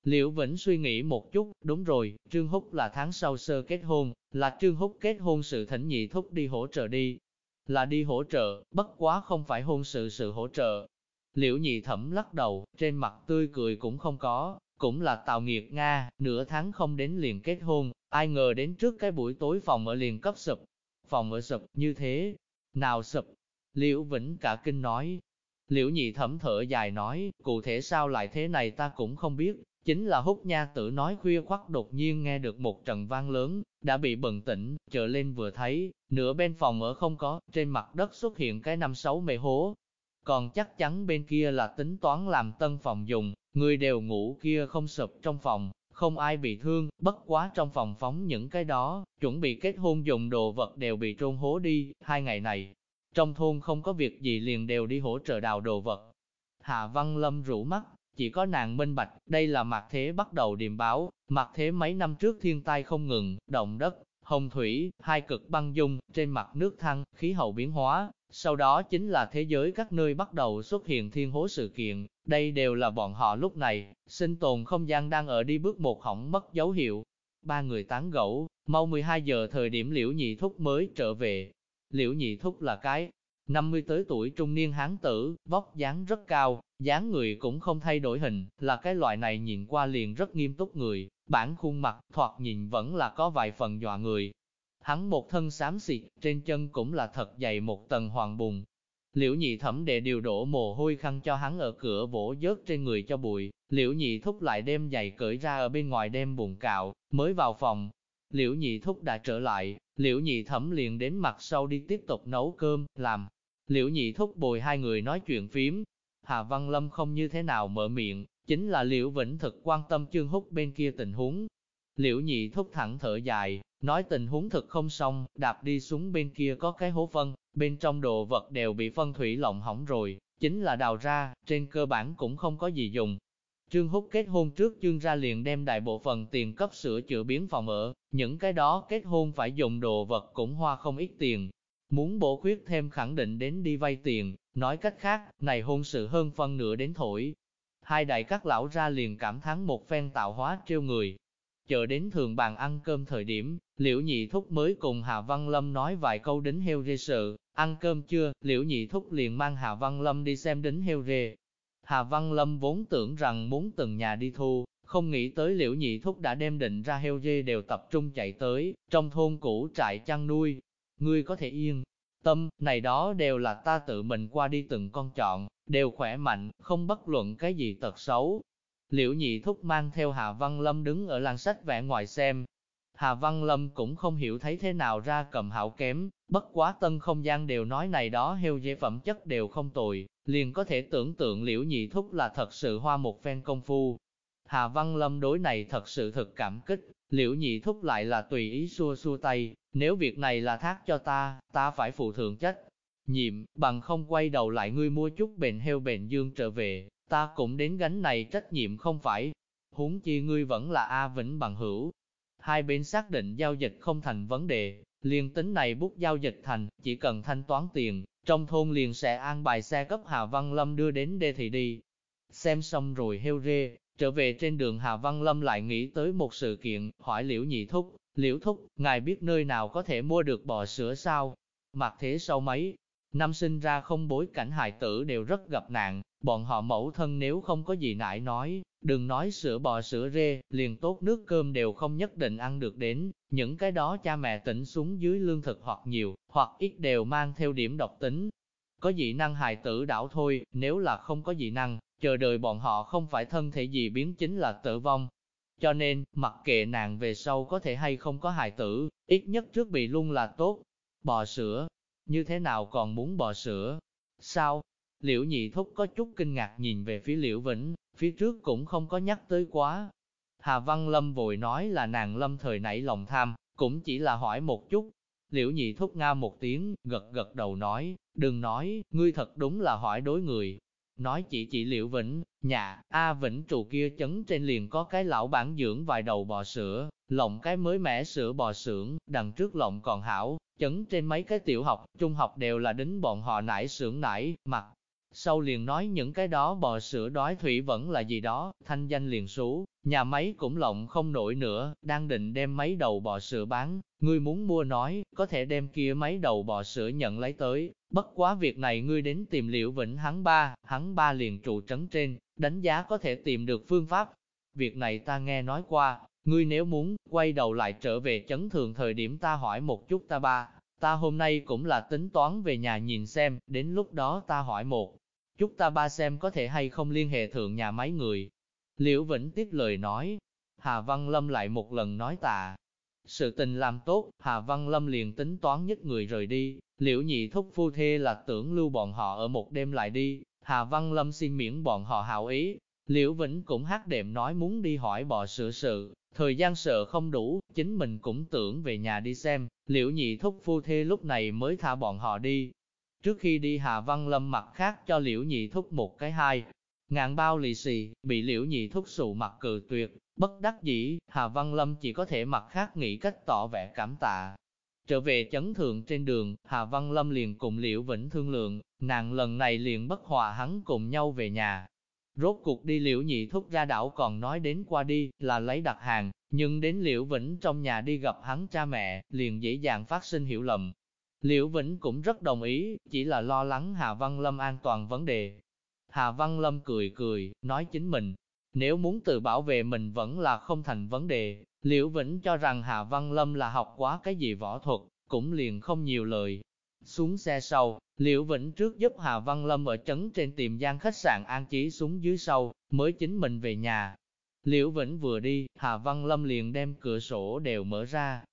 Liễu Vĩnh suy nghĩ một chút, đúng rồi, Trương Húc là tháng sau sơ kết hôn, là Trương Húc kết hôn sự thỉnh nhị thúc đi hỗ trợ đi. Là đi hỗ trợ, bất quá không phải hôn sự sự hỗ trợ. Liễu nhị thẩm lắc đầu, trên mặt tươi cười cũng không có, cũng là tào nghiệt Nga, nửa tháng không đến liền kết hôn, ai ngờ đến trước cái buổi tối phòng ở liền cấp sụp. Phòng ở sụp, như thế, nào sụp? Liễu Vĩnh cả kinh nói. Liễu nhị thẩm thở dài nói, cụ thể sao lại thế này ta cũng không biết, chính là hút nha tử nói khuya khoắt đột nhiên nghe được một trận vang lớn, đã bị bừng tỉnh, trở lên vừa thấy, nửa bên phòng ở không có, trên mặt đất xuất hiện cái năm sáu mê hố. Còn chắc chắn bên kia là tính toán làm tân phòng dùng, người đều ngủ kia không sụp trong phòng, không ai bị thương, bất quá trong phòng phóng những cái đó, chuẩn bị kết hôn dùng đồ vật đều bị trôn hố đi, hai ngày này, trong thôn không có việc gì liền đều đi hỗ trợ đào đồ vật. Hạ Văn Lâm rủ mắt, chỉ có nàng minh bạch, đây là mặt thế bắt đầu điềm báo, mặt thế mấy năm trước thiên tai không ngừng, động đất, hồng thủy, hai cực băng dung, trên mặt nước thăng, khí hậu biến hóa, sau đó chính là thế giới các nơi bắt đầu xuất hiện thiên hố sự kiện, đây đều là bọn họ lúc này, sinh tồn không gian đang ở đi bước một hỏng mất dấu hiệu. Ba người tán gẫu, mau 12 giờ thời điểm liễu nhị thúc mới trở về. Liễu nhị thúc là cái 50 tới tuổi trung niên hán tử, vóc dáng rất cao, dáng người cũng không thay đổi hình, là cái loại này nhìn qua liền rất nghiêm túc người, bản khuôn mặt, thoạt nhìn vẫn là có vài phần dọa người. Hắn một thân xám xịt, trên chân cũng là thật dày một tầng hoàng bùn. Liễu nhị thẩm đệ điều đổ mồ hôi khăn cho hắn ở cửa vỗ dớt trên người cho bụi, liễu nhị thúc lại đem giày cởi ra ở bên ngoài đem bùn cạo, mới vào phòng. Liễu nhị thúc đã trở lại, liễu nhị thẩm liền đến mặt sau đi tiếp tục nấu cơm, làm. Liễu nhị thúc bồi hai người nói chuyện phím. Hà Văn Lâm không như thế nào mở miệng, chính là Liễu Vĩnh thực quan tâm chương húc bên kia tình huống. Liễu nhị thúc thẳng thở dài, nói tình huống thực không xong, đạp đi xuống bên kia có cái hố phân, bên trong đồ vật đều bị phân thủy lộng hỏng rồi, chính là đào ra, trên cơ bản cũng không có gì dùng. Trương Húc kết hôn trước Trương ra liền đem đại bộ phận tiền cấp sửa chữa biến phòng ở, những cái đó kết hôn phải dùng đồ vật cũng hoa không ít tiền, Muốn bổ khuyết thêm khẳng định đến đi vay tiền, nói cách khác, này hôn sự hơn phân nửa đến thổi. Hai đại các lão ra liền cảm thán một phen tạo hóa trêu người. Chờ đến thường bàn ăn cơm thời điểm, liễu nhị thúc mới cùng Hà Văn Lâm nói vài câu đính heo rê sự, ăn cơm chưa, liễu nhị thúc liền mang Hà Văn Lâm đi xem đính heo rê. Hà Văn Lâm vốn tưởng rằng muốn từng nhà đi thu, không nghĩ tới liễu nhị thúc đã đem định ra heo dê đều tập trung chạy tới, trong thôn cũ trại chăn nuôi, ngươi có thể yên tâm, này đó đều là ta tự mình qua đi từng con chọn, đều khỏe mạnh, không bất luận cái gì tật xấu. Liễu nhị thúc mang theo Hà Văn Lâm đứng ở làng sách vẽ ngoài xem. Hà Văn Lâm cũng không hiểu thấy thế nào ra cầm hảo kém, bất quá tân không gian đều nói này đó heo dê phẩm chất đều không tồi, liền có thể tưởng tượng liễu nhị thúc là thật sự hoa một phen công phu. Hà Văn Lâm đối này thật sự thực cảm kích, liễu nhị thúc lại là tùy ý xua xua tay, nếu việc này là thác cho ta, ta phải phụ thượng trách. Nhiệm, bằng không quay đầu lại ngươi mua chút bệnh heo bệnh dương trở về, ta cũng đến gánh này trách nhiệm không phải. Huống chi ngươi vẫn là A Vĩnh bằng hữu. Hai bên xác định giao dịch không thành vấn đề, liền tính này bút giao dịch thành, chỉ cần thanh toán tiền, trong thôn liền sẽ an bài xe cấp Hà Văn Lâm đưa đến đê thị đi. Xem xong rồi heo rê, trở về trên đường Hà Văn Lâm lại nghĩ tới một sự kiện, hỏi liễu nhị thúc, Liễu thúc, ngài biết nơi nào có thể mua được bò sữa sao? Mặc thế sau mấy, năm sinh ra không bối cảnh hài tử đều rất gặp nạn, bọn họ mẫu thân nếu không có gì nại nói, đừng nói sữa bò sữa rê, liền tốt nước cơm đều không nhất định ăn được đến, những cái đó cha mẹ tỉnh xuống dưới lương thực hoặc nhiều, hoặc ít đều mang theo điểm độc tính. Có dị năng hài tử đảo thôi, nếu là không có dị năng, chờ đợi bọn họ không phải thân thể gì biến chính là tử vong. cho nên, mặc kệ nàng về sau có thể hay không có hài tử, ít nhất trước bị luôn là tốt. Bò sữa, như thế nào còn muốn bò sữa? Sao? Liễu nhị thúc có chút kinh ngạc nhìn về phía liễu vĩnh, phía trước cũng không có nhắc tới quá. Hà Văn Lâm vội nói là nàng lâm thời nảy lòng tham, cũng chỉ là hỏi một chút. Liễu nhị thúc nga một tiếng, gật gật đầu nói, đừng nói, ngươi thật đúng là hỏi đối người. Nói chỉ chỉ liễu vĩnh, nhà, A Vĩnh trụ kia chấn trên liền có cái lão bản dưỡng vài đầu bò sữa, lộng cái mới mẻ sữa bò sưởng, đằng trước lộng còn hảo, chấn trên mấy cái tiểu học, trung học đều là đính bọn họ nải sưởng nải, mặt. Sau liền nói những cái đó bò sữa đói thủy vẫn là gì đó, thanh danh liền sú nhà máy cũng lộng không nổi nữa, đang định đem mấy đầu bò sữa bán, ngươi muốn mua nói, có thể đem kia mấy đầu bò sữa nhận lấy tới, bất quá việc này ngươi đến tìm liệu vĩnh hắn ba, hắn ba liền trụ trấn trên, đánh giá có thể tìm được phương pháp. Việc này ta nghe nói qua, ngươi nếu muốn, quay đầu lại trở về chấn thường thời điểm ta hỏi một chút ta ba, ta hôm nay cũng là tính toán về nhà nhìn xem, đến lúc đó ta hỏi một chúng ta ba xem có thể hay không liên hệ thượng nhà máy người. Liễu Vĩnh tiếp lời nói, Hà Văn Lâm lại một lần nói tạ. Sự tình làm tốt, Hà Văn Lâm liền tính toán nhất người rời đi, liễu nhị thúc phu thê là tưởng lưu bọn họ ở một đêm lại đi, Hà Văn Lâm xin miễn bọn họ hảo ý. Liễu Vĩnh cũng hát đệm nói muốn đi hỏi bò sửa sự, thời gian sợ không đủ, chính mình cũng tưởng về nhà đi xem, liễu nhị thúc phu thê lúc này mới thả bọn họ đi. Trước khi đi Hà Văn Lâm mặt khác cho liễu nhị thúc một cái hai, ngàn bao lì xì, bị liễu nhị thúc sụ mặt cự tuyệt, bất đắc dĩ, Hà Văn Lâm chỉ có thể mặt khác nghĩ cách tỏ vẻ cảm tạ. Trở về chấn thượng trên đường, Hà Văn Lâm liền cùng liễu vĩnh thương lượng, nàng lần này liền bất hòa hắn cùng nhau về nhà. Rốt cuộc đi liễu nhị thúc ra đảo còn nói đến qua đi, là lấy đặt hàng, nhưng đến liễu vĩnh trong nhà đi gặp hắn cha mẹ, liền dễ dàng phát sinh hiểu lầm. Liễu Vĩnh cũng rất đồng ý, chỉ là lo lắng Hà Văn Lâm an toàn vấn đề. Hà Văn Lâm cười cười, nói chính mình, nếu muốn tự bảo vệ mình vẫn là không thành vấn đề. Liễu Vĩnh cho rằng Hà Văn Lâm là học quá cái gì võ thuật, cũng liền không nhiều lời. Xuống xe sau, Liễu Vĩnh trước giúp Hà Văn Lâm ở trấn trên tiệm gian khách sạn an trí xuống dưới sau, mới chính mình về nhà. Liễu Vĩnh vừa đi, Hà Văn Lâm liền đem cửa sổ đều mở ra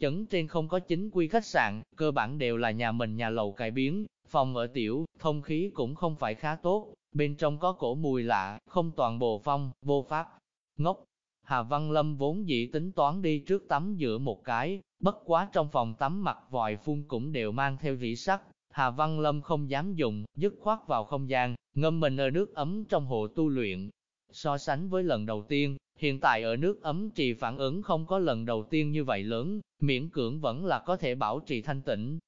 chấn trên không có chính quy khách sạn, cơ bản đều là nhà mình nhà lầu cải biến, phòng ở tiểu, thông khí cũng không phải khá tốt, bên trong có cổ mùi lạ, không toàn bộ phong, vô pháp. Ngốc, Hà Văn Lâm vốn dĩ tính toán đi trước tắm giữa một cái, bất quá trong phòng tắm mặt vòi phun cũng đều mang theo rỉ sắt. Hà Văn Lâm không dám dùng, dứt khoát vào không gian, ngâm mình ở nước ấm trong hồ tu luyện. So sánh với lần đầu tiên, hiện tại ở nước ấm trì phản ứng không có lần đầu tiên như vậy lớn, miễn cưỡng vẫn là có thể bảo trì thanh tĩnh.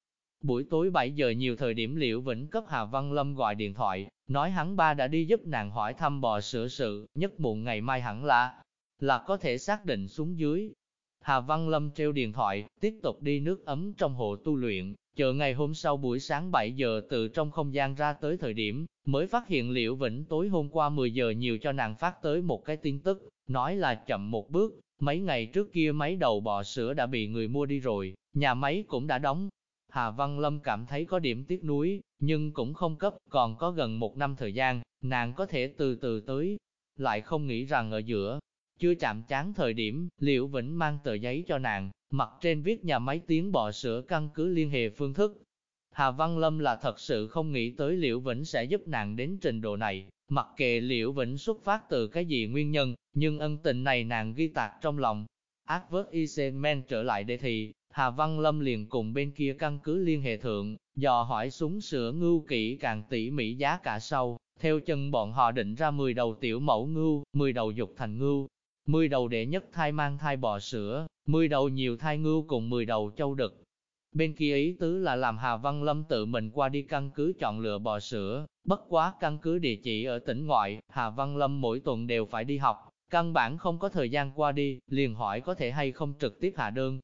Buổi tối 7 giờ nhiều thời điểm Liễu Vĩnh cấp Hà Văn Lâm gọi điện thoại, nói hắn ba đã đi giúp nàng hỏi thăm bò sữa sự, nhất muộn ngày mai hẳn là, là có thể xác định xuống dưới. Hà Văn Lâm treo điện thoại, tiếp tục đi nước ấm trong hồ tu luyện, chờ ngày hôm sau buổi sáng 7 giờ từ trong không gian ra tới thời điểm, mới phát hiện Liễu Vĩnh tối hôm qua 10 giờ nhiều cho nàng phát tới một cái tin tức, nói là chậm một bước, mấy ngày trước kia máy đầu bò sữa đã bị người mua đi rồi, nhà máy cũng đã đóng. Hà Văn Lâm cảm thấy có điểm tiếc nuối, nhưng cũng không cấp, còn có gần một năm thời gian, nàng có thể từ từ tới. Lại không nghĩ rằng ở giữa, chưa chạm chán thời điểm, Liễu Vĩnh mang tờ giấy cho nàng, mặt trên viết nhà máy tiếng bò sữa căn cứ liên hệ phương thức. Hà Văn Lâm là thật sự không nghĩ tới Liễu Vĩnh sẽ giúp nàng đến trình độ này, mặc kệ Liễu Vĩnh xuất phát từ cái gì nguyên nhân, nhưng ân tình này nàng ghi tạc trong lòng. Advert Isenman trở lại để thì, Hà Văn Lâm liền cùng bên kia căn cứ liên hệ thượng, dò hỏi súng sữa ngưu kỹ càng tỉ mỉ giá cả sau, theo chân bọn họ định ra 10 đầu tiểu mẫu ngưu, 10 đầu dục thành ngưu, 10 đầu đệ nhất thai mang thai bò sữa, 10 đầu nhiều thai ngưu cùng 10 đầu châu đực. Bên kia ý tứ là làm Hà Văn Lâm tự mình qua đi căn cứ chọn lựa bò sữa, bất quá căn cứ địa chỉ ở tỉnh ngoại, Hà Văn Lâm mỗi tuần đều phải đi học, căn bản không có thời gian qua đi, liền hỏi có thể hay không trực tiếp hạ đơn.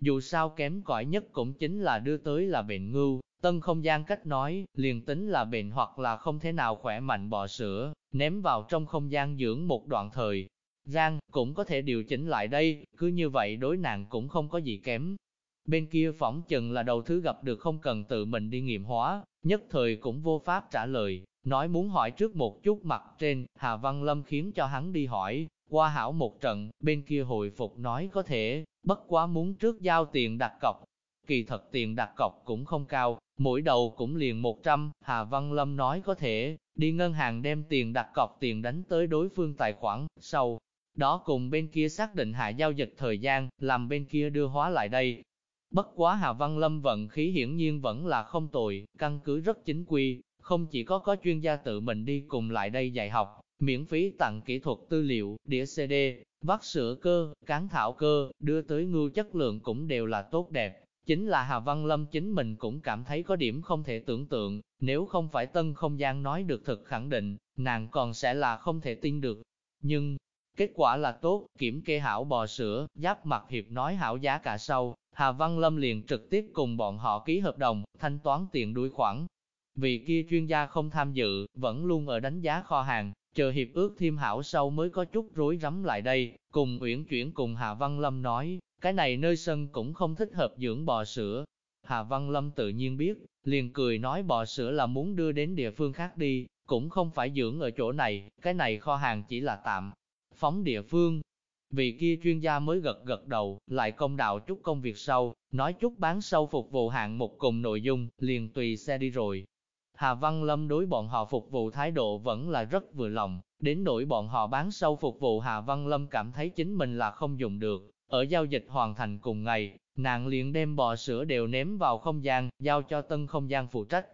Dù sao kém cỏi nhất cũng chính là đưa tới là bệnh ngưu, tân không gian cách nói, liền tính là bệnh hoặc là không thể nào khỏe mạnh bò sữa, ném vào trong không gian dưỡng một đoạn thời, Giang, cũng có thể điều chỉnh lại đây, cứ như vậy đối nàng cũng không có gì kém. Bên kia phỏng chừng là đầu thứ gặp được không cần tự mình đi nghiệm hóa, nhất thời cũng vô pháp trả lời, nói muốn hỏi trước một chút mặt trên, Hà Văn Lâm khiến cho hắn đi hỏi, Qua hảo một trận, bên kia hồi phục nói có thể, bất quá muốn trước giao tiền đặt cọc. Kỳ thật tiền đặt cọc cũng không cao, mỗi đầu cũng liền 100, Hà Văn Lâm nói có thể, đi ngân hàng đem tiền đặt cọc tiền đánh tới đối phương tài khoản, sau đó cùng bên kia xác định hạ giao dịch thời gian, làm bên kia đưa hóa lại đây. Bất quá Hà Văn Lâm vận khí hiển nhiên vẫn là không tồi, căn cứ rất chính quy, không chỉ có có chuyên gia tự mình đi cùng lại đây dạy học, miễn phí tặng kỹ thuật tư liệu, đĩa CD, vắt sữa cơ, cán thảo cơ, đưa tới ngưu chất lượng cũng đều là tốt đẹp. Chính là Hà Văn Lâm chính mình cũng cảm thấy có điểm không thể tưởng tượng, nếu không phải tân không gian nói được thật khẳng định, nàng còn sẽ là không thể tin được. Nhưng, kết quả là tốt, kiểm kê hảo bò sữa, giáp mặt hiệp nói hảo giá cả sau, Hà Văn Lâm liền trực tiếp cùng bọn họ ký hợp đồng, thanh toán tiền đuôi khoản. Vì kia chuyên gia không tham dự, vẫn luôn ở đánh giá kho hàng, chờ hiệp ước thêm hảo sau mới có chút rối rắm lại đây, cùng uyển chuyển cùng Hà Văn Lâm nói, cái này nơi sân cũng không thích hợp dưỡng bò sữa. Hà Văn Lâm tự nhiên biết, liền cười nói bò sữa là muốn đưa đến địa phương khác đi, cũng không phải dưỡng ở chỗ này, cái này kho hàng chỉ là tạm, phóng địa phương. Vì kia chuyên gia mới gật gật đầu, lại công đạo chút công việc sau, nói chút bán sâu phục vụ hạng mục cùng nội dung, liền tùy xe đi rồi. Hà Văn Lâm đối bọn họ phục vụ thái độ vẫn là rất vừa lòng, đến nỗi bọn họ bán sâu phục vụ Hà Văn Lâm cảm thấy chính mình là không dùng được. Ở giao dịch hoàn thành cùng ngày, nàng liền đem bò sữa đều ném vào không gian, giao cho tân không gian phụ trách.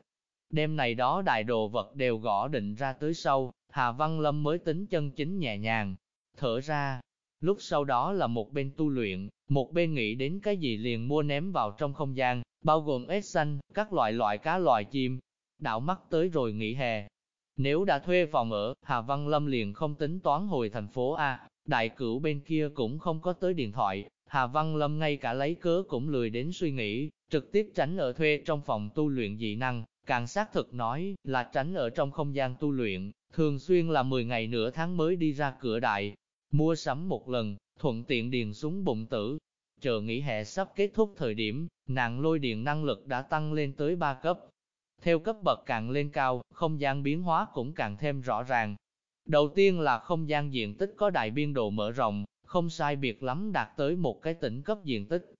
Đêm này đó đại đồ vật đều gõ định ra tới sau, Hà Văn Lâm mới tính chân chính nhẹ nhàng, thở ra. Lúc sau đó là một bên tu luyện, một bên nghĩ đến cái gì liền mua ném vào trong không gian, bao gồm ếch xanh, các loại loại cá loại chim. Đạo mắt tới rồi nghỉ hè. Nếu đã thuê phòng ở, Hà Văn Lâm liền không tính toán hồi thành phố A, đại cửu bên kia cũng không có tới điện thoại. Hà Văn Lâm ngay cả lấy cớ cũng lười đến suy nghĩ, trực tiếp tránh ở thuê trong phòng tu luyện dị năng, càng xác thực nói là tránh ở trong không gian tu luyện, thường xuyên là 10 ngày nửa tháng mới đi ra cửa đại, mua sắm một lần, thuận tiện điền xuống bụng tử. Chờ nghỉ hè sắp kết thúc thời điểm, nàng lôi điện năng lực đã tăng lên tới 3 cấp. Theo cấp bậc càng lên cao, không gian biến hóa cũng càng thêm rõ ràng. Đầu tiên là không gian diện tích có đại biên độ mở rộng, không sai biệt lắm đạt tới một cái tỉnh cấp diện tích.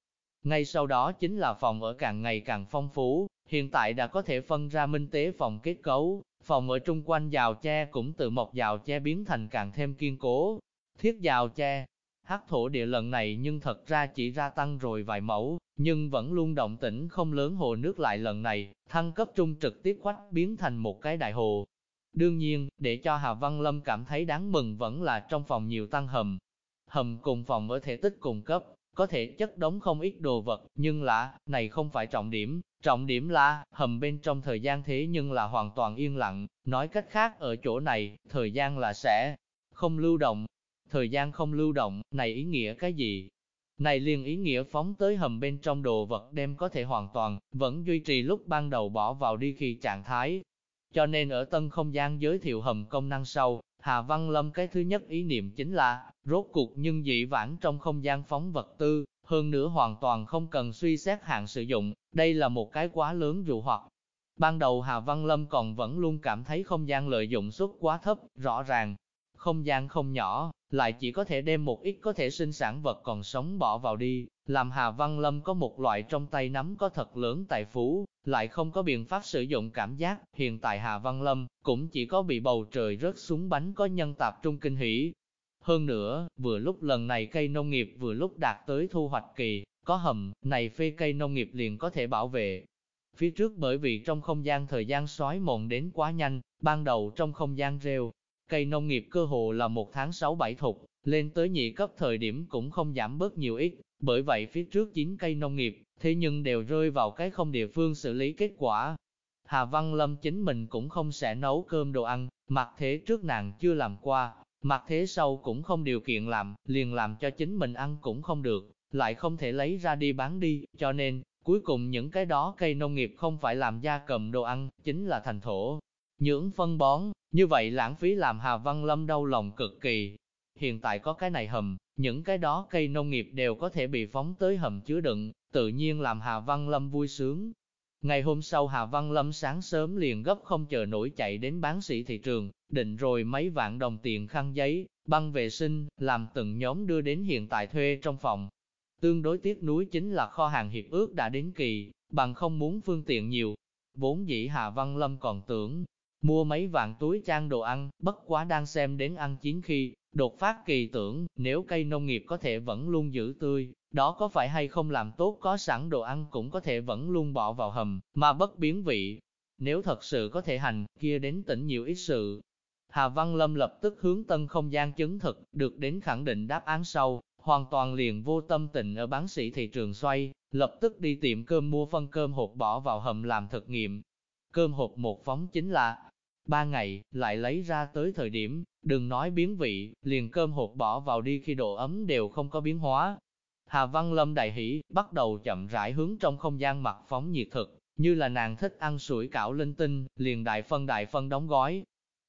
Ngay sau đó chính là phòng ở càng ngày càng phong phú, hiện tại đã có thể phân ra minh tế phòng kết cấu, phòng ở trung quanh rào che cũng từ một rào che biến thành càng thêm kiên cố, Thiết rào che, hắc thổ địa lần này nhưng thật ra chỉ ra tăng rồi vài mẫu, nhưng vẫn luôn động tĩnh không lớn hồ nước lại lần này, thăng cấp trung trực tiếp quách biến thành một cái đại hồ. Đương nhiên, để cho Hà Văn Lâm cảm thấy đáng mừng vẫn là trong phòng nhiều tăng hầm. Hầm cùng phòng ở thể tích cùng cấp, có thể chất đống không ít đồ vật, nhưng là, này không phải trọng điểm, trọng điểm là, hầm bên trong thời gian thế nhưng là hoàn toàn yên lặng, nói cách khác ở chỗ này, thời gian là sẽ không lưu động, Thời gian không lưu động, này ý nghĩa cái gì? Này liền ý nghĩa phóng tới hầm bên trong đồ vật đem có thể hoàn toàn, vẫn duy trì lúc ban đầu bỏ vào đi khi trạng thái. Cho nên ở tân không gian giới thiệu hầm công năng sau, Hà Văn Lâm cái thứ nhất ý niệm chính là, rốt cuộc nhưng dị vãng trong không gian phóng vật tư, hơn nữa hoàn toàn không cần suy xét hạn sử dụng, đây là một cái quá lớn dụ hoặc. Ban đầu Hà Văn Lâm còn vẫn luôn cảm thấy không gian lợi dụng suất quá thấp, rõ ràng, không gian không nhỏ, lại chỉ có thể đem một ít có thể sinh sản vật còn sống bỏ vào đi, làm Hà Văn Lâm có một loại trong tay nắm có thật lớn tài phú, lại không có biện pháp sử dụng cảm giác, hiện tại Hà Văn Lâm cũng chỉ có bị bầu trời rớt xuống bánh có nhân tạp trung kinh hỉ. Hơn nữa, vừa lúc lần này cây nông nghiệp vừa lúc đạt tới thu hoạch kỳ, có hầm, này phê cây nông nghiệp liền có thể bảo vệ. Phía trước bởi vì trong không gian thời gian sói mòn đến quá nhanh, ban đầu trong không gian rêu, Cây nông nghiệp cơ hồ là một tháng 6-7 thục, lên tới nhị cấp thời điểm cũng không giảm bớt nhiều ít, bởi vậy phía trước 9 cây nông nghiệp, thế nhưng đều rơi vào cái không địa phương xử lý kết quả. Hà Văn Lâm chính mình cũng không sẽ nấu cơm đồ ăn, mặc thế trước nàng chưa làm qua, mặc thế sau cũng không điều kiện làm, liền làm cho chính mình ăn cũng không được, lại không thể lấy ra đi bán đi, cho nên, cuối cùng những cái đó cây nông nghiệp không phải làm gia cầm đồ ăn, chính là thành thổ, nhưỡng phân bón, như vậy lãng phí làm Hà Văn Lâm đau lòng cực kỳ. Hiện tại có cái này hầm, những cái đó cây nông nghiệp đều có thể bị phóng tới hầm chứa đựng, tự nhiên làm Hà Văn Lâm vui sướng. Ngày hôm sau Hà Văn Lâm sáng sớm liền gấp không chờ nổi chạy đến bán sĩ thị trường, định rồi mấy vạn đồng tiền khăn giấy, băng vệ sinh, làm từng nhóm đưa đến hiện tại thuê trong phòng. Tương đối tiếc núi chính là kho hàng hiệp ước đã đến kỳ, bằng không muốn phương tiện nhiều. Vốn dĩ Hà Văn Lâm còn tưởng, mua mấy vạn túi trang đồ ăn, bất quá đang xem đến ăn chín khi, đột phát kỳ tưởng, nếu cây nông nghiệp có thể vẫn luôn giữ tươi, đó có phải hay không làm tốt có sẵn đồ ăn cũng có thể vẫn luôn bỏ vào hầm, mà bất biến vị. Nếu thật sự có thể hành, kia đến tỉnh nhiều ít sự. Hà Văn Lâm lập tức hướng tân không gian chứng thực, được đến khẳng định đáp án sau, hoàn toàn liền vô tâm tình ở bán sĩ thị trường xoay, lập tức đi tiệm cơm mua phân cơm hộp bỏ vào hầm làm thực nghiệm. Cơm hộp một phóng chính là ba ngày, lại lấy ra tới thời điểm, đừng nói biến vị, liền cơm hộp bỏ vào đi khi độ ấm đều không có biến hóa. Hà Văn Lâm đại hỉ, bắt đầu chậm rãi hướng trong không gian mặt phóng nhiệt thực, như là nàng thích ăn sủi cảo linh tinh, liền đại phân đại phân đóng gói.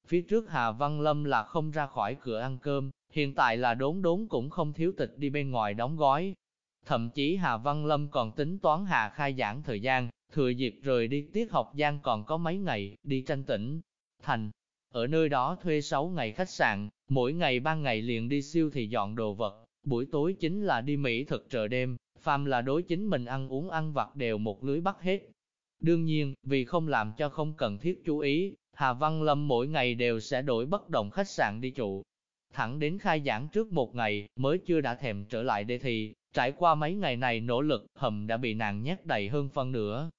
Phía trước Hà Văn Lâm là không ra khỏi cửa ăn cơm, hiện tại là đốn đốn cũng không thiếu tịch đi bên ngoài đóng gói. Thậm chí Hà Văn Lâm còn tính toán Hà khai giảng thời gian, thừa dịp rời đi tiết học gian còn có mấy ngày, đi tranh tỉnh, thành. Ở nơi đó thuê 6 ngày khách sạn, mỗi ngày ban ngày liền đi siêu thì dọn đồ vật, buổi tối chính là đi Mỹ thực chợ đêm, phàm là đối chính mình ăn uống ăn vặt đều một lưới bắt hết. Đương nhiên, vì không làm cho không cần thiết chú ý, Hà Văn Lâm mỗi ngày đều sẽ đổi bất động khách sạn đi trụ. Thẳng đến khai giảng trước một ngày, mới chưa đã thèm trở lại đề thi trải qua mấy ngày này nỗ lực, hầm đã bị nàng nhét đầy hơn phân nửa.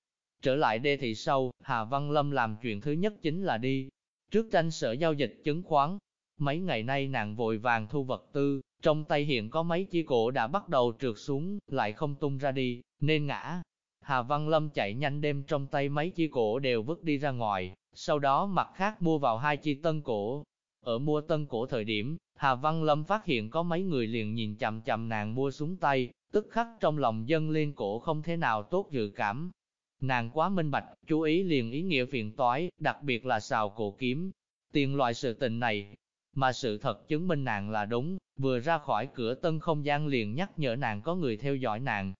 Trở lại đề thị sau, Hà Văn Lâm làm chuyện thứ nhất chính là đi. Trước tranh sở giao dịch chứng khoán, mấy ngày nay nàng vội vàng thu vật tư, trong tay hiện có mấy chi cổ đã bắt đầu trượt xuống, lại không tung ra đi, nên ngã. Hà Văn Lâm chạy nhanh đem trong tay mấy chi cổ đều vứt đi ra ngoài, sau đó mặt khác mua vào hai chi tân cổ. Ở mua tân cổ thời điểm, Hà Văn Lâm phát hiện có mấy người liền nhìn chằm chằm nàng mua xuống tay, tức khắc trong lòng dân lên cổ không thế nào tốt dự cảm, Nàng quá minh bạch, chú ý liền ý nghĩa phiền toái, đặc biệt là xào cổ kiếm. Tiền loại sự tình này, mà sự thật chứng minh nàng là đúng, vừa ra khỏi cửa tân không gian liền nhắc nhở nàng có người theo dõi nàng.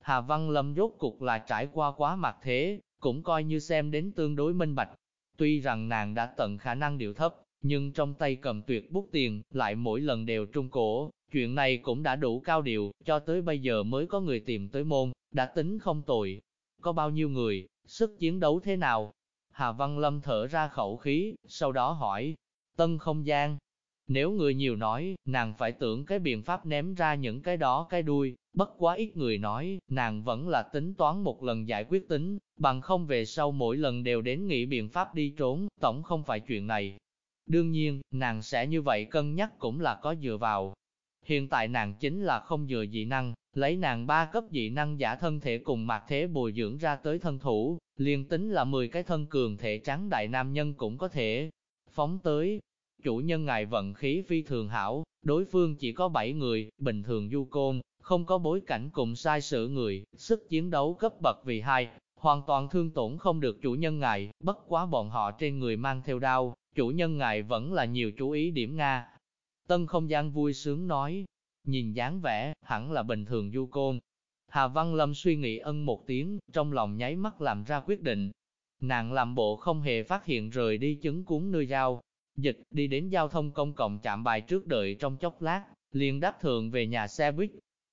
Hà Văn Lâm rốt cục là trải qua quá mặt thế, cũng coi như xem đến tương đối minh bạch. Tuy rằng nàng đã tận khả năng điều thấp, nhưng trong tay cầm tuyệt bút tiền, lại mỗi lần đều trung cổ, chuyện này cũng đã đủ cao điều, cho tới bây giờ mới có người tìm tới môn, đã tính không tồi, có bao nhiêu người, sức chiến đấu thế nào? Hà Văn Lâm thở ra khẩu khí, sau đó hỏi, tân không gian. Nếu người nhiều nói, nàng phải tưởng cái biện pháp ném ra những cái đó cái đuôi, bất quá ít người nói, nàng vẫn là tính toán một lần giải quyết tính, bằng không về sau mỗi lần đều đến nghĩ biện pháp đi trốn, tổng không phải chuyện này. Đương nhiên, nàng sẽ như vậy cân nhắc cũng là có dựa vào. Hiện tại nàng chính là không dựa dị năng, Lấy nàng ba cấp dị năng giả thân thể cùng mặt thế bồi dưỡng ra tới thân thủ, liền tính là 10 cái thân cường thể trắng đại nam nhân cũng có thể phóng tới. Chủ nhân ngài vận khí phi thường hảo, đối phương chỉ có 7 người, bình thường du côn, không có bối cảnh cùng sai sự người, sức chiến đấu cấp bậc vì hai, hoàn toàn thương tổn không được chủ nhân ngài, bất quá bọn họ trên người mang theo đau chủ nhân ngài vẫn là nhiều chú ý điểm Nga. Tân không gian vui sướng nói, Nhìn dáng vẻ, hẳn là bình thường du côn. Hà Văn Lâm suy nghĩ ân một tiếng, trong lòng nháy mắt làm ra quyết định. Nàng làm bộ không hề phát hiện rời đi chứng cuốn nơi giao. Dịch, đi đến giao thông công cộng chạm bài trước đợi trong chốc lát, liền đáp thường về nhà xe buýt.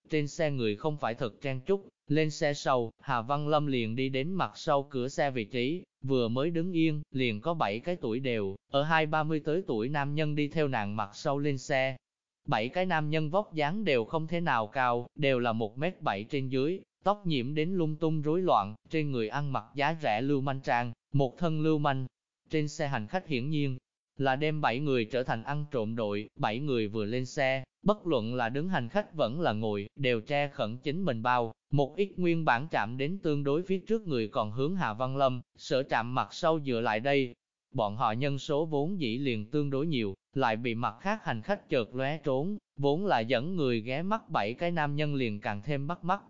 Trên xe người không phải thật trang trúc, lên xe sau, Hà Văn Lâm liền đi đến mặt sau cửa xe vị trí, vừa mới đứng yên, liền có bảy cái tuổi đều, ở hai ba mươi tới tuổi nam nhân đi theo nàng mặt sau lên xe, Bảy cái nam nhân vóc dáng đều không thế nào cao, đều là một mét bảy trên dưới, tóc nhiễm đến lung tung rối loạn, trên người ăn mặc giá rẻ lưu manh trang, một thân lưu manh. Trên xe hành khách hiển nhiên là đem bảy người trở thành ăn trộm đội, bảy người vừa lên xe, bất luận là đứng hành khách vẫn là ngồi, đều che khẩn chính mình bao, một ít nguyên bản chạm đến tương đối phía trước người còn hướng Hà Văn Lâm, sở chạm mặt sau dựa lại đây, Bọn họ nhân số vốn dĩ liền tương đối nhiều, lại bị mặt khác hành khách chợt lóe trốn, vốn là dẫn người ghé mắt bảy cái nam nhân liền càng thêm bắt mắt.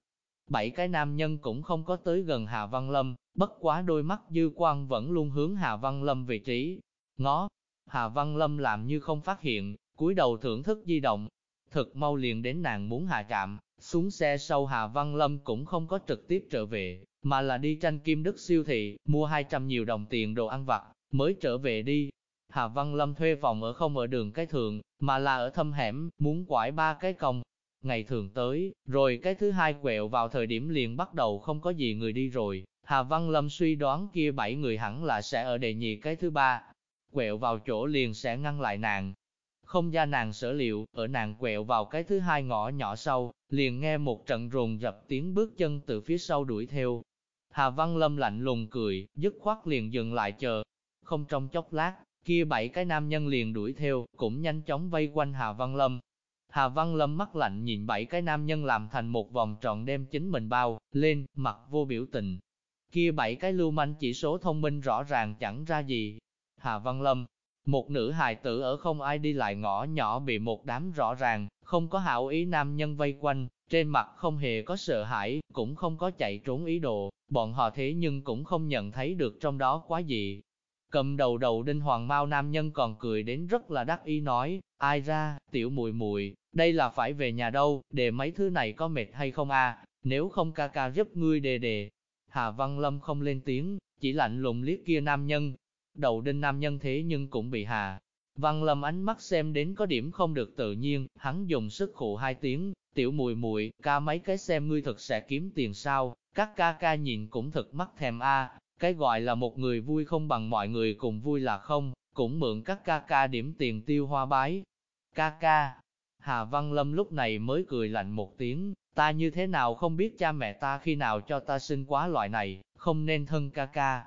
Bảy cái nam nhân cũng không có tới gần Hà Văn Lâm, bất quá đôi mắt dư quan vẫn luôn hướng Hà Văn Lâm vị trí. Ngó, Hà Văn Lâm làm như không phát hiện, cúi đầu thưởng thức di động. Thực mau liền đến nàng muốn hạ trạm, xuống xe sau Hà Văn Lâm cũng không có trực tiếp trở về, mà là đi tranh Kim Đức siêu thị, mua 200 nhiều đồng tiền đồ ăn vặt, mới trở về đi. Hà Văn Lâm thuê phòng ở không ở đường cái thường, mà là ở thâm hẻm, muốn quải ba cái công. Ngày thường tới, rồi cái thứ hai quẹo vào thời điểm liền bắt đầu không có gì người đi rồi. Hà Văn Lâm suy đoán kia bảy người hẳn là sẽ ở đề nhị cái thứ ba. Quẹo vào chỗ liền sẽ ngăn lại nàng. Không ra nàng sở liệu, ở nàng quẹo vào cái thứ hai ngõ nhỏ sau, liền nghe một trận rồn rập tiếng bước chân từ phía sau đuổi theo. Hà Văn Lâm lạnh lùng cười, dứt khoát liền dừng lại chờ. Không trong chốc lát, kia bảy cái nam nhân liền đuổi theo, cũng nhanh chóng vây quanh Hà Văn Lâm. Hà Văn Lâm mắt lạnh nhìn bảy cái nam nhân làm thành một vòng tròn đem chính mình bao, lên, mặt vô biểu tình. Kia bảy cái lưu manh chỉ số thông minh rõ ràng chẳng ra gì. Hà Văn Lâm, một nữ hài tử ở không ai đi lại ngõ nhỏ bị một đám rõ ràng, không có hảo ý nam nhân vây quanh, trên mặt không hề có sợ hãi, cũng không có chạy trốn ý đồ, bọn họ thế nhưng cũng không nhận thấy được trong đó quá gì. Cầm đầu đầu đinh hoàng mau nam nhân còn cười đến rất là đắc ý nói, ai ra, tiểu mùi mùi, đây là phải về nhà đâu, để mấy thứ này có mệt hay không a? nếu không ca ca giúp ngươi đề đề. Hà Văn Lâm không lên tiếng, chỉ lạnh lùng liếc kia nam nhân. Đầu đinh nam nhân thế nhưng cũng bị Hà. Văn Lâm ánh mắt xem đến có điểm không được tự nhiên, hắn dùng sức khụ hai tiếng, tiểu mùi mùi, ca mấy cái xem ngươi thật sẽ kiếm tiền sao, các ca ca nhìn cũng thật mắt thèm a cái gọi là một người vui không bằng mọi người cùng vui là không, cũng mượn các ca ca điểm tiền tiêu hoa bái. Ca ca, Hà Văn Lâm lúc này mới cười lạnh một tiếng, ta như thế nào không biết cha mẹ ta khi nào cho ta sinh quá loại này, không nên thân ca ca.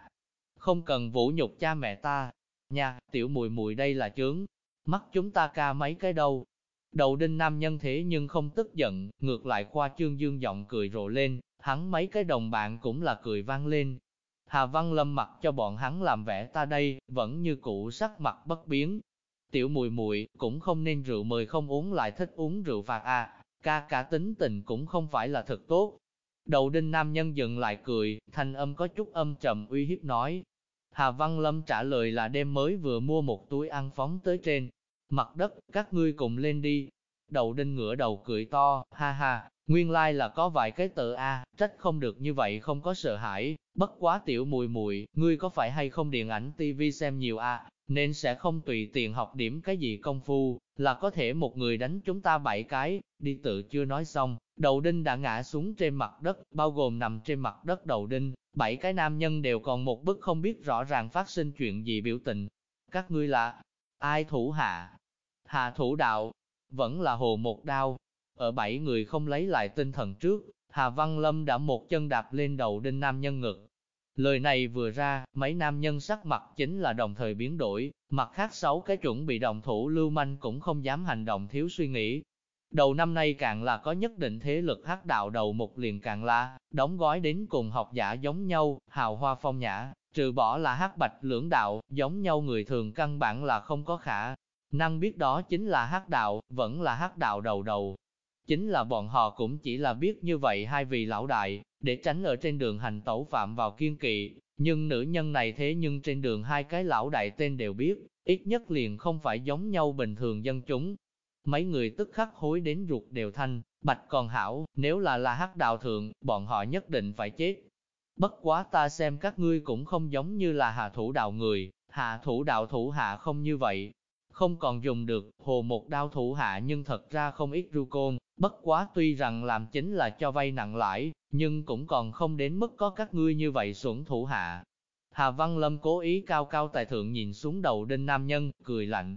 Không cần vũ nhục cha mẹ ta, nha, tiểu mùi mùi đây là chướng, mắt chúng ta ca mấy cái đâu. Đầu đinh nam nhân thế nhưng không tức giận, ngược lại khoa trương dương giọng cười rộ lên, hắn mấy cái đồng bạn cũng là cười vang lên, Hà Văn Lâm mặc cho bọn hắn làm vẻ ta đây, vẫn như cũ sắc mặt bất biến. Tiểu mùi mùi, cũng không nên rượu mời không uống lại thích uống rượu phạt à, ca cả tính tình cũng không phải là thật tốt. Đầu đinh nam nhân dừng lại cười, thanh âm có chút âm trầm uy hiếp nói. Hà Văn Lâm trả lời là đêm mới vừa mua một túi ăn phóng tới trên. Mặt đất, các ngươi cùng lên đi. Đầu đinh ngửa đầu cười to, ha ha, Nguyên lai like là có vài cái tự A, trách không được như vậy không có sợ hãi, bất quá tiểu mùi mùi, ngươi có phải hay không điện ảnh tivi xem nhiều A, nên sẽ không tùy tiện học điểm cái gì công phu, là có thể một người đánh chúng ta bảy cái, đi tự chưa nói xong, đầu đinh đã ngã xuống trên mặt đất, bao gồm nằm trên mặt đất đầu đinh, bảy cái nam nhân đều còn một bức không biết rõ ràng phát sinh chuyện gì biểu tình. Các ngươi là, ai thủ hạ? Hạ thủ đạo, vẫn là hồ một đao, ở bảy người không lấy lại tinh thần trước, Hà Văn Lâm đã một chân đạp lên đầu đinh nam nhân ngực. Lời này vừa ra, mấy nam nhân sắc mặt chính là đồng thời biến đổi, mặt khác sáu cái chuẩn bị đồng thủ lưu manh cũng không dám hành động thiếu suy nghĩ. Đầu năm nay càng là có nhất định thế lực hắc đạo đầu một liền càng là, đóng gói đến cùng học giả giống nhau, hào hoa phong nhã, trừ bỏ là hắc bạch lưỡng đạo, giống nhau người thường căn bản là không có khả. Năng biết đó chính là hắc đạo, vẫn là hắc đạo đầu đầu, Chính là bọn họ cũng chỉ là biết như vậy hai vị lão đại, để tránh ở trên đường hành tẩu phạm vào kiên kỵ, nhưng nữ nhân này thế nhưng trên đường hai cái lão đại tên đều biết, ít nhất liền không phải giống nhau bình thường dân chúng. Mấy người tức khắc hối đến ruột đều thanh, bạch còn hảo, nếu là là hắc đạo thượng, bọn họ nhất định phải chết. Bất quá ta xem các ngươi cũng không giống như là hạ thủ đạo người, hạ thủ đạo thủ hạ không như vậy, không còn dùng được, hồ một đao thủ hạ nhưng thật ra không ít ru côn, bất quá tuy rằng làm chính là cho vay nặng lãi, nhưng cũng còn không đến mức có các ngươi như vậy xuẩn thủ hạ. Hà Văn Lâm cố ý cao cao tài thượng nhìn xuống đầu đinh nam nhân, cười lạnh.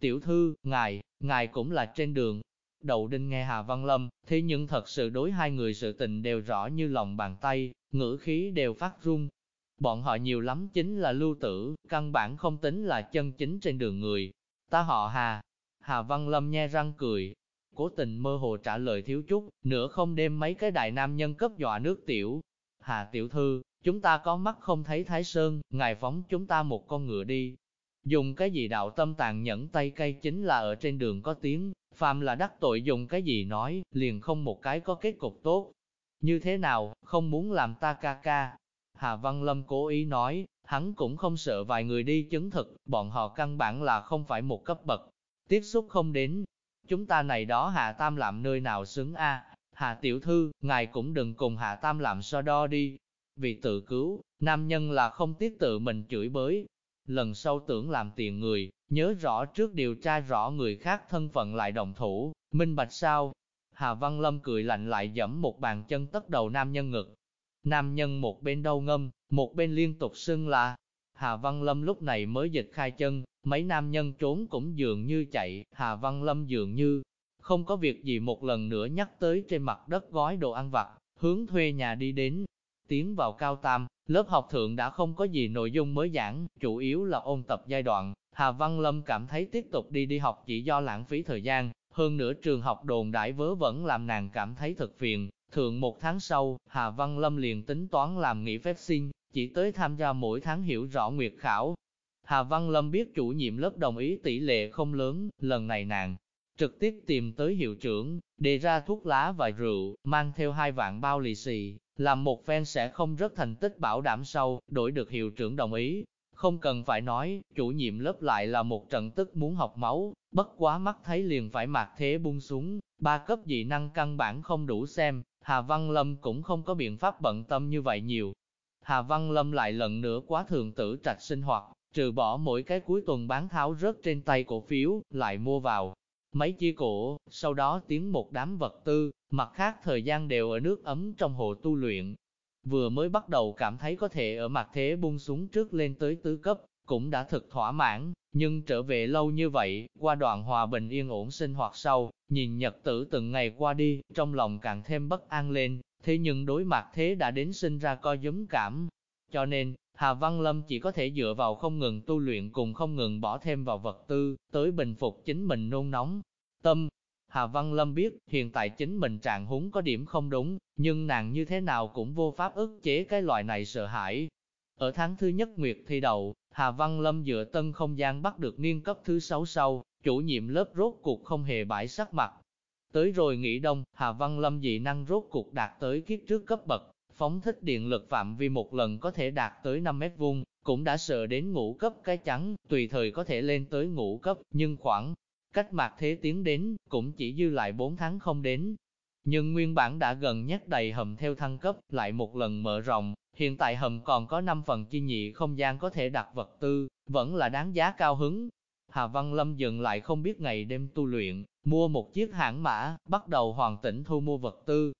Tiểu thư, ngài, ngài cũng là trên đường. Đầu đinh nghe Hà Văn Lâm, thế nhưng thật sự đối hai người sự tình đều rõ như lòng bàn tay, ngữ khí đều phát run. Bọn họ nhiều lắm chính là lưu tử, căn bản không tính là chân chính trên đường người, Ta họ Hà. Hà Văn Lâm nhe răng cười, cố tình mơ hồ trả lời thiếu chút, nửa không đem mấy cái đại nam nhân cấp dọa nước tiểu. Hà tiểu thư, chúng ta có mắt không thấy Thái Sơn, ngài phóng chúng ta một con ngựa đi. Dùng cái gì đạo tâm tàn nhẫn tay cây chính là ở trên đường có tiếng, phàm là đắc tội dùng cái gì nói, liền không một cái có kết cục tốt. Như thế nào, không muốn làm ta ca ca. Hà Văn Lâm cố ý nói, Hắn cũng không sợ vài người đi chứng thực, bọn họ căn bản là không phải một cấp bậc. Tiếp xúc không đến, chúng ta này đó hạ tam làm nơi nào xứng a Hạ tiểu thư, ngài cũng đừng cùng hạ tam làm so đo đi. Vì tự cứu, nam nhân là không tiếc tự mình chửi bới. lần sau tưởng làm tiền người, nhớ rõ trước điều tra rõ người khác thân phận lại đồng thủ, minh bạch sao? Hà Văn Lâm cười lạnh lại dẫm một bàn chân tất đầu nam nhân ngực. Nam nhân một bên đau ngâm, một bên liên tục xưng là. Hà Văn Lâm lúc này mới dịch khai chân, mấy nam nhân trốn cũng dường như chạy, Hà Văn Lâm dường như không có việc gì một lần nữa nhắc tới trên mặt đất gói đồ ăn vặt, hướng thuê nhà đi đến. Tiến vào cao tam, lớp học thượng đã không có gì nội dung mới giảng, chủ yếu là ôn tập giai đoạn. Hà Văn Lâm cảm thấy tiếp tục đi đi học chỉ do lãng phí thời gian, hơn nữa trường học đồn đại vớ vẫn làm nàng cảm thấy thật phiền. Thượng một tháng sau, Hà Văn Lâm liền tính toán làm nghỉ phép sinh, chỉ tới tham gia mỗi tháng hiểu rõ nguyệt khảo. Hà Văn Lâm biết chủ nhiệm lớp đồng ý tỷ lệ không lớn, lần này nàng trực tiếp tìm tới hiệu trưởng, đề ra thuốc lá và rượu, mang theo hai vạn bao lì xì, làm một phen sẽ không rất thành tích bảo đảm sau, đổi được hiệu trưởng đồng ý. Không cần phải nói, chủ nhiệm lớp lại là một trận tức muốn học máu, bất quá mắt thấy liền phải mạc thế buông xuống, ba cấp dị năng căn bản không đủ xem, Hà Văn Lâm cũng không có biện pháp bận tâm như vậy nhiều. Hà Văn Lâm lại lần nữa quá thường tử trạch sinh hoạt, trừ bỏ mỗi cái cuối tuần bán tháo rớt trên tay cổ phiếu, lại mua vào, mấy chi cổ, sau đó tiến một đám vật tư, mặt khác thời gian đều ở nước ấm trong hồ tu luyện. Vừa mới bắt đầu cảm thấy có thể ở mặt thế bung xuống trước lên tới tứ cấp, cũng đã thực thỏa mãn, nhưng trở về lâu như vậy, qua đoạn hòa bình yên ổn sinh hoạt sau, nhìn nhật tử từng ngày qua đi, trong lòng càng thêm bất an lên, thế nhưng đối mặt thế đã đến sinh ra co giấm cảm. Cho nên, Hà Văn Lâm chỉ có thể dựa vào không ngừng tu luyện cùng không ngừng bỏ thêm vào vật tư, tới bình phục chính mình nôn nóng. Tâm, Hà Văn Lâm biết, hiện tại chính mình trạng húng có điểm không đúng, nhưng nàng như thế nào cũng vô pháp ức chế cái loại này sợ hãi. Ở tháng thứ nhất Nguyệt thi đầu, Hà Văn Lâm dựa tân không gian bắt được niên cấp thứ sáu sau, chủ nhiệm lớp rốt cuộc không hề bãi sắc mặt. Tới rồi nghỉ đông, Hà Văn Lâm dị năng rốt cuộc đạt tới kiếp trước cấp bậc, phóng thích điện lực phạm vi một lần có thể đạt tới 5 mét vuông, cũng đã sợ đến ngũ cấp cái trắng, tùy thời có thể lên tới ngũ cấp, nhưng khoảng cách mạc thế tiến đến, cũng chỉ dư lại 4 tháng không đến. Nhưng nguyên bản đã gần nhất đầy hầm theo thăng cấp, lại một lần mở rộng, hiện tại hầm còn có 5 phần chi nhị không gian có thể đặt vật tư, vẫn là đáng giá cao hứng. Hà Văn Lâm dừng lại không biết ngày đêm tu luyện, mua một chiếc hãng mã, bắt đầu hoàn tỉnh thu mua vật tư,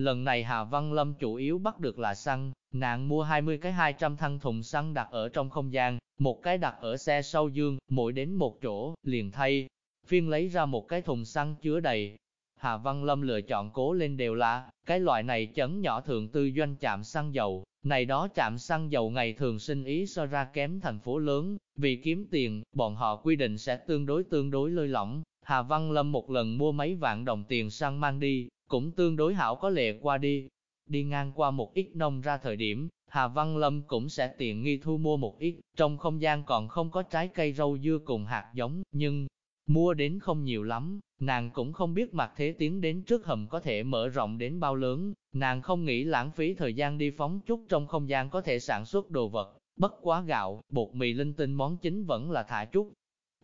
Lần này Hà Văn Lâm chủ yếu bắt được là xăng, nàng mua 20 cái 200 thăng thùng xăng đặt ở trong không gian, một cái đặt ở xe sau dương, mỗi đến một chỗ, liền thay. Phiên lấy ra một cái thùng xăng chứa đầy. Hà Văn Lâm lựa chọn cố lên đều là, cái loại này chấn nhỏ thường tư doanh chạm xăng dầu, này đó chạm xăng dầu ngày thường sinh ý so ra kém thành phố lớn, vì kiếm tiền, bọn họ quy định sẽ tương đối tương đối lơi lỏng. Hà Văn Lâm một lần mua mấy vạn đồng tiền xăng mang đi, cũng tương đối hảo có lệ qua đi. Đi ngang qua một ít nông ra thời điểm, Hà Văn Lâm cũng sẽ tiện nghi thu mua một ít, trong không gian còn không có trái cây rau dưa cùng hạt giống, nhưng mua đến không nhiều lắm, nàng cũng không biết mặt thế tiến đến trước hầm có thể mở rộng đến bao lớn, nàng không nghĩ lãng phí thời gian đi phóng chút trong không gian có thể sản xuất đồ vật, bất quá gạo, bột mì linh tinh món chính vẫn là thả chút,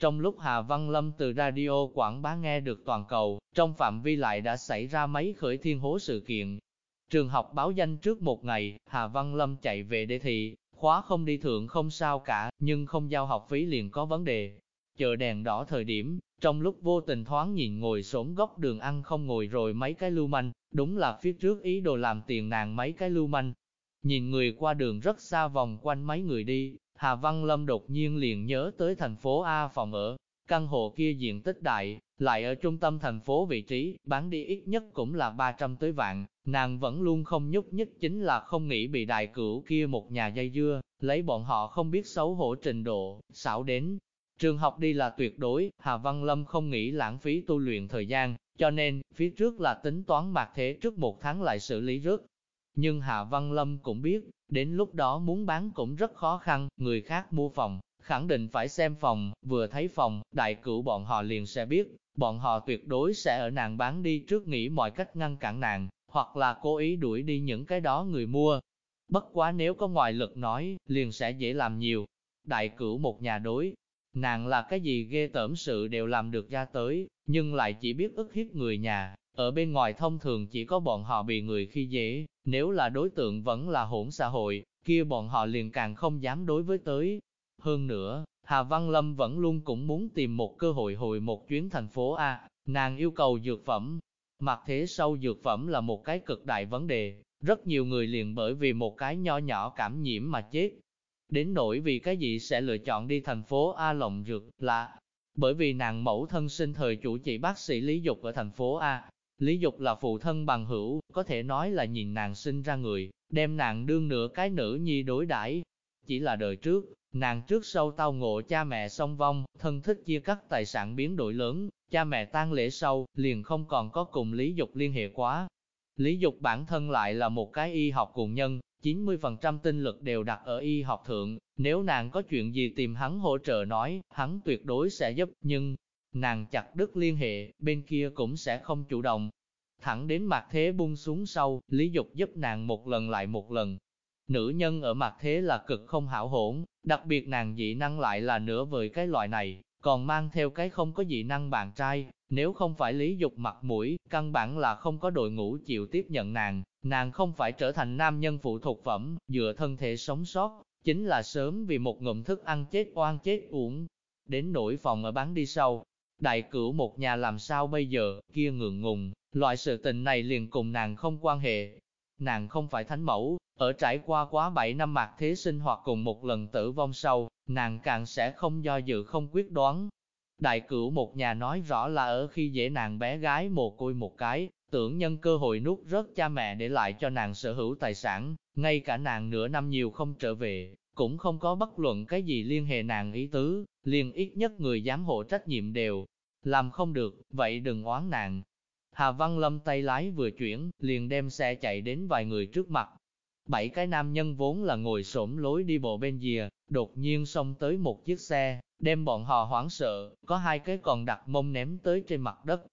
trong lúc Hà Văn Lâm từ radio quảng bá nghe được toàn cầu, trong phạm vi lại đã xảy ra mấy khởi thiên hố sự kiện. Trường học báo danh trước một ngày, Hà Văn Lâm chạy về đề thị, khóa không đi thượng không sao cả, nhưng không giao học phí liền có vấn đề. Chờ đèn đỏ thời điểm, trong lúc vô tình thoáng nhìn ngồi xổm góc đường ăn không ngồi rồi mấy cái lưu manh, đúng là phía trước ý đồ làm tiền nàng mấy cái lưu manh. Nhìn người qua đường rất xa vòng quanh mấy người đi, Hà Văn Lâm đột nhiên liền nhớ tới thành phố A phòng ở, căn hộ kia diện tích đại, lại ở trung tâm thành phố vị trí, bán đi ít nhất cũng là 300 tới vạn, nàng vẫn luôn không nhúc nhích chính là không nghĩ bị đại cửu kia một nhà dây dưa, lấy bọn họ không biết xấu hổ trình độ, xảo đến. Trường học đi là tuyệt đối, Hà Văn Lâm không nghĩ lãng phí tu luyện thời gian, cho nên, phía trước là tính toán mạc thế trước một tháng lại xử lý rớt, nhưng Hạ Văn Lâm cũng biết, đến lúc đó muốn bán cũng rất khó khăn, người khác mua phòng, khẳng định phải xem phòng, vừa thấy phòng, đại cửu bọn họ liền sẽ biết, bọn họ tuyệt đối sẽ ở nàng bán đi trước nghĩ mọi cách ngăn cản nàng, hoặc là cố ý đuổi đi những cái đó người mua. Bất quá nếu có ngoại lực nói, liền sẽ dễ làm nhiều. Đại cửu một nhà đối, nàng là cái gì ghê tởm sự đều làm được ra tới, nhưng lại chỉ biết ức hiếp người nhà, ở bên ngoài thông thường chỉ có bọn họ bị người khi dễ, nếu là đối tượng vẫn là hỗn xã hội, kia bọn họ liền càng không dám đối với tới. Hơn nữa, Hà Văn Lâm vẫn luôn cũng muốn tìm một cơ hội hồi một chuyến thành phố A, nàng yêu cầu dược phẩm. Mặt thế sau dược phẩm là một cái cực đại vấn đề, rất nhiều người liền bởi vì một cái nho nhỏ cảm nhiễm mà chết. Đến nỗi vì cái gì sẽ lựa chọn đi thành phố A lộng dược là bởi vì nàng mẫu thân sinh thời chủ trị bác sĩ Lý Dục ở thành phố A. Lý Dục là phụ thân bằng hữu, có thể nói là nhìn nàng sinh ra người, đem nàng đương nửa cái nữ nhi đối đãi. Chỉ là đời trước, nàng trước sau tao ngộ cha mẹ song vong, thân thích chia cắt tài sản biến đổi lớn, cha mẹ tang lễ sau, liền không còn có cùng Lý Dục liên hệ quá. Lý Dục bản thân lại là một cái y học cùng nhân, 90% tinh lực đều đặt ở y học thượng, nếu nàng có chuyện gì tìm hắn hỗ trợ nói, hắn tuyệt đối sẽ giúp, nhưng nàng chặt đứt liên hệ, bên kia cũng sẽ không chủ động. Thẳng đến mặt thế buông xuống sau, Lý Dục giúp nàng một lần lại một lần. Nữ nhân ở mặt thế là cực không hảo hỗn, đặc biệt nàng dị năng lại là nửa vời cái loại này, còn mang theo cái không có dị năng bạn trai, nếu không phải lý dục mặt mũi, căn bản là không có đội ngũ chịu tiếp nhận nàng, nàng không phải trở thành nam nhân phụ thuộc phẩm, dựa thân thể sống sót, chính là sớm vì một ngụm thức ăn chết oan chết uổng. Đến nỗi phòng ở bán đi sau, đại cửu một nhà làm sao bây giờ, kia ngượng ngùng, loại sự tình này liền cùng nàng không quan hệ. Nàng không phải thánh mẫu, ở trải qua quá 7 năm mạc thế sinh hoạt cùng một lần tử vong sau, nàng càng sẽ không do dự không quyết đoán. Đại cửu một nhà nói rõ là ở khi dễ nàng bé gái mồ côi một cái, tưởng nhân cơ hội nuốt rớt cha mẹ để lại cho nàng sở hữu tài sản, ngay cả nàng nửa năm nhiều không trở về, cũng không có bất luận cái gì liên hệ nàng ý tứ, liền ít nhất người giám hộ trách nhiệm đều, làm không được, vậy đừng oán nàng. Hà Văn Lâm tay lái vừa chuyển, liền đem xe chạy đến vài người trước mặt. Bảy cái nam nhân vốn là ngồi xổm lối đi bộ bên dìa, đột nhiên xông tới một chiếc xe, đem bọn họ hoảng sợ, có hai cái còn đặt mông ném tới trên mặt đất.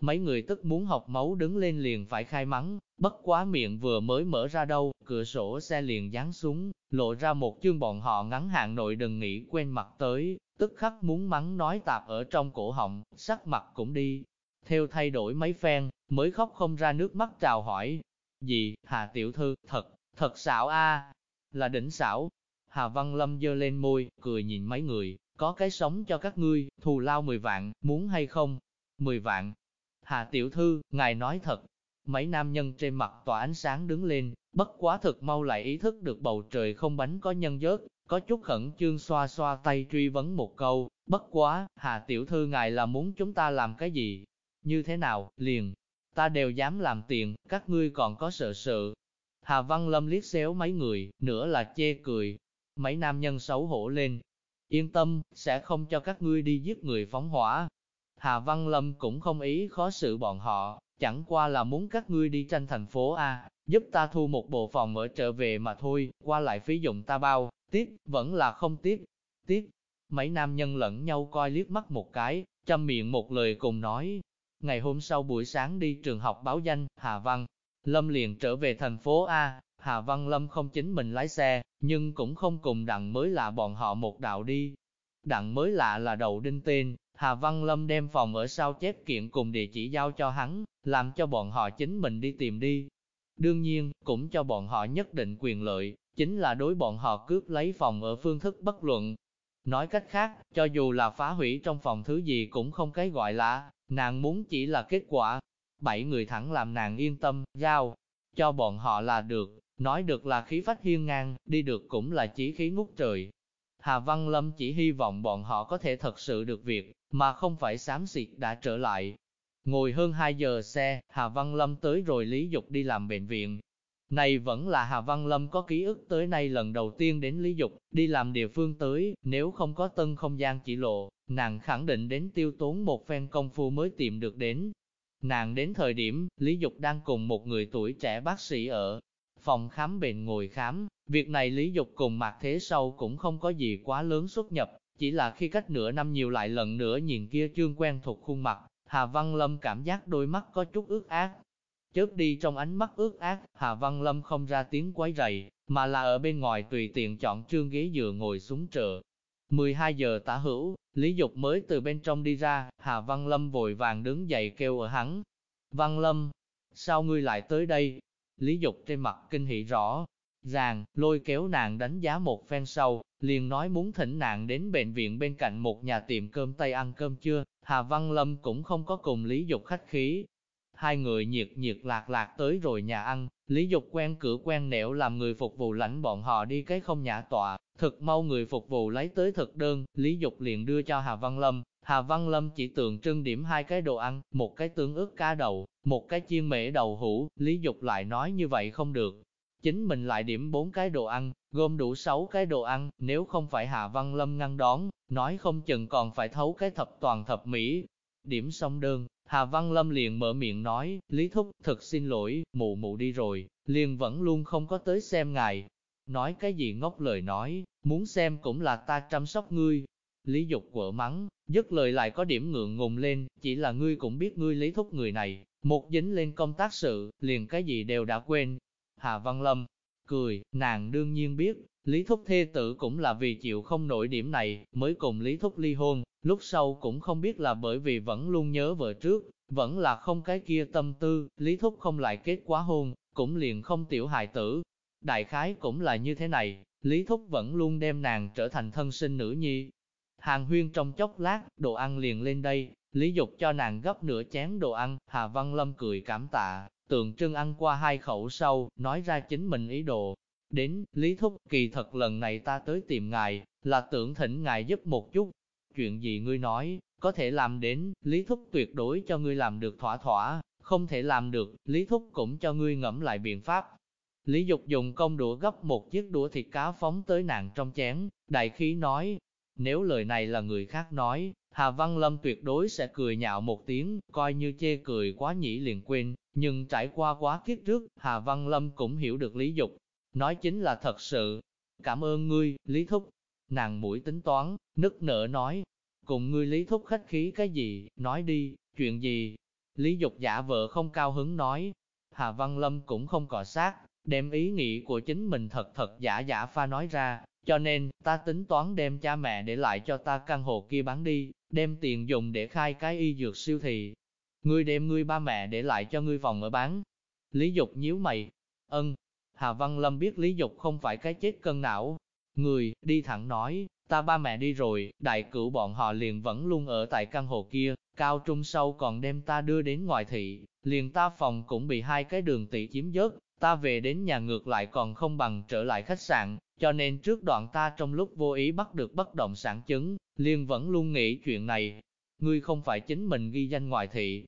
Mấy người tức muốn học máu đứng lên liền phải khai mắng, bất quá miệng vừa mới mở ra đâu, cửa sổ xe liền giáng xuống, lộ ra một chương bọn họ ngắn hạn nội đừng nghĩ quen mặt tới, tức khắc muốn mắng nói tạp ở trong cổ họng, sắc mặt cũng đi. Theo thay đổi mấy phen, mới khóc không ra nước mắt chào hỏi. Gì, Hà Tiểu Thư, thật, thật xảo a là đỉnh xảo. Hà Văn Lâm dơ lên môi, cười nhìn mấy người, có cái sống cho các ngươi, thù lao 10 vạn, muốn hay không? 10 vạn. Hà Tiểu Thư, ngài nói thật. Mấy nam nhân trên mặt tỏa ánh sáng đứng lên, bất quá thực mau lại ý thức được bầu trời không bánh có nhân dớt, có chút khẩn trương xoa xoa tay truy vấn một câu, bất quá, Hà Tiểu Thư ngài là muốn chúng ta làm cái gì? Như thế nào, liền, ta đều dám làm tiền, các ngươi còn có sợ sợ. Hà Văn Lâm liếc xéo mấy người, nữa là chê cười. Mấy nam nhân xấu hổ lên. Yên tâm, sẽ không cho các ngươi đi giết người phóng hỏa. Hà Văn Lâm cũng không ý khó xử bọn họ, chẳng qua là muốn các ngươi đi tranh thành phố A, giúp ta thu một bộ phòng ở trở về mà thôi, qua lại phí dụng ta bao, tiếc, vẫn là không tiếc, tiếc. Mấy nam nhân lẫn nhau coi liếc mắt một cái, chăm miệng một lời cùng nói. Ngày hôm sau buổi sáng đi trường học báo danh, Hà Văn, Lâm liền trở về thành phố A, Hà Văn Lâm không chính mình lái xe, nhưng cũng không cùng đặng mới lạ bọn họ một đạo đi. Đặng mới lạ là đầu đinh tên, Hà Văn Lâm đem phòng ở sau chép kiện cùng địa chỉ giao cho hắn, làm cho bọn họ chính mình đi tìm đi. Đương nhiên, cũng cho bọn họ nhất định quyền lợi, chính là đối bọn họ cướp lấy phòng ở phương thức bất luận. Nói cách khác, cho dù là phá hủy trong phòng thứ gì cũng không cái gọi là, nàng muốn chỉ là kết quả. Bảy người thẳng làm nàng yên tâm, giao, cho bọn họ là được, nói được là khí phách hiên ngang, đi được cũng là chí khí ngút trời. Hà Văn Lâm chỉ hy vọng bọn họ có thể thật sự được việc, mà không phải xám xịt đã trở lại. Ngồi hơn 2 giờ xe, Hà Văn Lâm tới rồi Lý Dục đi làm bệnh viện, này vẫn là Hà Văn Lâm có ký ức tới nay lần đầu tiên đến Lý Dục, đi làm địa phương tới, nếu không có tân không gian chỉ lộ, nàng khẳng định đến tiêu tốn một phen công phu mới tìm được đến. Nàng đến thời điểm, Lý Dục đang cùng một người tuổi trẻ bác sĩ ở phòng khám bệnh ngồi khám, việc này Lý Dục cùng Mạc Thế Sâu cũng không có gì quá lớn xuất nhập, chỉ là khi cách nửa năm nhiều lại lần nữa nhìn kia chương quen thuộc khuôn mặt, Hà Văn Lâm cảm giác đôi mắt có chút ướt át, Chớp đi trong ánh mắt ướt át, Hà Văn Lâm không ra tiếng quấy rầy, mà là ở bên ngoài tùy tiện chọn trương ghế dựa ngồi xuống trợ. 12 giờ tả hữu, Lý Dục mới từ bên trong đi ra, Hà Văn Lâm vội vàng đứng dậy kêu ở hắn. Văn Lâm, sao ngươi lại tới đây? Lý Dục trên mặt kinh hỉ rõ, ràng, lôi kéo nàng đánh giá một phen sau, liền nói muốn thỉnh nàng đến bệnh viện bên cạnh một nhà tiệm cơm Tây ăn cơm trưa, Hà Văn Lâm cũng không có cùng Lý Dục khách khí. Hai người nhiệt nhiệt lạc lạc tới rồi nhà ăn, Lý Dục quen cửa quen nẻo làm người phục vụ lãnh bọn họ đi cái không nhã tọa, thực mau người phục vụ lấy tới thực đơn, Lý Dục liền đưa cho Hà Văn Lâm, Hà Văn Lâm chỉ tượng trưng điểm hai cái đồ ăn, một cái tương ướt cá đầu, một cái chiên mễ đầu hũ, Lý Dục lại nói như vậy không được. Chính mình lại điểm bốn cái đồ ăn, gom đủ sáu cái đồ ăn, nếu không phải Hà Văn Lâm ngăn đón, nói không chừng còn phải thấu cái thập toàn thập mỹ. Điểm xong đơn, Hà Văn Lâm liền mở miệng nói, Lý Thúc, thật xin lỗi, mụ mụ đi rồi, liền vẫn luôn không có tới xem ngài. Nói cái gì ngốc lời nói, muốn xem cũng là ta chăm sóc ngươi, Lý Dục quở mắng, dứt lời lại có điểm ngượng ngùng lên, chỉ là ngươi cũng biết ngươi lý thúc người này, một dính lên công tác sự, liền cái gì đều đã quên. Hà Văn Lâm, cười, nàng đương nhiên biết, Lý Thúc thê tử cũng là vì chịu không nổi điểm này, mới cùng Lý Thúc ly hôn, lúc sau cũng không biết là bởi vì vẫn luôn nhớ vợ trước, vẫn là không cái kia tâm tư, Lý Thúc không lại kết quá hôn, cũng liền không tiểu hài tử. Đại khái cũng là như thế này, Lý Thúc vẫn luôn đem nàng trở thành thân sinh nữ nhi, Hàng huyên trong chốc lát, đồ ăn liền lên đây, Lý Dục cho nàng gấp nửa chén đồ ăn, Hà Văn Lâm cười cảm tạ, tượng trưng ăn qua hai khẩu sau, nói ra chính mình ý đồ. Đến, Lý Thúc, kỳ thật lần này ta tới tìm ngài, là tưởng thỉnh ngài giúp một chút. Chuyện gì ngươi nói, có thể làm đến, Lý Thúc tuyệt đối cho ngươi làm được thỏa thỏa, không thể làm được, Lý Thúc cũng cho ngươi ngẫm lại biện pháp. Lý Dục dùng công đũa gấp một chiếc đũa thịt cá phóng tới nàng trong chén, đại khí nói, nếu lời này là người khác nói, Hà Văn Lâm tuyệt đối sẽ cười nhạo một tiếng, coi như chê cười quá nhỉ liền quên, nhưng trải qua quá kiếp trước, Hà Văn Lâm cũng hiểu được lý dục. Nói chính là thật sự. Cảm ơn ngươi, Lý Thúc. Nàng mũi tính toán, nức nở nói. Cùng ngươi Lý Thúc khách khí cái gì, nói đi, chuyện gì. Lý Dục giả vợ không cao hứng nói. Hà Văn Lâm cũng không cọ sát, đem ý nghĩ của chính mình thật thật giả giả pha nói ra, cho nên, ta tính toán đem cha mẹ để lại cho ta căn hộ kia bán đi, đem tiền dùng để khai cái y dược siêu thị. Ngươi đem ngươi ba mẹ để lại cho ngươi phòng ở bán. Lý Dục nhíu mày. Ân. Hà Văn Lâm biết Lý Dục không phải cái chết cân não. Người, đi thẳng nói, ta ba mẹ đi rồi, đại cửu bọn họ liền vẫn luôn ở tại căn hộ kia, cao trung sâu còn đem ta đưa đến ngoài thị, liền ta phòng cũng bị hai cái đường tỷ chiếm dớt, ta về đến nhà ngược lại còn không bằng trở lại khách sạn, cho nên trước đoạn ta trong lúc vô ý bắt được bất động sản chứng, liền vẫn luôn nghĩ chuyện này. Ngươi không phải chính mình ghi danh ngoại thị.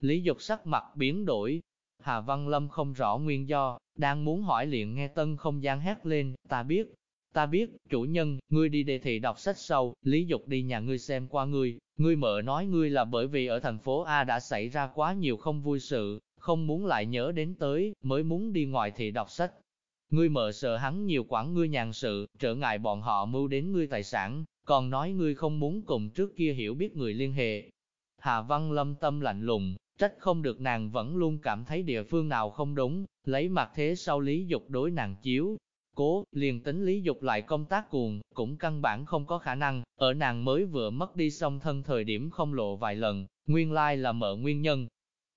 Lý Dục sắc mặt biến đổi. Hà Văn Lâm không rõ nguyên do, đang muốn hỏi liền nghe tân không gian hét lên, ta biết, ta biết, chủ nhân, ngươi đi đề thị đọc sách sau, Lý Dục đi nhà ngươi xem qua ngươi, ngươi mợ nói ngươi là bởi vì ở thành phố A đã xảy ra quá nhiều không vui sự, không muốn lại nhớ đến tới, mới muốn đi ngoài thị đọc sách. Ngươi mợ sợ hắn nhiều quản ngươi nhàn sự, trở ngại bọn họ mưu đến ngươi tài sản, còn nói ngươi không muốn cùng trước kia hiểu biết người liên hệ. Hà Văn Lâm tâm lạnh lùng, trách không được nàng vẫn luôn cảm thấy địa phương nào không đúng, lấy mặt thế sau lý dục đối nàng chiếu. Cố, liền tính lý dục lại công tác cuồng, cũng căn bản không có khả năng, ở nàng mới vừa mất đi song thân thời điểm không lộ vài lần, nguyên lai là mở nguyên nhân,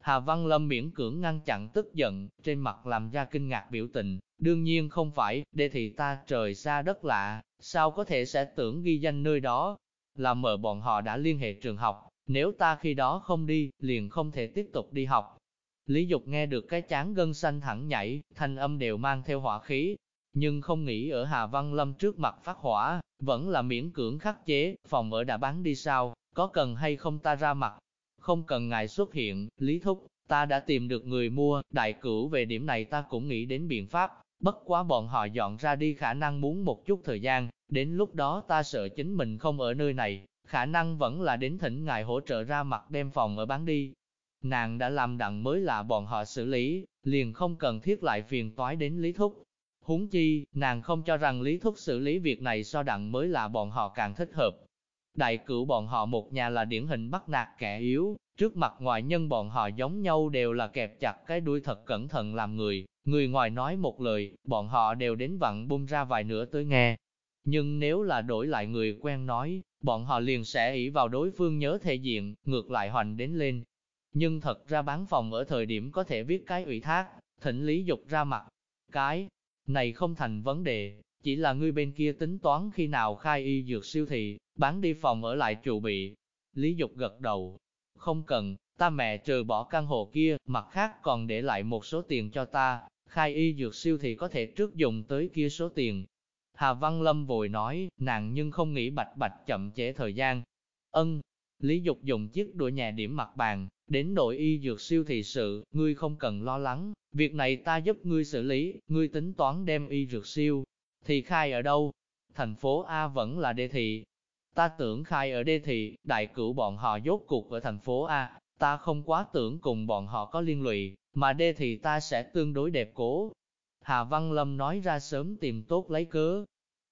Hà Văn Lâm miễn cưỡng ngăn chặn tức giận, trên mặt làm ra kinh ngạc biểu tình, đương nhiên không phải, để thì ta trời xa đất lạ, sao có thể sẽ tưởng ghi danh nơi đó, là mở bọn họ đã liên hệ trường học, nếu ta khi đó không đi, liền không thể tiếp tục đi học. Lý Dục nghe được cái chán gân xanh thẳng nhảy, thanh âm đều mang theo hỏa khí, nhưng không nghĩ ở Hà Văn Lâm trước mặt phát hỏa, vẫn là miễn cưỡng khắc chế, phòng ở đã bán đi sao, có cần hay không ta ra mặt, không cần ngài xuất hiện, Lý Thúc, ta đã tìm được người mua, đại cửu về điểm này ta cũng nghĩ đến biện pháp, bất quá bọn họ dọn ra đi khả năng muốn một chút thời gian, đến lúc đó ta sợ chính mình không ở nơi này, khả năng vẫn là đến thỉnh ngài hỗ trợ ra mặt đem phòng ở bán đi. Nàng đã làm đặng mới là bọn họ xử lý, liền không cần thiết lại phiền toái đến Lý Thúc. Huống chi, nàng không cho rằng Lý Thúc xử lý việc này so đặng mới là bọn họ càng thích hợp, Đại cửu bọn họ một nhà là điển hình bắt nạt kẻ yếu, trước mặt ngoại nhân bọn họ giống nhau đều là kẹp chặt cái đuôi thật cẩn thận làm người, người ngoài nói một lời, bọn họ đều đến vặn bung ra vài nửa tới nghe. Nhưng nếu là đổi lại người quen nói, bọn họ liền sẽ ỷ vào đối phương nhớ thể diện, ngược lại hoành đến lên. Nhưng thật ra bán phòng ở thời điểm có thể viết cái ủy thác, thỉnh lý dục ra mặt. Cái này không thành vấn đề, chỉ là ngươi bên kia tính toán khi nào khai y dược siêu thị, bán đi phòng ở lại trụ bị. Lý Dục gật đầu, không cần, ta mẹ trừ bỏ căn hộ kia, mặt khác còn để lại một số tiền cho ta, khai y dược siêu thì có thể trước dùng tới kia số tiền. Hà Văn Lâm vội nói, nàng nhưng không nghĩ bạch bạch chậm trễ thời gian. Ân, Lý Dục dùng chiếc đũa nhà điểm mặt bàn, đến nội y dược siêu thị sự, ngươi không cần lo lắng, việc này ta giúp ngươi xử lý, ngươi tính toán đem y dược siêu. Thì khai ở đâu? Thành phố A vẫn là đê thị. Ta tưởng khai ở đê thị, đại cửu bọn họ dốt cuộc ở thành phố A, ta không quá tưởng cùng bọn họ có liên lụy, mà đê thì ta sẽ tương đối đẹp cố. Hà Văn Lâm nói ra sớm tìm tốt lấy cớ.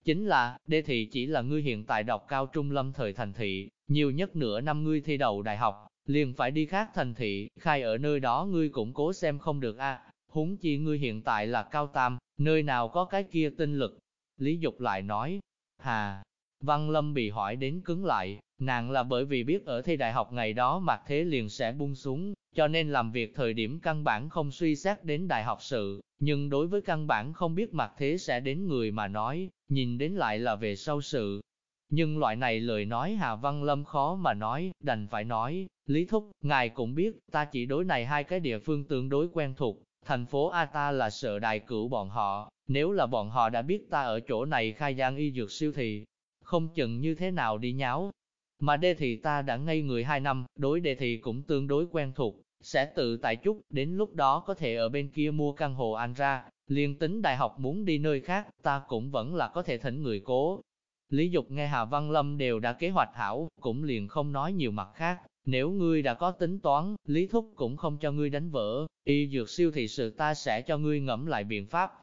Chính là, đê thị chỉ là ngươi hiện tại đọc cao trung lâm thời thành thị, nhiều nhất nửa năm ngươi thi đầu đại học, liền phải đi khác thành thị, khai ở nơi đó ngươi cũng cố xem không được a. Húng chi ngươi hiện tại là cao tam, nơi nào có cái kia tinh lực. Lý Dục lại nói, hà, Văn Lâm bị hỏi đến cứng lại, nàng là bởi vì biết ở thi đại học ngày đó mặt thế liền sẽ buông xuống, cho nên làm việc thời điểm căn bản không suy xét đến đại học sự, nhưng đối với căn bản không biết mặt thế sẽ đến người mà nói, nhìn đến lại là về sau sự, nhưng loại này lời nói Hà Văn Lâm khó mà nói, đành phải nói, Lý Thúc, ngài cũng biết, ta chỉ đối này hai cái địa phương tương đối quen thuộc, thành phố A ta là sợ đại cửu bọn họ, nếu là bọn họ đã biết ta ở chỗ này khai giang y dược siêu thị, không chừng như thế nào đi nháo. Mà đê thị ta đã ngây người hai năm, đối đê thị cũng tương đối quen thuộc, sẽ tự tại chút, đến lúc đó có thể ở bên kia mua căn hộ anh ra, liền tính đại học muốn đi nơi khác, ta cũng vẫn là có thể thỉnh người cố, Lý Dục nghe Hà Văn Lâm đều đã kế hoạch hảo, cũng liền không nói nhiều mặt khác. Nếu ngươi đã có tính toán, Lý Thúc cũng không cho ngươi đánh vỡ, y dược siêu thị sự ta sẽ cho ngươi ngẫm lại biện pháp.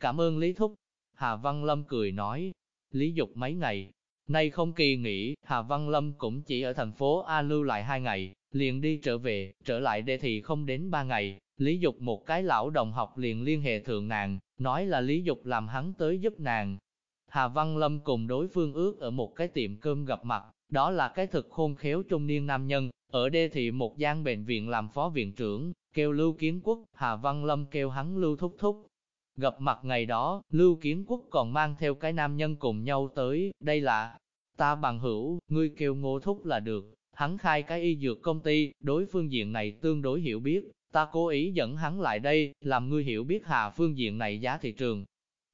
Cảm ơn Lý Thúc. Hà Văn Lâm cười nói, Lý Dục mấy ngày, nay không kỳ nghỉ, Hà Văn Lâm cũng chỉ ở thành phố A lưu lại hai ngày, liền đi trở về, trở lại đề thì không đến ba ngày. Lý Dục một cái lão đồng học liền liên hệ thượng nàng, nói là Lý Dục làm hắn tới giúp nàng, Hà Văn Lâm cùng đối phương ước ở một cái tiệm cơm gặp mặt, đó là cái thực khôn khéo trung niên nam nhân, ở đê thị một gian bệnh viện làm phó viện trưởng, kêu Lưu Kiến Quốc, Hà Văn Lâm kêu hắn Lưu Thúc Thúc. Gặp mặt ngày đó, Lưu Kiến Quốc còn mang theo cái nam nhân cùng nhau tới, đây là ta bằng hữu, ngươi kêu ngô thúc là được, hắn khai cái y dược công ty, đối phương diện này tương đối hiểu biết, ta cố ý dẫn hắn lại đây, làm ngươi hiểu biết hà phương diện này giá thị trường,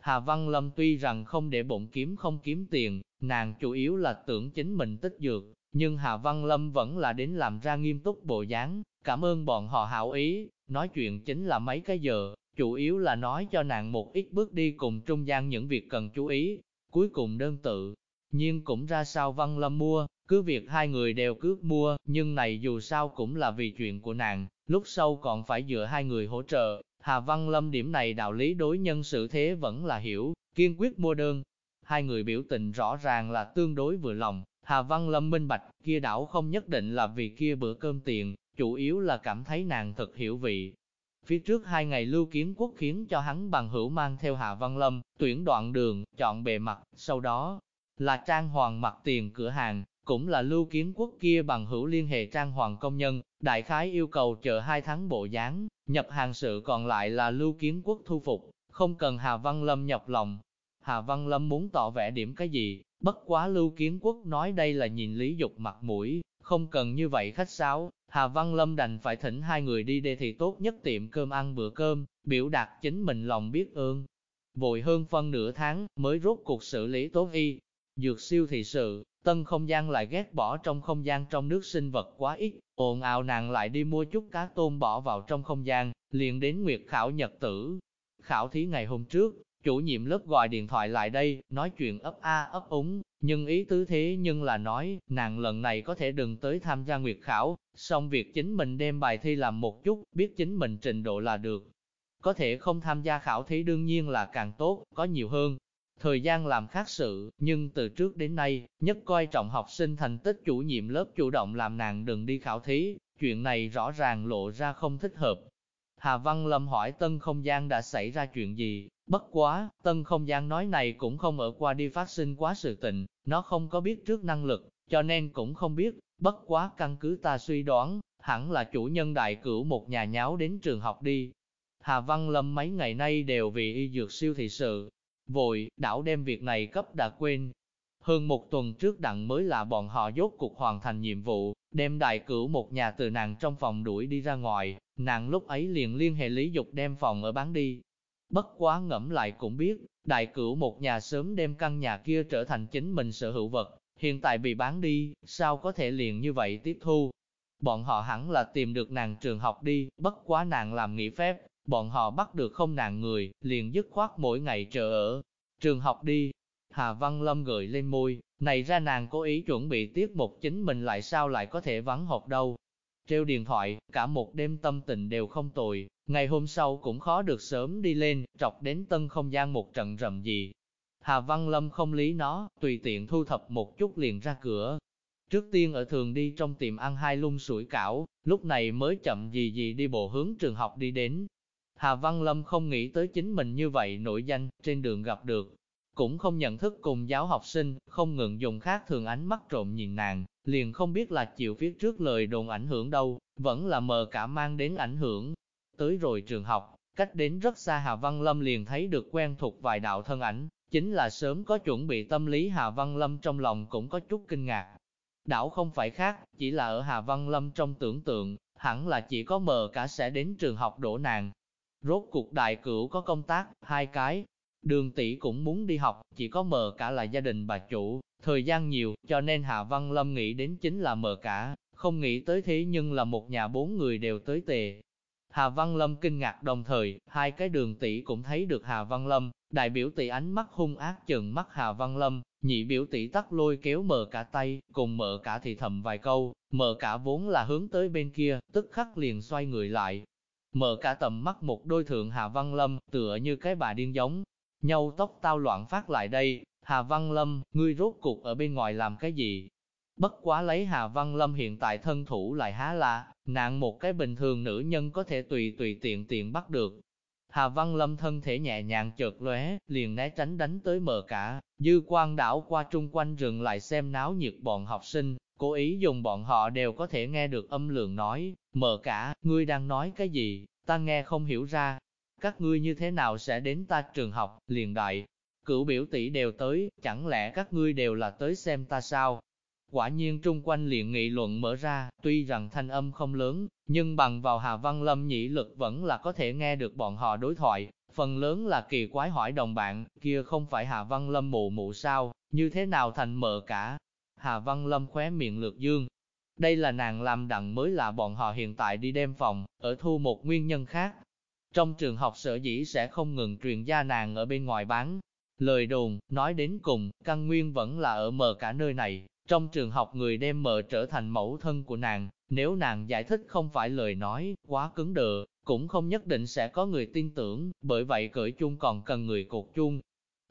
Hà Văn Lâm tuy rằng không để bụng kiếm không kiếm tiền, nàng chủ yếu là tưởng chính mình tích dược, nhưng Hà Văn Lâm vẫn là đến làm ra nghiêm túc bộ dáng, cảm ơn bọn họ hảo ý, nói chuyện chính là mấy cái giờ, chủ yếu là nói cho nàng một ít bước đi cùng trung gian những việc cần chú ý, cuối cùng đơn tự. Nhưng cũng ra sao Văn Lâm mua, cứ việc hai người đều cướp mua, nhưng này dù sao cũng là vì chuyện của nàng, lúc sau còn phải dựa hai người hỗ trợ, Hà Văn Lâm điểm này đạo lý đối nhân xử thế vẫn là hiểu, kiên quyết mua đơn. Hai người biểu tình rõ ràng là tương đối vừa lòng, Hà Văn Lâm minh bạch, kia đảo không nhất định là vì kia bữa cơm tiền, chủ yếu là cảm thấy nàng thật hiểu vị. Phía trước hai ngày lưu kiến quốc khiến cho hắn bằng hữu mang theo Hà Văn Lâm, tuyển đoạn đường, chọn bề mặt, sau đó là trang hoàng mặt tiền cửa hàng, cũng là lưu kiến quốc kia bằng hữu liên hệ trang hoàng công nhân, đại khái yêu cầu chờ hai tháng bộ dáng, nhập hàng sự còn lại là lưu kiến quốc thu phục, không cần Hà Văn Lâm nhập lòng. Hà Văn Lâm muốn tỏ vẻ điểm cái gì, bất quá lưu kiến quốc nói đây là nhìn lý dục mặt mũi, không cần như vậy khách sáo, Hà Văn Lâm đành phải thỉnh hai người đi đề thì tốt nhất tiệm cơm ăn bữa cơm, biểu đạt chính mình lòng biết ơn. Vội hơn phân nửa tháng, mới rốt cuộc xử lý tốt y, dược siêu thị sự, Tân không gian lại ghét bỏ trong không gian trong nước sinh vật quá ít, ồn ào nàng lại đi mua chút cá tôm bỏ vào trong không gian, liền đến nguyệt khảo nhật tử. Khảo thí ngày hôm trước, chủ nhiệm lớp gọi điện thoại lại đây, nói chuyện ấp a ấp úng, nhưng ý tứ thế nhưng là nói, nàng lần này có thể đừng tới tham gia nguyệt khảo, xong việc chính mình đem bài thi làm một chút, biết chính mình trình độ là được. Có thể không tham gia khảo thí đương nhiên là càng tốt, có nhiều hơn, thời gian làm khác sự, nhưng từ trước đến nay, nhất coi trọng học sinh thành tích chủ nhiệm lớp chủ động làm nàng đừng đi khảo thí, chuyện này rõ ràng lộ ra không thích hợp. Hà Văn Lâm hỏi tân không gian đã xảy ra chuyện gì, bất quá, tân không gian nói này cũng không ở qua đi phát sinh quá sự tình, nó không có biết trước năng lực, cho nên cũng không biết, bất quá căn cứ ta suy đoán, hẳn là chủ nhân đại cửu một nhà nháo đến trường học đi. Hà Văn Lâm mấy ngày nay đều vì y dược siêu thị sự, vội, đảo đem việc này cấp đã quên. Hơn một tuần trước đặng mới là bọn họ dốt cuộc hoàn thành nhiệm vụ, đem đại cửu một nhà từ nàng trong phòng đuổi đi ra ngoài, nàng lúc ấy liền liên hệ lý dục đem phòng ở bán đi. Bất quá ngẫm lại cũng biết, đại cửu một nhà sớm đem căn nhà kia trở thành chính mình sở hữu vật, hiện tại bị bán đi, sao có thể liền như vậy tiếp thu. Bọn họ hẳn là tìm được nàng trường học đi, bất quá nàng làm nghỉ phép, bọn họ bắt được không nàng người, liền dứt khoát mỗi ngày chờ ở trường học đi. Hà Văn Lâm gợi lên môi, này ra nàng cố ý chuẩn bị tiết một chính mình lại sao lại có thể vắng học đâu. Treo điện thoại, cả một đêm tâm tình đều không tồi, ngày hôm sau cũng khó được sớm đi lên, trọc đến tân không gian một trận rầm gì. Hà Văn Lâm không lý nó, tùy tiện thu thập một chút liền ra cửa. Trước tiên ở thường đi trong tiệm ăn hai lung sủi cảo, lúc này mới chậm gì gì đi bộ hướng trường học đi đến, Hà Văn Lâm không nghĩ tới chính mình như vậy nổi danh, trên đường gặp được. Cũng không nhận thức cùng giáo học sinh, không ngừng dùng khác thường ánh mắt trộm nhìn nàng, liền không biết là chịu viết trước lời đồn ảnh hưởng đâu, vẫn là mờ cả mang đến ảnh hưởng. Tới rồi trường học, cách đến rất xa Hà Văn Lâm liền thấy được quen thuộc vài đạo thân ảnh, chính là sớm có chuẩn bị tâm lý Hà Văn Lâm trong lòng cũng có chút kinh ngạc. Đảo không phải khác, chỉ là ở Hà Văn Lâm trong tưởng tượng, hẳn là chỉ có mờ cả sẽ đến trường học đổ nàng, Rốt cuộc đại cửu có công tác, hai cái. Đường tỷ cũng muốn đi học, chỉ có mờ cả là gia đình bà chủ, thời gian nhiều, cho nên Hạ Văn Lâm nghĩ đến chính là mờ cả, không nghĩ tới thế nhưng là một nhà bốn người đều tới tề. Hà Văn Lâm kinh ngạc đồng thời, hai cái đường tỷ cũng thấy được Hà Văn Lâm, đại biểu tỷ ánh mắt hung ác chừng mắt Hà Văn Lâm, nhị biểu tỷ tắt lôi kéo mờ cả tay, cùng mờ cả thì thầm vài câu, mờ cả vốn là hướng tới bên kia, tức khắc liền xoay người lại, Mở cả tầm mắt một đôi thượng Hà Văn Lâm, tựa như cái bà điên giống. Nhau tóc tao loạn phát lại đây, Hà Văn Lâm, ngươi rốt cuộc ở bên ngoài làm cái gì? Bất quá lấy Hà Văn Lâm hiện tại thân thủ lại há là, nạn một cái bình thường nữ nhân có thể tùy tùy tiện tiện bắt được. Hà Văn Lâm thân thể nhẹ nhàng chợt lóe, liền né tránh đánh tới mở cả, dư Quang đảo qua trung quanh rừng lại xem náo nhiệt bọn học sinh, cố ý dùng bọn họ đều có thể nghe được âm lượng nói, mở cả, ngươi đang nói cái gì, ta nghe không hiểu ra, các ngươi như thế nào sẽ đến ta trường học, liền đại, cửu biểu tỷ đều tới, chẳng lẽ các ngươi đều là tới xem ta sao? Quả nhiên trung quanh liền nghị luận mở ra, tuy rằng thanh âm không lớn, nhưng bằng vào Hà Văn Lâm nhĩ lực vẫn là có thể nghe được bọn họ đối thoại, phần lớn là kỳ quái hỏi đồng bạn, kia không phải Hà Văn Lâm mụ mụ sao, như thế nào thành mợ cả, Hà Văn Lâm khóe miệng lược dương. Đây là nàng làm đặng mới là bọn họ hiện tại đi đem phòng, ở thu một nguyên nhân khác. Trong trường học sở dĩ sẽ không ngừng truyền gia nàng ở bên ngoài bán. Lời đồn, nói đến cùng, căn nguyên vẫn là ở mờ cả nơi này. Trong trường học người đem mờ trở thành mẫu thân của nàng, nếu nàng giải thích không phải lời nói, quá cứng đờ, cũng không nhất định sẽ có người tin tưởng, bởi vậy cởi chung còn cần người cột chung.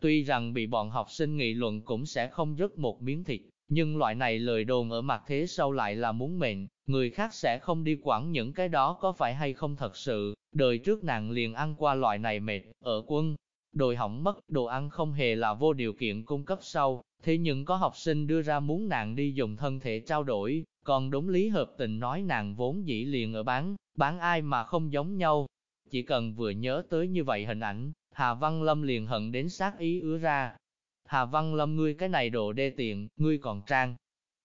Tuy rằng bị bọn học sinh nghị luận cũng sẽ không rớt một miếng thịt, nhưng loại này lời đồn ở mặt thế sau lại là muốn mệnh, người khác sẽ không đi quản những cái đó có phải hay không thật sự, đời trước nàng liền ăn qua loại này mệt, ở quân. Đồi hỏng mất, đồ ăn không hề là vô điều kiện cung cấp sau, thế nhưng có học sinh đưa ra muốn nàng đi dùng thân thể trao đổi, còn đúng lý hợp tình nói nàng vốn dĩ liền ở bán, bán ai mà không giống nhau. Chỉ cần vừa nhớ tới như vậy hình ảnh, Hà Văn Lâm liền hận đến sát ý ứa ra, Hà Văn Lâm ngươi cái này đồ đê tiện, ngươi còn trang.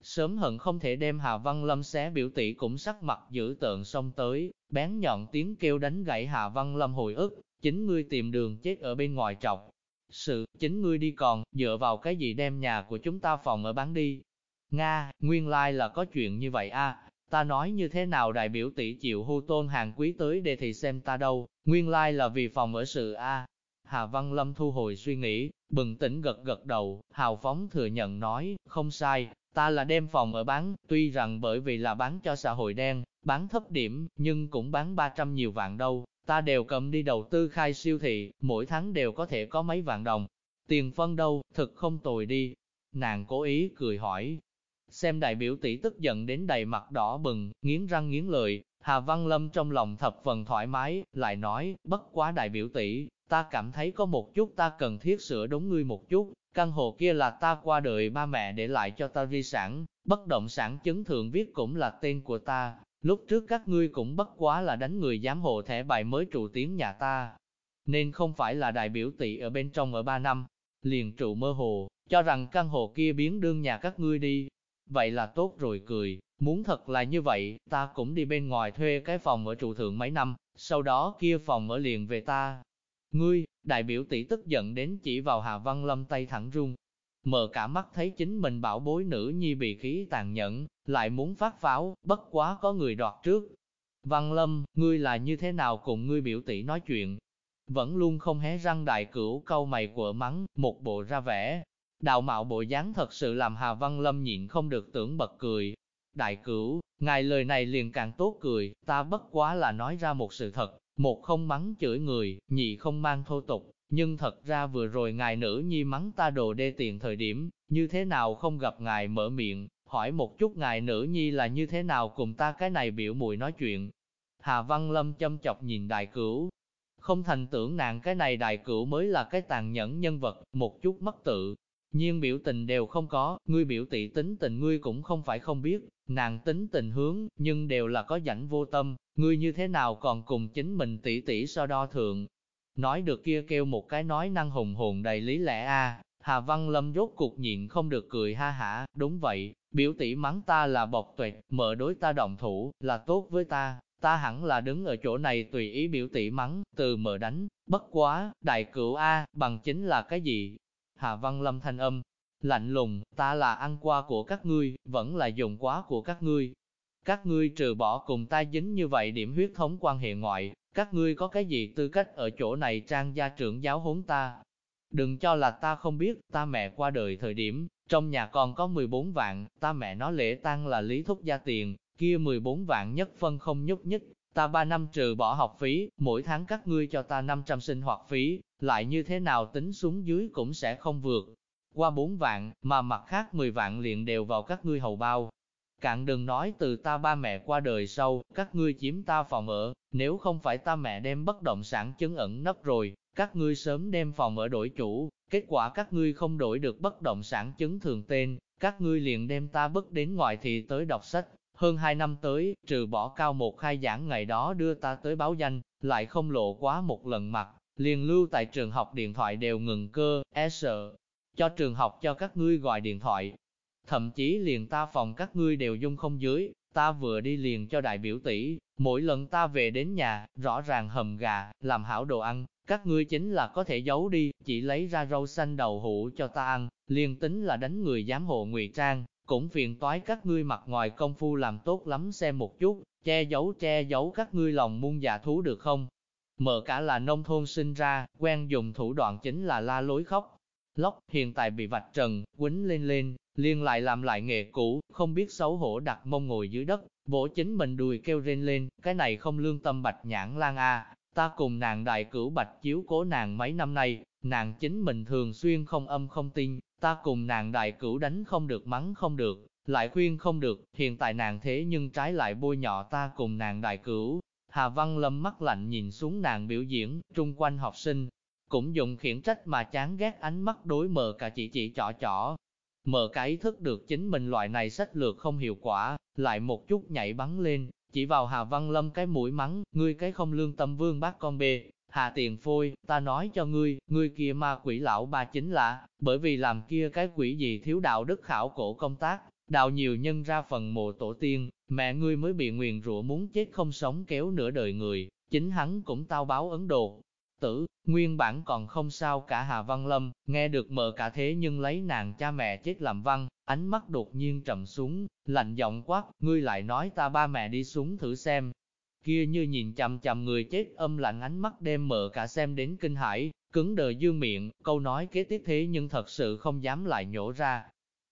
Sớm hận không thể đem Hà Văn Lâm xé biểu tỷ cũng sắc mặt giữ tợn xông tới, bén nhọn tiếng kêu đánh gãy Hà Văn Lâm hồi ức, chính ngươi tìm đường chết ở bên ngoài trọc. Sự, chính ngươi đi còn, dựa vào cái gì đem nhà của chúng ta phòng ở bán đi. Nga, nguyên lai là có chuyện như vậy a ta nói như thế nào đại biểu tỷ chịu hô tôn hàng quý tới để thì xem ta đâu, nguyên lai là vì phòng ở sự a Hà Văn Lâm thu hồi suy nghĩ, bừng tỉnh gật gật đầu, hào phóng thừa nhận nói, không sai, ta là đem phòng ở bán, tuy rằng bởi vì là bán cho xã hội đen, bán thấp điểm, nhưng cũng bán 300 nhiều vạn đâu, ta đều cầm đi đầu tư khai siêu thị, mỗi tháng đều có thể có mấy vạn đồng. Tiền phân đâu, thực không tồi đi. Nàng cố ý cười hỏi. Xem đại biểu tỷ tức giận đến đầy mặt đỏ bừng, nghiến răng nghiến lợi, Hà Văn Lâm trong lòng thập phần thoải mái, lại nói, bất quá đại biểu tỷ, ta cảm thấy có một chút ta cần thiết sửa đúng ngươi một chút, căn hộ kia là ta qua đời ba mẹ để lại cho ta di sản, bất động sản chứng thượng viết cũng là tên của ta, lúc trước các ngươi cũng bất quá là đánh người giám hộ thẻ bài mới trụ tiếng nhà ta. Nên không phải là đại biểu tỷ ở bên trong ở ba năm, liền trụ mơ hồ, cho rằng căn hộ kia biến đương nhà các ngươi đi. Vậy là tốt rồi cười, muốn thật là như vậy, ta cũng đi bên ngoài thuê cái phòng ở trụ thượng mấy năm, sau đó kia phòng ở liền về ta. Ngươi, đại biểu tỷ tức giận đến chỉ vào Hà Văn Lâm tay thẳng run, Mở cả mắt thấy chính mình bảo bối nữ nhi bị khí tàn nhẫn, lại muốn phát pháo, bất quá có người đoạt trước. Văn Lâm, ngươi là như thế nào cùng ngươi biểu tỷ nói chuyện? Vẫn luôn không hé răng đại cửu câu mày quở mắng, một bộ ra vẻ. Đạo mạo bộ dáng thật sự làm Hà Văn Lâm nhịn không được tưởng bật cười. Đại cửu, ngài lời này liền càng tốt cười, ta bất quá là nói ra một sự thật, một không mắng chửi người, nhị không mang thô tục, nhưng thật ra vừa rồi ngài nữ nhi mắng ta đồ đê tiện thời điểm, như thế nào không gặp ngài mở miệng, hỏi một chút ngài nữ nhi là như thế nào cùng ta cái này biểu mùi nói chuyện. Hà Văn Lâm châm chọc nhìn đại cửu, không thành tưởng nàng cái này đại cửu mới là cái tàn nhẫn nhân vật, một chút mất tự. nhiên biểu tình đều không có, ngươi biểu tỷ tính tình ngươi cũng không phải không biết, nàng tính tình hướng, nhưng đều là có rảnh vô tâm, ngươi như thế nào còn cùng chính mình tỷ tỷ so đo thượng, Nói được kia kêu một cái nói năng hùng hồn đầy lý lẽ a Hà Văn Lâm rốt cuộc nhịn không được cười ha hả, đúng vậy, biểu tỷ mắng ta là bộc tuyệt, mở đối ta động thủ, là tốt với ta, ta hẳn là đứng ở chỗ này tùy ý biểu tỷ mắng, từ mở đánh, bất quá, đại cửu A, bằng chính là cái gì? Hà Văn Lâm thanh âm, lạnh lùng, ta là ăn qua của các ngươi, vẫn là dùng quá của các ngươi. Các ngươi trừ bỏ cùng ta dính như vậy điểm huyết thống quan hệ ngoại, các ngươi có cái gì tư cách ở chỗ này trang gia trưởng giáo huấn ta? Đừng cho là ta không biết, ta mẹ qua đời thời điểm, trong nhà còn có 14 vạn, ta mẹ nó lễ tang là lý thúc gia tiền, kia 14 vạn nhất phân không nhúc nhích, ta 3 năm trừ bỏ học phí, mỗi tháng các ngươi cho ta 500 sinh hoạt phí, lại như thế nào tính xuống dưới cũng sẽ không vượt qua 4 vạn, mà mặt khác 10 vạn liền đều vào các ngươi hầu bao, Cạn đừng nói từ ta ba mẹ qua đời sau, các ngươi chiếm ta phòng ở, nếu không phải ta mẹ đem bất động sản chứng ẩn nấp rồi, các ngươi sớm đem phòng ở đổi chủ, kết quả các ngươi không đổi được bất động sản chứng thường tên, các ngươi liền đem ta bức đến ngoài thị tới đọc sách. Hơn hai năm tới, trừ bỏ cao một khai giảng ngày đó đưa ta tới báo danh, lại không lộ quá một lần mặt, liền lưu tại trường học điện thoại đều ngừng cơ, e sợ. Cho trường học cho các ngươi gọi điện thoại, Thậm chí liền ta phòng các ngươi đều dung không dưới, ta vừa đi liền cho đại biểu tỷ, mỗi lần ta về đến nhà, rõ ràng hầm gà, làm hảo đồ ăn, các ngươi chính là có thể giấu đi, chỉ lấy ra rau xanh đầu hũ cho ta ăn, liền tính là đánh người giám hộ ngụy trang, cũng phiền toái các ngươi mặt ngoài công phu làm tốt lắm xem một chút, che giấu che giấu các ngươi lòng muôn dạ thú được không? Mở cả là nông thôn sinh ra, quen dùng thủ đoạn chính là la lối khóc. Lóc hiện tại bị vạch trần, quýnh lên lên, liền lại làm lại nghề cũ, không biết xấu hổ đặt mông ngồi dưới đất, bổ chính mình đùi kêu rên lên, cái này không lương tâm bạch nhãn lan a, ta cùng nàng đại cửu bạch chiếu cố nàng mấy năm nay, nàng chính mình thường xuyên không âm không tin, ta cùng nàng đại cửu đánh không được mắng không được, lại khuyên không được, hiện tại nàng thế nhưng trái lại bôi nhọ ta cùng nàng đại cửu. Hà Văn Lâm mắt lạnh nhìn xuống nàng biểu diễn, trung quanh học sinh, cũng dùng khiển trách mà chán ghét ánh mắt đối mờ cả chỉ chỉ chỏ chỏ, mờ cái ý thức được chính mình loại này sách lược không hiệu quả, lại một chút nhảy bắn lên, chỉ vào Hà Văn Lâm cái mũi mắng, ngươi cái không lương tâm vương bác con bê, Hà tiền phôi, ta nói cho ngươi, ngươi kia ma quỷ lão ba chính là, bởi vì làm kia cái quỷ gì thiếu đạo đức khảo cổ công tác, đạo nhiều nhân ra phần mộ tổ tiên, mẹ ngươi mới bị nguyền rủa muốn chết không sống kéo nửa đời người, chính hắn cũng tao báo Ấn Độ, tử, nguyên bản còn không sao cả Hà Văn Lâm, nghe được mờ cả thế nhưng lấy nàng cha mẹ chết làm văn, ánh mắt đột nhiên trầm xuống, lạnh giọng quát, ngươi lại nói ta ba mẹ đi xuống thử xem. Kia như nhìn chằm chằm người chết âm lạnh ánh mắt đem mờ cả xem đến kinh hãi, cứng đờ dư miệng, câu nói kế tiếp thế nhưng thật sự không dám lại nhổ ra.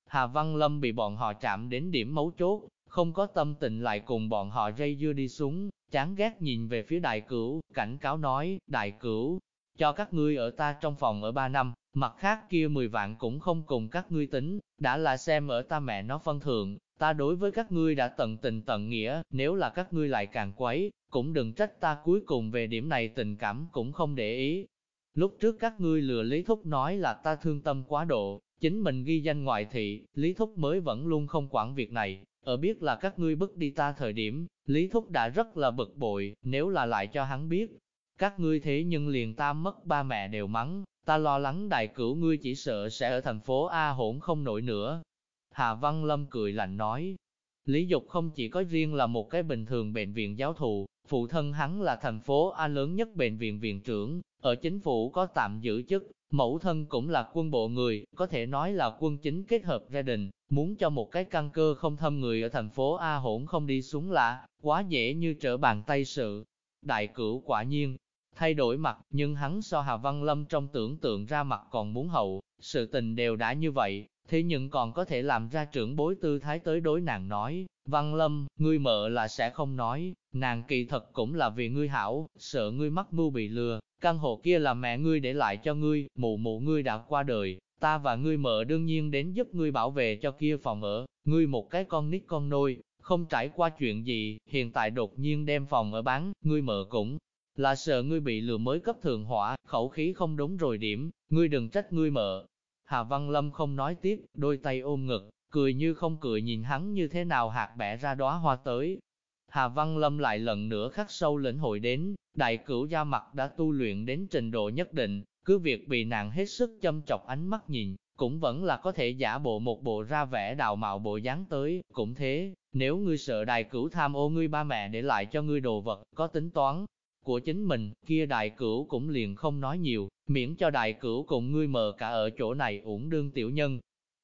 Hà Văn Lâm bị bọn họ chạm đến điểm mấu chốt, không có tâm tình lại cùng bọn họ dây dưa đi xuống, chán ghét nhìn về phía đại cửu, cảnh cáo nói, đại cửu, cho các ngươi ở ta trong phòng ở ba năm, mặt khác kia 10 vạn cũng không cùng các ngươi tính, đã là xem ở ta mẹ nó phân thượng, ta đối với các ngươi đã tận tình tận nghĩa, nếu là các ngươi lại càng quấy, cũng đừng trách ta cuối cùng về điểm này tình cảm cũng không để ý. Lúc trước các ngươi lừa Lý Thúc nói là ta thương tâm quá độ, chính mình ghi danh ngoại thị, Lý Thúc mới vẫn luôn không quản việc này, ở biết là các ngươi bức đi ta thời điểm, Lý Thúc đã rất là bực bội, nếu là lại cho hắn biết. Các ngươi thế nhưng liền ta mất ba mẹ đều mắng, ta lo lắng đại cửu ngươi chỉ sợ sẽ ở thành phố A hỗn không nổi nữa. Hà Văn Lâm cười lạnh nói, Lý Dục không chỉ có riêng là một cái bình thường bệnh viện giáo thụ, phụ thân hắn là thành phố A lớn nhất bệnh viện viện trưởng, ở chính phủ có tạm giữ chức, mẫu thân cũng là quân bộ người, có thể nói là quân chính kết hợp gia đình, muốn cho một cái căn cơ không thâm người ở thành phố A hỗn không đi xuống lạ, quá dễ như trở bàn tay sự. Đại cửu quả nhiên, thay đổi mặt, nhưng hắn so Hà Văn Lâm trong tưởng tượng ra mặt còn muốn hậu, sự tình đều đã như vậy, thế nhưng còn có thể làm ra trưởng bối tư thái tới đối nàng nói, Văn Lâm, ngươi mợ là sẽ không nói, nàng kỳ thật cũng là vì ngươi hảo, sợ ngươi mắc mưu bị lừa, căn hộ kia là mẹ ngươi để lại cho ngươi, mụ mụ ngươi đã qua đời, ta và ngươi mợ đương nhiên đến giúp ngươi bảo vệ cho kia phòng ở, ngươi một cái con nít con nôi, không trải qua chuyện gì, hiện tại đột nhiên đem phòng ở bán, ngươi mợ cũng là sợ ngươi bị lừa mới cấp thường hỏa, khẩu khí không đúng rồi điểm, ngươi đừng trách ngươi mợ, Hà Văn Lâm không nói tiếp, đôi tay ôm ngực, cười như không cười nhìn hắn như thế nào hạt bẻ ra đóa hoa tới. Hà Văn Lâm lại lần nữa khắc sâu lĩnh hội đến, đại cửu gia mặt đã tu luyện đến trình độ nhất định, cứ việc bị nàng hết sức châm chọc ánh mắt nhìn, cũng vẫn là có thể giả bộ một bộ ra vẻ đào mạo bộ dáng tới, cũng thế, nếu ngươi sợ đại cửu tham ô ngươi ba mẹ để lại cho ngươi đồ vật, có tính toán, của chính mình, kia đại cửu cũng liền không nói nhiều, miễn cho đại cửu cùng ngươi mờ cả ở chỗ này uổng đương tiểu nhân.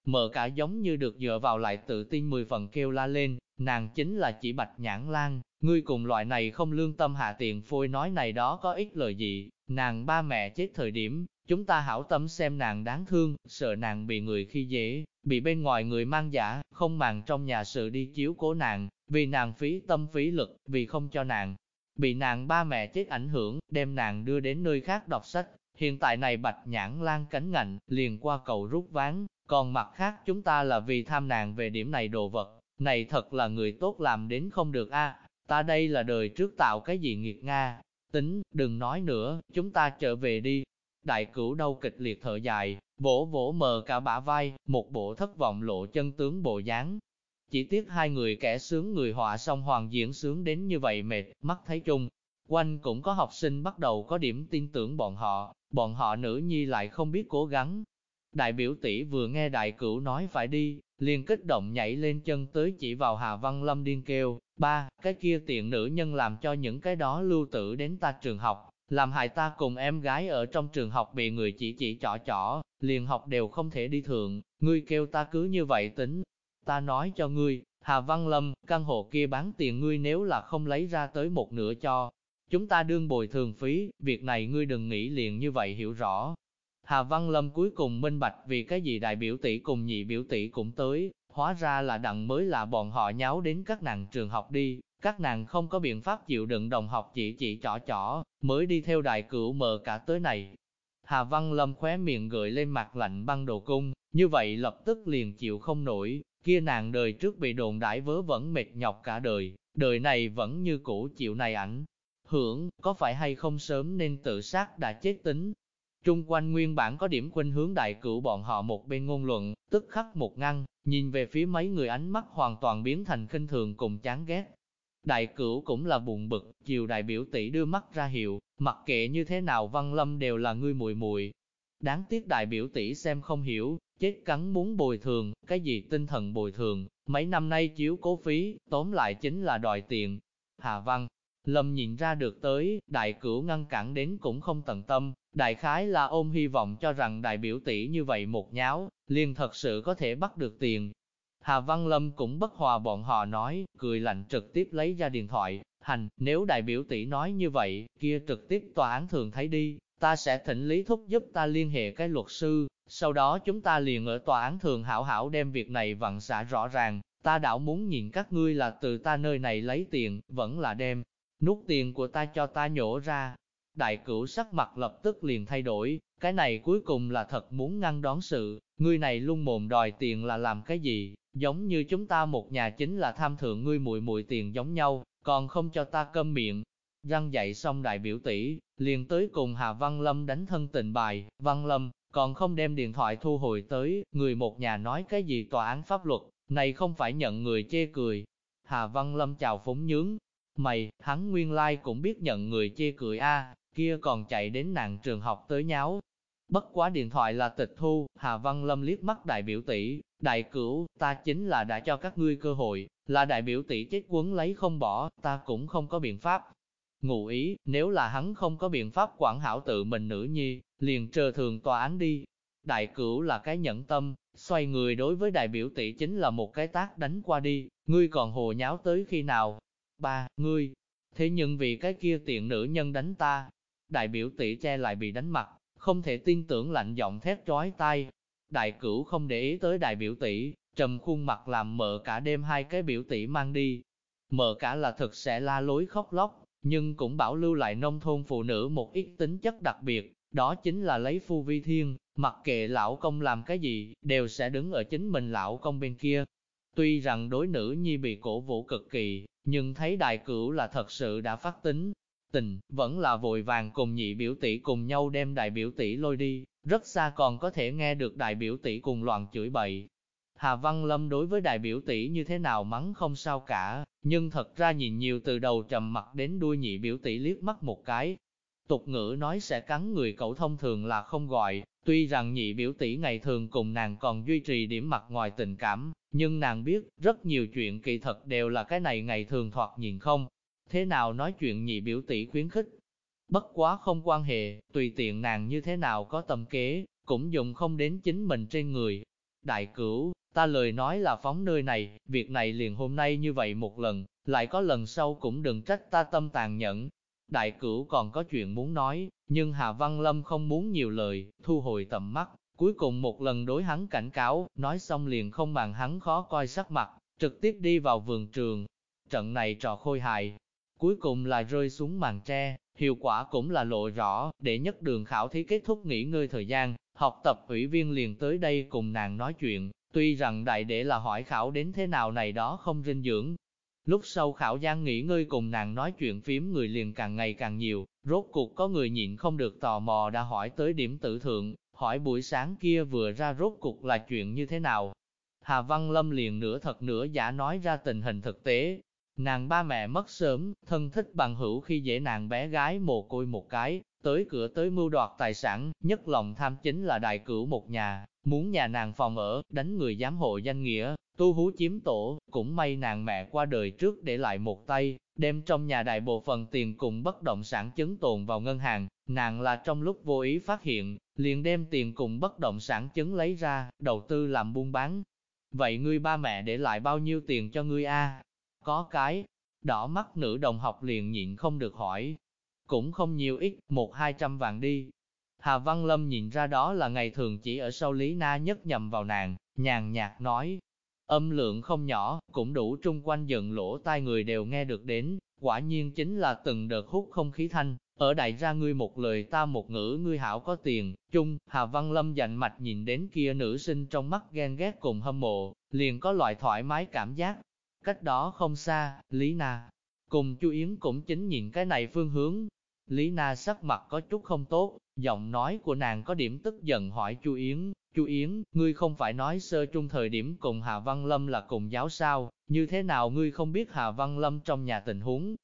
Mờ cả giống như được dựa vào lại tự tin mười phần kêu la lên, nàng chính là chỉ bạch nhãn lan, ngươi cùng loại này không lương tâm hạ tiền phôi nói này đó có ích lời gì, nàng ba mẹ chết thời điểm, chúng ta hảo tâm xem nàng đáng thương, sợ nàng bị người khi dễ, bị bên ngoài người mang giả, không màng trong nhà sự đi chiếu cố nàng, vì nàng phí tâm phí lực, vì không cho nàng bị nàng ba mẹ chết ảnh hưởng, đem nàng đưa đến nơi khác đọc sách. Hiện tại này bạch nhãn lan cánh ngạnh, liền qua cầu rút ván, còn mặt khác chúng ta là vì tham nàng về điểm này đồ vật. Này thật là người tốt làm đến không được a ta đây là đời trước tạo cái gì nghiệt Nga. Tính, đừng nói nữa, chúng ta trở về đi. Đại cửu đâu kịch liệt thở dài, vỗ vỗ mờ cả bả vai, một bộ thất vọng lộ chân tướng bộ dáng, chỉ tiếc hai người kẻ sướng người họa song hoàng diễn sướng đến như vậy mệt, mắt thấy chung. Quanh cũng có học sinh bắt đầu có điểm tin tưởng bọn họ, bọn họ nữ nhi lại không biết cố gắng. Đại biểu tỷ vừa nghe đại cửu nói phải đi, liền kích động nhảy lên chân tới chỉ vào Hà Văn Lâm điên kêu, ba, cái kia tiện nữ nhân làm cho những cái đó lưu tử đến ta trường học, làm hại ta cùng em gái ở trong trường học bị người chỉ chỉ trỏ trỏ, liền học đều không thể đi thường, ngươi kêu ta cứ như vậy tính, ta nói cho ngươi, Hà Văn Lâm, căn hộ kia bán tiền ngươi nếu là không lấy ra tới một nửa cho, chúng ta đương bồi thường phí, việc này ngươi đừng nghĩ liền như vậy hiểu rõ. Hà Văn Lâm cuối cùng minh bạch vì cái gì đại biểu tỷ cùng nhị biểu tỷ cũng tới, hóa ra là đặng mới là bọn họ nháo đến các nàng trường học đi, các nàng không có biện pháp chịu đựng đồng học chỉ chỉ chỏ chỏ, mới đi theo đại cửu mờ cả tới này. Hà Văn Lâm khóe miệng gợi lên mặt lạnh băng đồ cung, như vậy lập tức liền chịu không nổi, kia nàng đời trước bị đồn đãi vớ vẩn mệt nhọc cả đời, đời này vẫn như cũ chịu này ảnh. Hưởng, có phải hay không sớm nên tự sát đã chết tính. Trung quanh nguyên bản có điểm khuynh hướng đại cửu bọn họ một bên ngôn luận, tức khắc một ngăn, nhìn về phía mấy người ánh mắt hoàn toàn biến thành khinh thường cùng chán ghét. Đại cửu cũng là buồn bực, chiều đại biểu tỷ đưa mắt ra hiệu, mặc kệ như thế nào văn lâm đều là ngươi mùi mùi. Đáng tiếc đại biểu tỷ xem không hiểu, chết cắn muốn bồi thường, cái gì tinh thần bồi thường, mấy năm nay chiếu cố phí, tóm lại chính là đòi tiền. Hà Văn, Lâm nhìn ra được tới, đại cửu ngăn cản đến cũng không tận tâm, đại khái là ôm hy vọng cho rằng đại biểu tỷ như vậy một nháo, liền thật sự có thể bắt được tiền. Hà Văn Lâm cũng bất hòa bọn họ nói, cười lạnh trực tiếp lấy ra điện thoại, hành, nếu đại biểu tỷ nói như vậy, kia trực tiếp tòa án thường thấy đi, ta sẽ thỉnh Lý Thúc giúp ta liên hệ cái luật sư, sau đó chúng ta liền ở tòa án thường hảo hảo đem việc này vặn xả rõ ràng, ta đảo muốn nhìn các ngươi là từ ta nơi này lấy tiền, vẫn là đem, nút tiền của ta cho ta nhổ ra. Đại cửu sắc mặt lập tức liền thay đổi, cái này cuối cùng là thật muốn ngăn đón sự, ngươi này luôn mồm đòi tiền là làm cái gì, giống như chúng ta một nhà chính là tham thượng ngươi mùi mùi tiền giống nhau, còn không cho ta cơm miệng. Răng dạy xong đại biểu tỷ liền tới cùng Hà Văn Lâm đánh thân tình bài, Văn Lâm, còn không đem điện thoại thu hồi tới, người một nhà nói cái gì tòa án pháp luật, này không phải nhận người chê cười. Hà Văn Lâm chào phúng nhướng, mày, hắn nguyên lai cũng biết nhận người chê cười a kia còn chạy đến nàng trường học tới nháo. Bất quá điện thoại là tịch thu, Hà Văn Lâm liếc mắt đại biểu tỷ, đại cửu, ta chính là đã cho các ngươi cơ hội, là đại biểu tỷ chết quấn lấy không bỏ, ta cũng không có biện pháp. Ngụ ý, nếu là hắn không có biện pháp quản hảo tự mình nữ nhi, liền chờ thường tòa án đi. Đại cửu là cái nhẫn tâm, xoay người đối với đại biểu tỷ chính là một cái tác đánh qua đi, ngươi còn hồ nháo tới khi nào? Ba, ngươi, thế nhưng vì cái kia tiện nữ nhân đánh ta, đại biểu tỷ che lại bị đánh mặt, không thể tin tưởng lạnh giọng thét trói tai. Đại cửu không để ý tới đại biểu tỷ, trầm khuôn mặt làm mợ cả đêm hai cái biểu tỷ mang đi. Mợ cả là thực sẽ la lối khóc lóc, nhưng cũng bảo lưu lại nông thôn phụ nữ một ít tính chất đặc biệt, đó chính là lấy phu vi thiên, mặc kệ lão công làm cái gì, đều sẽ đứng ở chính mình lão công bên kia. Tuy rằng đối nữ nhi bị cổ vũ cực kỳ, nhưng thấy đại cửu là thật sự đã phát tính, tình, vẫn là vội vàng cùng nhị biểu tỷ cùng nhau đem đại biểu tỷ lôi đi, rất xa còn có thể nghe được đại biểu tỷ cùng loạn chửi bậy. Hà Văn Lâm đối với đại biểu tỷ như thế nào mắng không sao cả, nhưng thật ra nhìn nhiều từ đầu trầm mặt đến đuôi nhị biểu tỷ liếc mắt một cái. Tục ngữ nói sẽ cắn người cậu thông thường là không gọi, tuy rằng nhị biểu tỷ ngày thường cùng nàng còn duy trì điểm mặt ngoài tình cảm, nhưng nàng biết rất nhiều chuyện kỳ thật đều là cái này ngày thường thoạt nhìn không, thế nào nói chuyện nhị biểu tỷ khuyến khích. Bất quá không quan hệ, tùy tiện nàng như thế nào có tâm kế, cũng dùng không đến chính mình trên người. Đại cửu, ta lời nói là phóng nơi này, việc này liền hôm nay như vậy một lần, lại có lần sau cũng đừng trách ta tâm tàn nhẫn. Đại cửu còn có chuyện muốn nói, nhưng Hà Văn Lâm không muốn nhiều lời, thu hồi tầm mắt, cuối cùng một lần đối hắn cảnh cáo, nói xong liền không màng hắn khó coi sắc mặt, trực tiếp đi vào vườn trường. Trận này trò khôi hài, cuối cùng là rơi xuống màn tre, hiệu quả cũng là lộ rõ, để nhất đường khảo thí kết thúc nghỉ ngơi thời gian, học tập ủy viên liền tới đây cùng nàng nói chuyện, tuy rằng đại để là hỏi khảo đến thế nào này đó không dinh dưỡng. Lúc sau khảo giang nghỉ ngơi cùng nàng nói chuyện phím người liền càng ngày càng nhiều, rốt cuộc có người nhịn không được tò mò đã hỏi tới điểm tử thượng, hỏi buổi sáng kia vừa ra rốt cuộc là chuyện như thế nào. Hà Văn Lâm liền nửa thật nửa giả nói ra tình hình thực tế, Nàng ba mẹ mất sớm, thân thích bằng hữu khi dễ nàng bé gái mồ côi một cái, tới cửa tới mưu đoạt tài sản, nhất lòng tham chính là đại cửu một nhà, muốn nhà nàng phòng ở, đánh người giám hộ danh nghĩa, tu hú chiếm tổ, cũng may nàng mẹ qua đời trước để lại một tay, đem trong nhà đại bộ phận tiền cùng bất động sản chứng tồn vào ngân hàng, nàng là trong lúc vô ý phát hiện, liền đem tiền cùng bất động sản chứng lấy ra, đầu tư làm buôn bán. Vậy ngươi ba mẹ để lại bao nhiêu tiền cho ngươi a? Có cái, đỏ mắt nữ đồng học liền nhịn không được hỏi. Cũng không nhiều ít, một hai trăm vạn đi. Hà Văn Lâm nhìn ra đó là ngày thường chỉ ở sau Lý Na nhất nhầm vào nàng, nhàn nhạt nói. Âm lượng không nhỏ, cũng đủ trung quanh dựng lỗ tai người đều nghe được đến, quả nhiên chính là từng đợt hút không khí thanh, ở đại ra ngươi một lời ta một ngữ ngươi hảo có tiền, chung, Hà Văn Lâm dành mạch nhìn đến kia nữ sinh trong mắt ghen ghét cùng hâm mộ, liền có loại thoải mái cảm giác, Cách đó không xa, Lý Na cùng Chu Yến cũng chính nhìn cái này phương hướng. Lý Na sắc mặt có chút không tốt, giọng nói của nàng có điểm tức giận hỏi Chu Yến, Chu Yến, ngươi không phải nói sơ trung thời điểm cùng Hà Văn Lâm là cùng giáo sao, như thế nào ngươi không biết Hà Văn Lâm trong nhà tình huống?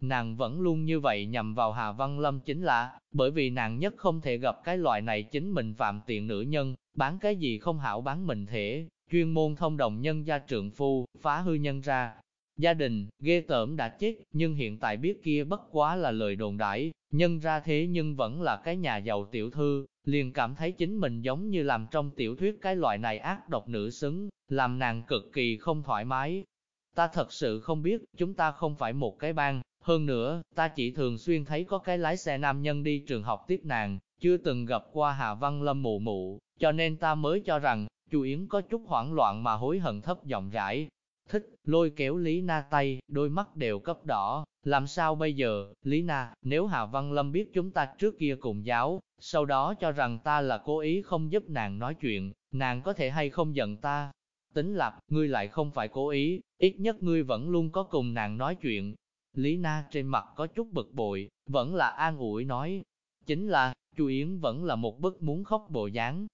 Nàng vẫn luôn như vậy nhằm vào Hà Văn Lâm chính là, bởi vì nàng nhất không thể gặp cái loại này chính mình phạm tiện nữ nhân, bán cái gì không hảo bán mình thể, chuyên môn thông đồng nhân gia trượng phu, phá hư nhân ra. Gia đình, ghê tởm đã chết, nhưng hiện tại biết kia bất quá là lời đồn đãi, nhân ra thế nhưng vẫn là cái nhà giàu tiểu thư, liền cảm thấy chính mình giống như làm trong tiểu thuyết cái loại này ác độc nữ xứng, làm nàng cực kỳ không thoải mái. Ta thật sự không biết, chúng ta không phải một cái bang, hơn nữa, ta chỉ thường xuyên thấy có cái lái xe nam nhân đi trường học tiếp nàng, chưa từng gặp qua Hà Văn Lâm mụ mụ, cho nên ta mới cho rằng, Chu Yến có chút hoảng loạn mà hối hận thấp giọng rãi. Thích, lôi kéo Lý Na tay, đôi mắt đều cấp đỏ, làm sao bây giờ, Lý Na, nếu Hà Văn Lâm biết chúng ta trước kia cùng giáo, sau đó cho rằng ta là cố ý không giúp nàng nói chuyện, nàng có thể hay không giận ta. Tính lạc, ngươi lại không phải cố ý, ít nhất ngươi vẫn luôn có cùng nàng nói chuyện. Lý Na trên mặt có chút bực bội, vẫn là an ủi nói. Chính là, Chu Yến vẫn là một bức muốn khóc bộ dáng,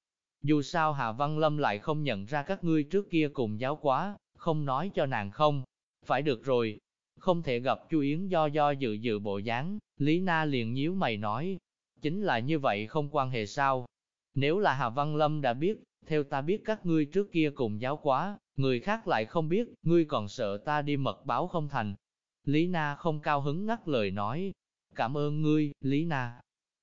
Dù sao Hà Văn Lâm lại không nhận ra các ngươi trước kia cùng giáo quá, không nói cho nàng không. Phải được rồi, không thể gặp Chu Yến do do dự dự bộ dáng, Lý Na liền nhíu mày nói, chính là như vậy không quan hệ sao. Nếu là Hà Văn Lâm đã biết, theo ta biết các ngươi trước kia cùng giáo quá, người khác lại không biết, ngươi còn sợ ta đi mật báo không thành. Lý Na không cao hứng ngắt lời nói, cảm ơn ngươi, Lý Na.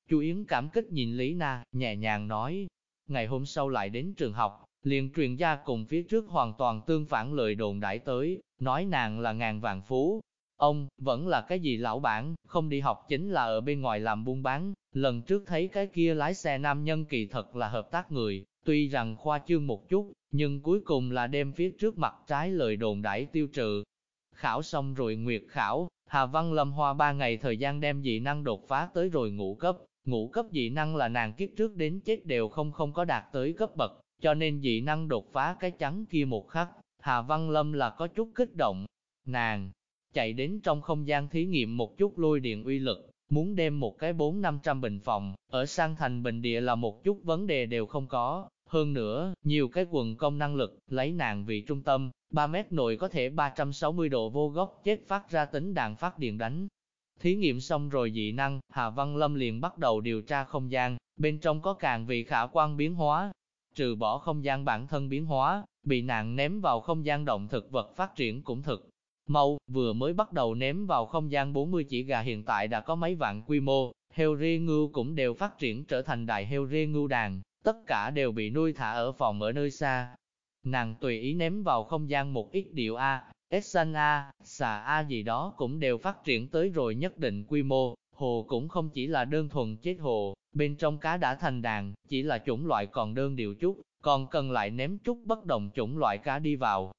Chu Yến cảm kích nhìn Lý Na, nhẹ nhàng nói, ngày hôm sau lại đến trường học, liền truyền gia cùng phía trước hoàn toàn tương phản lời đồn đãi tới, nói nàng là ngàn vàng phú. Ông, vẫn là cái gì lão bản, không đi học chính là ở bên ngoài làm buôn bán, lần trước thấy cái kia lái xe nam nhân kỳ thật là hợp tác người, tuy rằng khoa trương một chút, nhưng cuối cùng là đem phía trước mặt trái lời đồn đãi tiêu trừ. Khảo xong rồi nguyệt khảo, Hà Văn Lâm hoa ba ngày thời gian đem dị năng đột phá tới rồi ngũ cấp, ngũ cấp dị năng là nàng kiếp trước đến chết đều không không có đạt tới cấp bậc, cho nên dị năng đột phá cái trắng kia một khắc, Hà Văn Lâm là có chút kích động. Nàng chạy đến trong không gian thí nghiệm một chút lôi điện uy lực, muốn đem một cái bốn năm trăm bình phòng, ở sang thành bình địa là một chút vấn đề đều không có. Hơn nữa, nhiều cái quần công năng lực, lấy nàng vì trung tâm, 3 mét nội có thể 360 độ vô góc chết phát ra tính đạn phát điện đánh. Thí nghiệm xong rồi dị năng, Hà Văn Lâm liền bắt đầu điều tra không gian, bên trong có càng vị khả quan biến hóa, trừ bỏ không gian bản thân biến hóa, bị nàng ném vào không gian động thực vật phát triển cũng thực. Mâu vừa mới bắt đầu ném vào không gian 40 chỉ gà hiện tại đã có mấy vạn quy mô, heo rê ngưu cũng đều phát triển trở thành đại heo rê ngưu đàn, tất cả đều bị nuôi thả ở phòng ở nơi xa. Nàng tùy ý ném vào không gian một ít điệu A, Essan A, xà A gì đó cũng đều phát triển tới rồi nhất định quy mô, hồ cũng không chỉ là đơn thuần chết hồ, bên trong cá đã thành đàn, chỉ là chủng loại còn đơn điều chút, còn cần lại ném chút bất đồng chủng loại cá đi vào.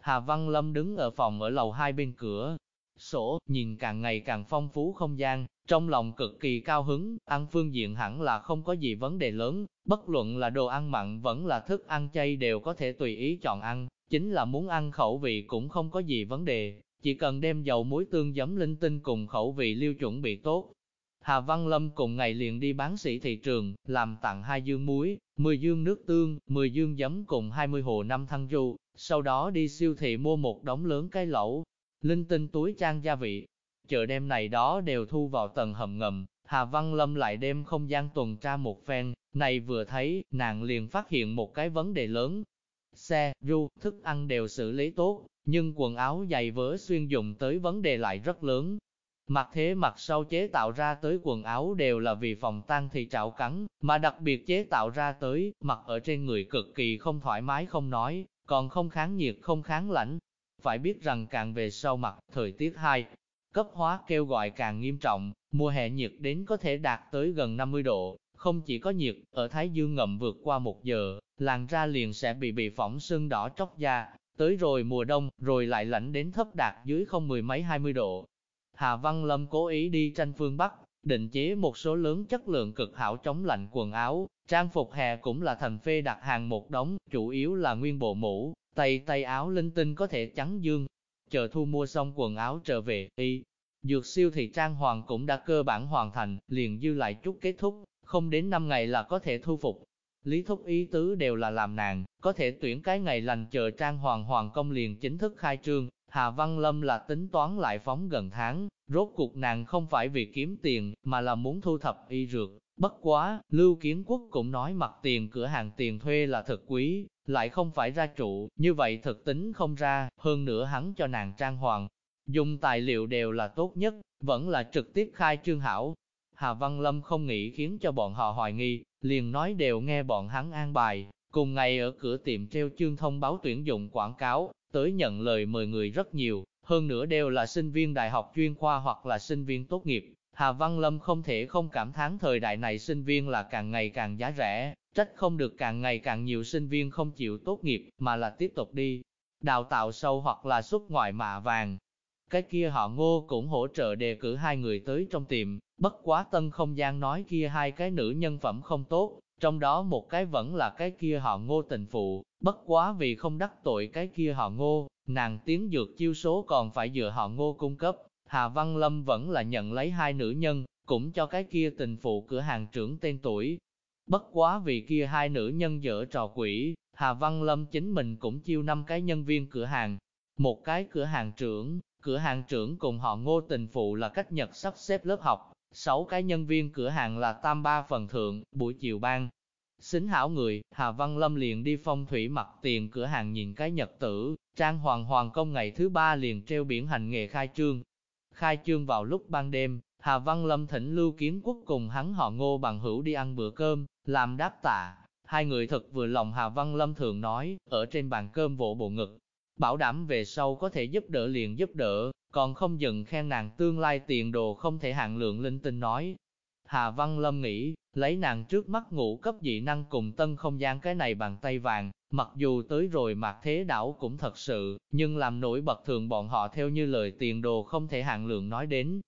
Hà Văn Lâm đứng ở phòng ở lầu hai bên cửa, sổ, nhìn càng ngày càng phong phú không gian, trong lòng cực kỳ cao hứng, ăn phương diện hẳn là không có gì vấn đề lớn, bất luận là đồ ăn mặn vẫn là thức ăn chay đều có thể tùy ý chọn ăn, chính là muốn ăn khẩu vị cũng không có gì vấn đề, chỉ cần đem dầu muối tương giấm linh tinh cùng khẩu vị liêu chuẩn bị tốt, Hà Văn Lâm cùng ngày liền đi bán sỉ thị trường, làm tặng hai dương muối, 10 dương nước tương, 10 dương giấm cùng 20 hồ năm thăng ru, sau đó đi siêu thị mua một đống lớn cái lẩu, linh tinh túi trang gia vị. Chợ đêm này đó đều thu vào tầng hầm ngầm, Hà Văn Lâm lại đem không gian tuần tra một phen, này vừa thấy, nàng liền phát hiện một cái vấn đề lớn. Xe, ru, thức ăn đều xử lý tốt, nhưng quần áo giày vớ xuyên dùng tới vấn đề lại rất lớn, Mặt thế mặt sau chế tạo ra tới quần áo đều là vì phòng tan thì trạo cắn, mà đặc biệt chế tạo ra tới, mặc ở trên người cực kỳ không thoải mái không nói, còn không kháng nhiệt không kháng lạnh. Phải biết rằng càng về sau mặt, thời tiết hai, cấp hóa kêu gọi càng nghiêm trọng, mùa hè nhiệt đến có thể đạt tới gần 50 độ, không chỉ có nhiệt, ở Thái Dương ngậm vượt qua một giờ, làn da liền sẽ bị bị phỏng sưng đỏ chóc da, tới rồi mùa đông, rồi lại lạnh đến thấp đạt dưới không mười mấy 20 độ, Hà Văn Lâm cố ý đi tranh phương Bắc, định chế một số lớn chất lượng cực hảo chống lạnh quần áo, trang phục hè cũng là thành phê đặt hàng một đống, chủ yếu là nguyên bộ mũ, tay tay áo linh tinh có thể trắng dương. Chờ thu mua xong quần áo trở về, y, dược siêu thị trang hoàng cũng đã cơ bản hoàn thành, liền dư lại chút kết thúc, không đến 5 ngày là có thể thu phục. Lý thúc ý tứ đều là làm nàng, có thể tuyển cái ngày lành chờ trang hoàng hoàng công liền chính thức khai trương, Hà Văn Lâm là tính toán lại phóng gần tháng, rốt cuộc nàng không phải vì kiếm tiền, mà là muốn thu thập y dược. Bất quá, Lưu Kiến Quốc cũng nói mặt tiền cửa hàng tiền thuê là thật quý, lại không phải ra trụ, như vậy thực tính không ra, hơn nữa hắn cho nàng trang hoàng. Dùng tài liệu đều là tốt nhất, vẫn là trực tiếp khai trương hảo. Hà Văn Lâm không nghĩ khiến cho bọn họ hoài nghi, liền nói đều nghe bọn hắn an bài, cùng ngày ở cửa tiệm treo chương thông báo tuyển dụng quảng cáo, tới nhận lời mời người rất nhiều, hơn nữa đều là sinh viên đại học chuyên khoa hoặc là sinh viên tốt nghiệp. Hà Văn Lâm không thể không cảm thán thời đại này sinh viên là càng ngày càng giá rẻ, trách không được càng ngày càng nhiều sinh viên không chịu tốt nghiệp, mà là tiếp tục đi, đào tạo sâu hoặc là xuất ngoại mạ vàng. Cái kia họ ngô cũng hỗ trợ đề cử hai người tới trong tiệm, bất quá tân không gian nói kia hai cái nữ nhân phẩm không tốt, trong đó một cái vẫn là cái kia họ ngô tình phụ, bất quá vì không đắc tội cái kia họ ngô, nàng tiếng dược chiêu số còn phải dựa họ ngô cung cấp. Hà Văn Lâm vẫn là nhận lấy hai nữ nhân, cũng cho cái kia tình phụ cửa hàng trưởng tên tuổi. Bất quá vì kia hai nữ nhân dở trò quỷ, Hà Văn Lâm chính mình cũng chiêu năm cái nhân viên cửa hàng. Một cái cửa hàng trưởng, cửa hàng trưởng cùng họ ngô tình phụ là cách nhật sắp xếp lớp học, sáu cái nhân viên cửa hàng là tam ba phần thượng, buổi chiều ban. Xính hảo người, Hà Văn Lâm liền đi phong thủy mặt tiền cửa hàng nhìn cái nhật tử, trang hoàng hoàng công ngày thứ ba liền treo biển hành nghề khai trương. Khai trương vào lúc ban đêm, Hà Văn Lâm thỉnh Lưu Kiến Quốc cùng hắn họ ngô bằng hữu đi ăn bữa cơm, làm đáp tạ. Hai người thật vừa lòng Hà Văn Lâm thường nói, ở trên bàn cơm vỗ bộ ngực. Bảo đảm về sau có thể giúp đỡ liền giúp đỡ, còn không dừng khen nàng tương lai tiền đồ không thể hạn lượng linh tinh nói. Hà Văn Lâm nghĩ, lấy nàng trước mắt ngủ cấp dị năng cùng tân không gian cái này bàn tay vàng, mặc dù tới rồi mạc thế đảo cũng thật sự, nhưng làm nổi bật thường bọn họ theo như lời tiền đồ không thể hạn lượng nói đến,